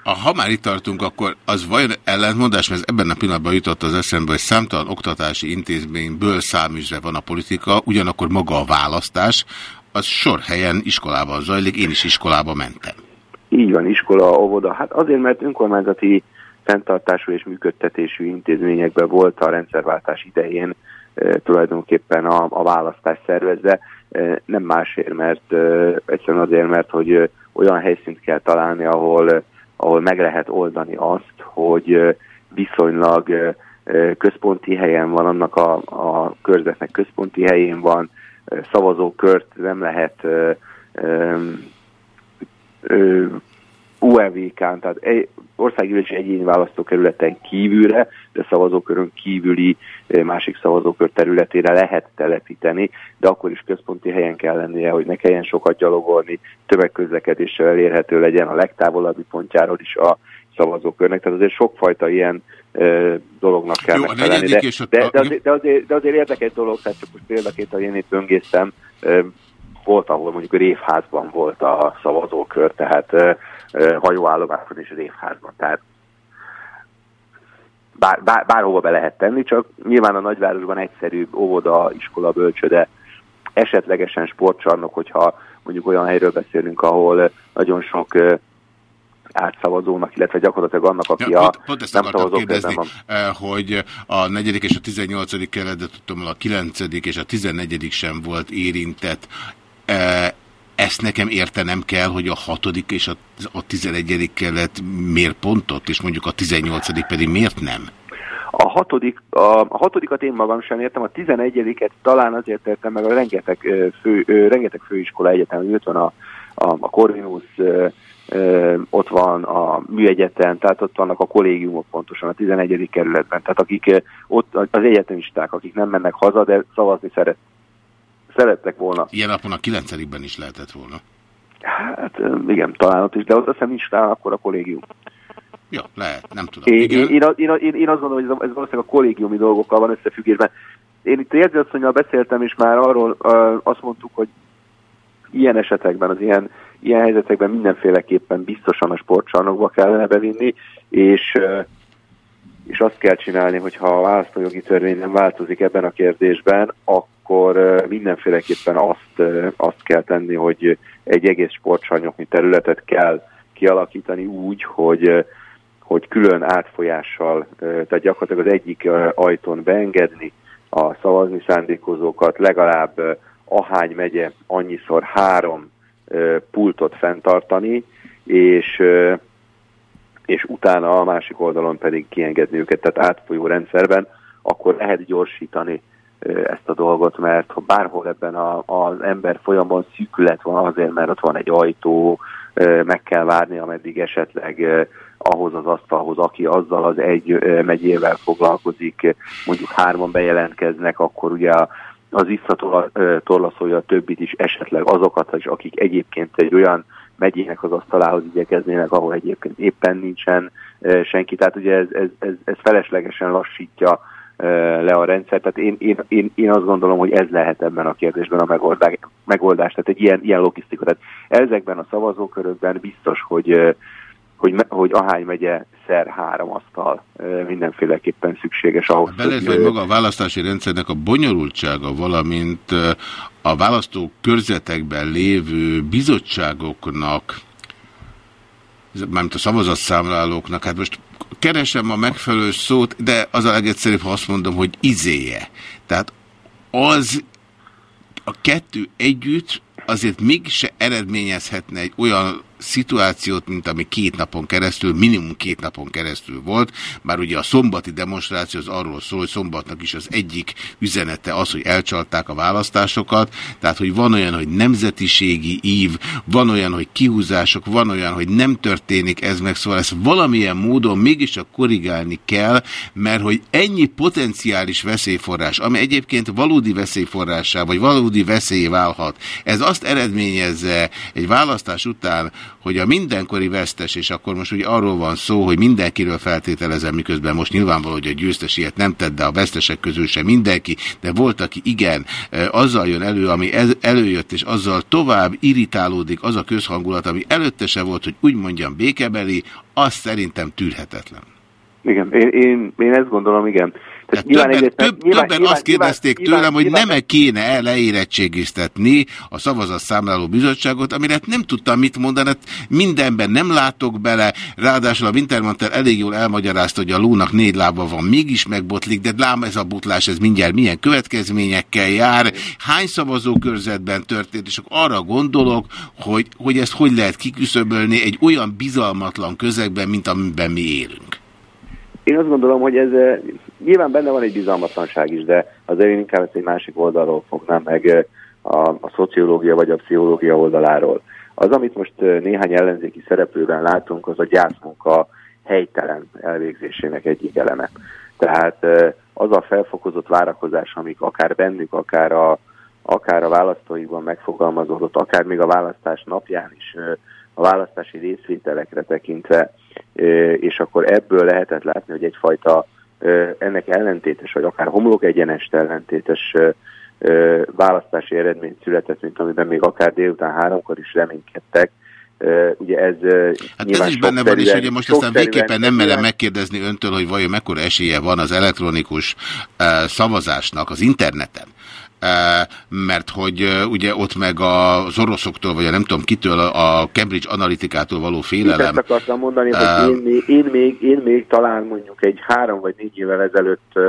A, ha már itt tartunk, akkor az vajon ellentmondás, mert ez ebben a pillanatban jutott az eszembe, hogy számtalan oktatási intézményből száműzve van a politika, ugyanakkor maga a választás, az sor helyen iskolában zajlik, én is iskolába mentem. Így van, iskola, óvoda. Hát azért, mert önkormányzati fenntartású és működtetésű intézményekben volt a rendszerváltás idején tulajdonképpen a, a választás szervezve, nem másért, mert egyszerűen azért, mert hogy olyan helyszínt kell találni, ahol, ahol meg lehet oldani azt, hogy viszonylag központi helyen van, annak a, a körzetnek központi helyén van, szavazókört nem lehet e, e, tehát egy, országgyűlési egyéni választókerületen kívülre, de szavazókörön kívüli másik szavazókör területére lehet telepíteni, de akkor is központi helyen kell lennie, hogy ne kelljen sokat gyalogolni, tömegközlekedéssel elérhető legyen a legtávolabbi pontjáról is a szavazókörnek. Tehát azért sokfajta ilyen ö, dolognak kell Jó, megfelelni. De, a- de, de, azért, de, azért, de azért érdekes dolog, tehát csak most példaként, hogy én itt öngésztem, ö, volt, ahol mondjuk révházban volt a szavazókör, tehát hajóállomáson és révházban. Tehát bár, bár, bárhova be lehet tenni, csak nyilván a nagyvárosban egyszerűbb óvoda, iskola, bölcsöde, esetlegesen sportcsarnok, hogyha mondjuk olyan helyről beszélünk, ahol nagyon sok átszavazónak, illetve gyakorlatilag annak, aki Ja, a pont, pont ezt nem szavazókörben kérdezni, van. hogy a negyedik és a 18. kerület, de tudtam, a 9. és a 14. sem volt érintett. Ezt nekem értenem kell, hogy a hatodik és a, a 11. kerület miért pontot, és mondjuk a 18. pedig miért nem? A, hatodik, a, a hatodikat én magam sem értem, a tizenegyediket talán azért értem meg a rengeteg, fő, rengeteg főiskola egyetem, ott van a, a, a Corvinus, ott van a műegyetem, tehát ott vannak a kollégiumok pontosan a 11. kerületben, tehát akik ott az egyetemisták, akik nem mennek haza, de szavazni szeret, szerettek volna. Ilyen napon a 9. is lehetett volna. Hát igen, talán ott is, de ott azt hiszem nincs talán akkor a kollégium. Ja, lehet, nem tudom. Én, Igen. én, én, én, én, azt gondolom, hogy ez, ez valószínűleg a kollégiumi dolgokkal van összefüggésben. Én itt a jegyzőasszonynal beszéltem, és már arról uh, azt mondtuk, hogy ilyen esetekben, az ilyen, ilyen helyzetekben mindenféleképpen biztosan a sportcsarnokba kellene bevinni, és, uh, és azt kell csinálni, hogyha a választójogi törvény nem változik ebben a kérdésben, akkor ö, mindenféleképpen azt, azt kell tenni, hogy egy egész sportcsarnoknyi területet kell kialakítani úgy, hogy hogy külön átfolyással, tehát gyakorlatilag az egyik ajtón beengedni a szavazni szándékozókat, legalább ahány megye annyiszor három pultot fenntartani, és és utána a másik oldalon pedig kiengedni őket, tehát átfolyó rendszerben, akkor lehet gyorsítani ezt a dolgot, mert ha bárhol ebben a, az ember folyamban szűkület van azért, mert ott van egy ajtó, meg kell várni, ameddig esetleg ahhoz az asztalhoz, aki azzal az egy megyével foglalkozik, mondjuk hárman bejelentkeznek, akkor ugye az visszatorlaszolja a többit is, esetleg azokat is, akik egyébként egy olyan megyének az asztalához igyekeznének, ahol egyébként éppen nincsen senki. Tehát ugye ez, ez, ez, ez feleslegesen lassítja le a rendszer. Tehát én, én, én, én azt gondolom, hogy ez lehet ebben a kérdésben a megoldás. megoldás. Tehát egy ilyen, ilyen logisztika. Tehát ezekben a szavazókörökben biztos, hogy hogy, hogy ahány megye szer három asztal mindenféleképpen szükséges ahhoz. Belezve, hogy maga a választási rendszernek a bonyolultsága, valamint a választó körzetekben lévő bizottságoknak, mármint a szavazatszámlálóknak, hát most keresem a megfelelő szót, de az a legegyszerűbb, ha azt mondom, hogy izéje. Tehát az a kettő együtt azért mégse eredményezhetne egy olyan szituációt, mint ami két napon keresztül, minimum két napon keresztül volt, már ugye a szombati demonstráció az arról szól, hogy szombatnak is az egyik üzenete az, hogy elcsalták a választásokat, tehát hogy van olyan, hogy nemzetiségi ív, van olyan, hogy kihúzások, van olyan, hogy nem történik ez meg, szóval ezt valamilyen módon mégiscsak korrigálni kell, mert hogy ennyi potenciális veszélyforrás, ami egyébként valódi veszélyforrássá, vagy valódi veszély válhat, ez azt eredményezze egy választás után, hogy a mindenkori vesztes, és akkor most ugye arról van szó, hogy mindenkiről feltételezem, miközben most nyilvánvaló, hogy a győztes ilyet nem tett, de a vesztesek közül sem mindenki, de volt, aki igen, azzal jön elő, ami ez, előjött, és azzal tovább irritálódik az a közhangulat, ami előtte se volt, hogy úgy mondjam békebeli, az szerintem tűrhetetlen. Igen, én, én, én ezt gondolom, igen. Tehát többen, egyrészt, több, nyilván, többen nyilván, azt kérdezték nyilván, tőlem, nyilván, hogy nem-e kéne el leérettségiztetni a szavazatszámláló bizottságot, amire nem tudtam mit mondani, hát mindenben nem látok bele, ráadásul a Wintermantel elég jól elmagyarázta, hogy a lónak négy lába van, mégis megbotlik, de lám ez a botlás, ez mindjárt milyen következményekkel jár, hány szavazókörzetben történt, és akkor arra gondolok, hogy, hogy ezt hogy lehet kiküszöbölni egy olyan bizalmatlan közegben, mint amiben mi élünk. Én azt gondolom, hogy ez eh, nyilván benne van egy bizalmatlanság is, de azért én inkább ezt egy másik oldalról fognám meg a, a szociológia vagy a pszichológia oldaláról. Az, amit most néhány ellenzéki szereplőben látunk, az a gyászmunka helytelen elvégzésének egyik eleme. Tehát az a felfokozott várakozás, amik akár bennük, akár a, akár a választóikban megfogalmazódott, akár még a választás napján is a választási részvételekre tekintve, és akkor ebből lehetett látni, hogy egyfajta ennek ellentétes, vagy akár homlok egyenest ellentétes választási eredmény született, mint amiben még akár délután háromkor is reménykedtek, ugye ez Hát ez is benne van, és ugye most aztán végképpen nem merem megkérdezni öntől, hogy vajon mekkora esélye van az elektronikus uh, szavazásnak az interneten mert hogy ugye ott meg az oroszoktól, vagy a nem tudom kitől, a Cambridge Analytikától való félelem. Én ezt akartam mondani, hogy én még, én, még, én még talán mondjuk egy három vagy négy évvel ezelőtt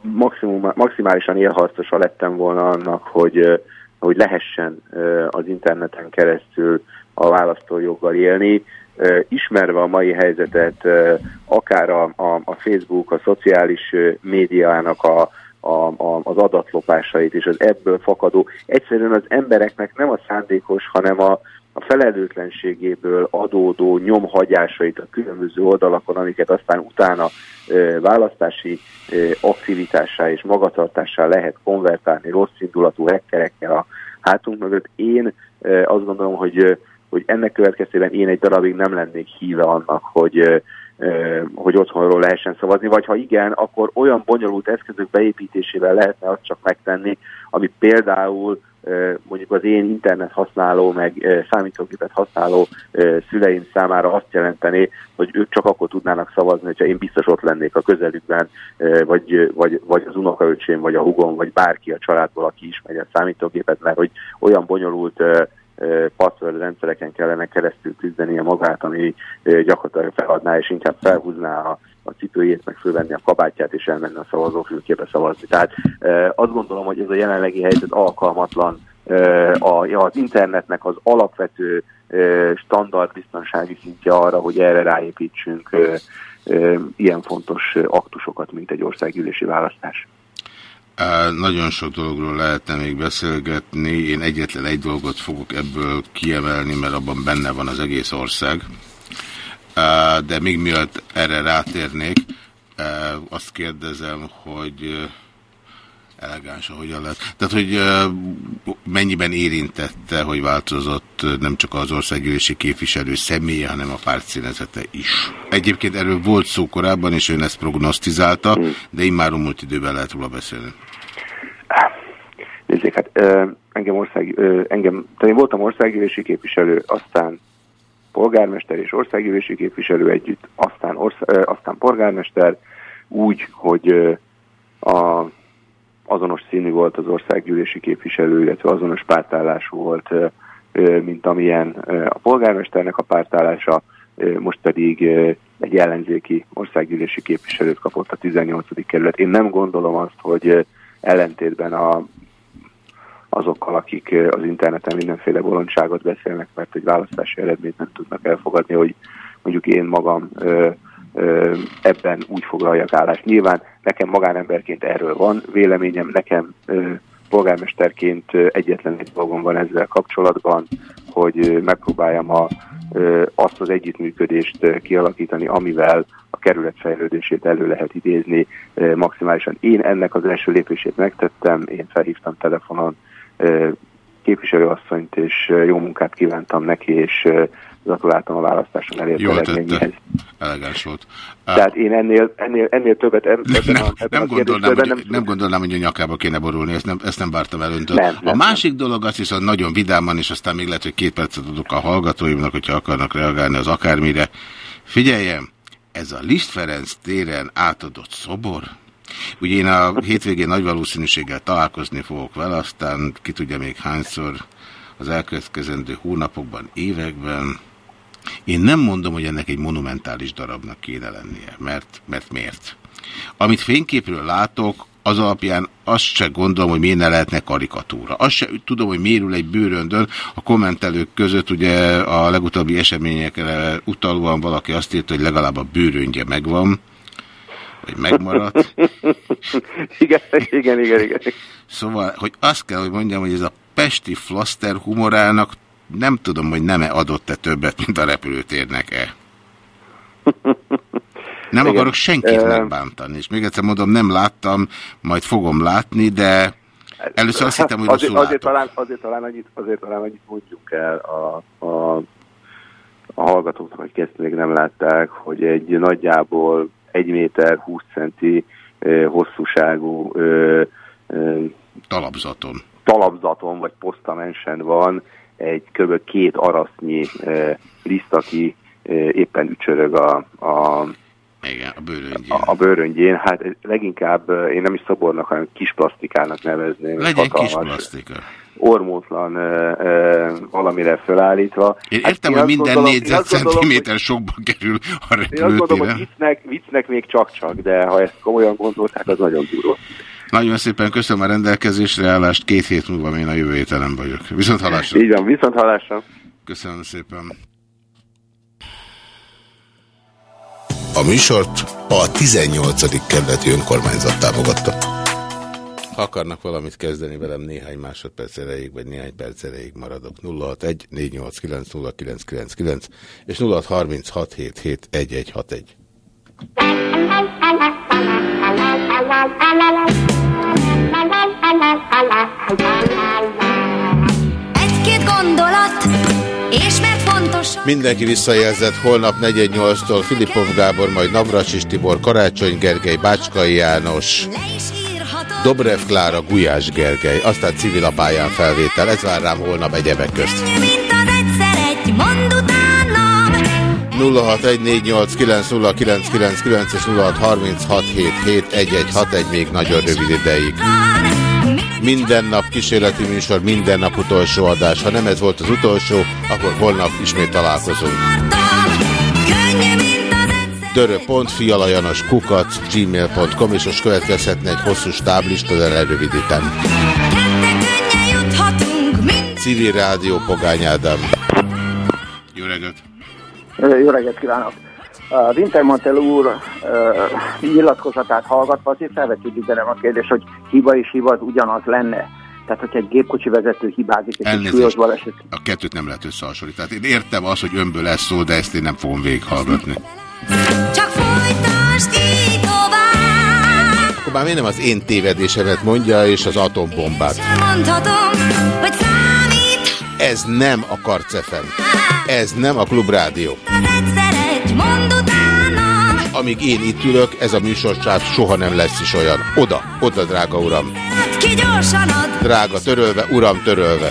maximum, maximálisan élharcosa lettem volna annak, hogy, hogy lehessen az interneten keresztül a választójoggal élni. Ismerve a mai helyzetet, akár a, a, a Facebook, a szociális médiának a, a, a, az adatlopásait és az ebből fakadó, egyszerűen az embereknek nem a szándékos, hanem a, a felelőtlenségéből adódó nyomhagyásait a különböző oldalakon, amiket aztán utána e, választási e, aktivitássá és magatartássá lehet konvertálni rossz indulatú hekkerekkel a hátunk mögött. Én e, azt gondolom, hogy, hogy ennek következtében én egy darabig nem lennék híve annak, hogy hogy otthonról lehessen szavazni, vagy ha igen, akkor olyan bonyolult eszközök beépítésével lehetne azt csak megtenni, ami például mondjuk az én internet használó, meg számítógépet használó szüleim számára azt jelenteni, hogy ők csak akkor tudnának szavazni, hogyha én biztos ott lennék a közelükben, vagy, vagy, vagy az unokaöcsém, vagy a hugom, vagy bárki a családból, aki ismeri a számítógépet, mert hogy olyan bonyolult ö, ö, password rendszereken kellene keresztül küzdenie magát, ami gyakorlatilag feladná, és inkább felhúzná a, a cipőjét, meg fölvenni a kabátját, és elmenni a szavazófülkébe szavazni. Tehát azt gondolom, hogy ez a jelenlegi helyzet alkalmatlan az internetnek az alapvető standard biztonsági szintje arra, hogy erre ráépítsünk ilyen fontos aktusokat, mint egy országgyűlési választás. Nagyon sok dologról lehetne még beszélgetni. Én egyetlen egy dolgot fogok ebből kiemelni, mert abban benne van az egész ország. De még mielőtt erre rátérnék, azt kérdezem, hogy ö, elegánsan hogyan lehet. Tehát, hogy mennyiben érintette, hogy változott nem csak az országgyűlési képviselő személye, hanem a párt színezete is. Egyébként erről volt szó korábban, és ön ezt prognosztizálta, de immár múlt időben lehet róla beszélni. Nézzék, hát engem, ország, engem, tehát én voltam országgyűlési képviselő, aztán polgármester és országgyűlési képviselő együtt, aztán, orsz, aztán polgármester, úgy, hogy a, azonos színű volt az országgyűlési képviselő, illetve azonos pártállású volt, mint amilyen a polgármesternek a pártállása, most pedig egy ellenzéki országgyűlési képviselőt kapott a 18. kerület. Én nem gondolom azt, hogy ellentétben a azokkal, akik az interneten mindenféle bolondságot beszélnek, mert egy választási eredményt nem tudnak elfogadni, hogy mondjuk én magam ö, ö, ebben úgy foglaljak állást. Nyilván nekem magánemberként erről van véleményem, nekem ö, polgármesterként egyetlen egy dolgom van ezzel kapcsolatban, hogy megpróbáljam a, azt az együttműködést kialakítani, amivel a kerület fejlődését elő lehet idézni maximálisan. Én ennek az első lépését megtettem, én felhívtam telefonon képviselőasszonyt, és jó munkát kívántam neki, és gratuláltam a választáson elért Jól eredményéhez. tette. Elegáns volt. Tehát én ennél, ennél, ennél többet eb- ebben a, ebben Nem a gondolnám, hogy, nem, nem gondolnám, hogy a nyakába kéne borulni, ezt nem, ezt nem vártam el öntől. Nem, a nem, másik dolog az viszont nagyon vidáman, és aztán még lehet, hogy két percet adok a hallgatóimnak, hogyha akarnak reagálni az akármire. Figyeljem, ez a Liszt Ferenc téren átadott szobor, Ugye én a hétvégén nagy valószínűséggel találkozni fogok vele, aztán ki tudja még hányszor az elkövetkezendő hónapokban, években. Én nem mondom, hogy ennek egy monumentális darabnak kéne lennie, mert, mert miért? Amit fényképről látok, az alapján azt se gondolom, hogy miért ne lehetne karikatúra. Azt se tudom, hogy mérül egy bőröndön. A kommentelők között ugye a legutóbbi eseményekre utalóan valaki azt írta, hogy legalább a bőröndje megvan, vagy megmaradt. igen, igen, igen, igen. Szóval, hogy azt kell, hogy mondjam, hogy ez a pesti flaster humorának nem tudom, hogy nem-e adott-e többet, mint a repülőtérnek-e. Nem Igen. akarok senkit megbántani, és még egyszer mondom, nem láttam, majd fogom látni, de először azt hittem, hogy azért, rosszul azért, látok. talán, azért, talán annyit, azért talán annyit mondjuk el a, a, a hallgatóknak, akik ezt még nem látták, hogy egy nagyjából 1 méter 20 centi eh, hosszúságú eh, eh, talapzaton. talapzaton vagy posztamensen van egy kb. két arasznyi liszt, aki éppen ücsörög a, a Igen, a bőröngyén. a, a bőröngyén, hát leginkább én nem is szobornak, hanem kis plastikának nevezném. Legyen kis plastika. Ormótlan ö, ö, valamire felállítva. Én értem, én hogy minden gondolom- négyzetcentiméter sokba kerül a hogy- Én azt gondolom, hogy viccnek, viccnek még csak-csak, de ha ezt komolyan gondolták, az nagyon durva. Nagyon szépen köszönöm a rendelkezésre állást, két hét múlva én a jövő héten nem vagyok. Viszont hallásra. Így van, viszont hallásra. Köszönöm szépen. A műsort a 18. kerületi önkormányzat támogatta. Ha akarnak valamit kezdeni velem néhány másodperc erejéig, vagy néhány perc erejéig maradok. 061 489 0999 és 0636771161. Egy-két gondolat, és mert fontos... Mindenki visszajelzett holnap 418-tól Filipov Gábor, majd Navracsis Tibor, Karácsony Gergely, Bácskai János, Dobrev Klára, Gulyás Gergely, aztán civil a pályán felvétel, ez vár rám holnap egyebek közt. Mint az egyszer egy mond utánam 0614890999 és 0636771161 még nagyon rövid ideig. Minden nap kísérleti műsor, minden nap utolsó adás. Ha nem ez volt az utolsó, akkor holnap ismét találkozunk. Dörö.fialajanos kukac gmail.com és most következhetne egy hosszú stáblista, de lerövidítem. Civil Rádió Pogány Ádám. Jó reggelt! Jó reggelt kívánok! A Wintermantel úr uh, nyilatkozatát hallgatva azért felvetődik bennem a kérdés, hogy hiba és hiba az ugyanaz lenne. Tehát, hogyha egy gépkocsi vezető hibázik, és egy súlyos Elnézést, baleset. a kettőt nem lehet összehasonlítani. Tehát én értem azt, hogy önből lesz szó, de ezt én nem fogom végighallgatni. Csak folytasd így tovább Akkor már miért nem az én tévedésemet mondja, és az atombombát. Mondhatom, hogy Ez nem a Karcefem. Ez nem a Klubrádió. Amíg én itt ülök, ez a műsorsáv soha nem lesz is olyan. Oda, oda, drága uram. Drága törölve, uram törölve.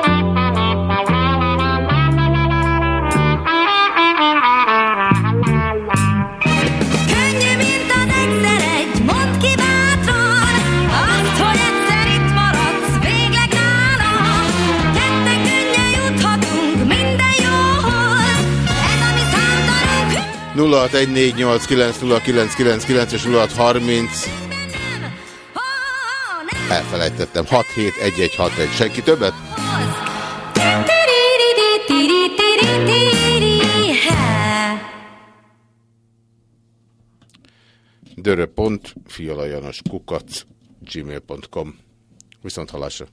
0614890999 és 0630 Elfelejtettem. 671161. Senki többet? Dörö.fialajanos kukac gmail.com Viszont halásra.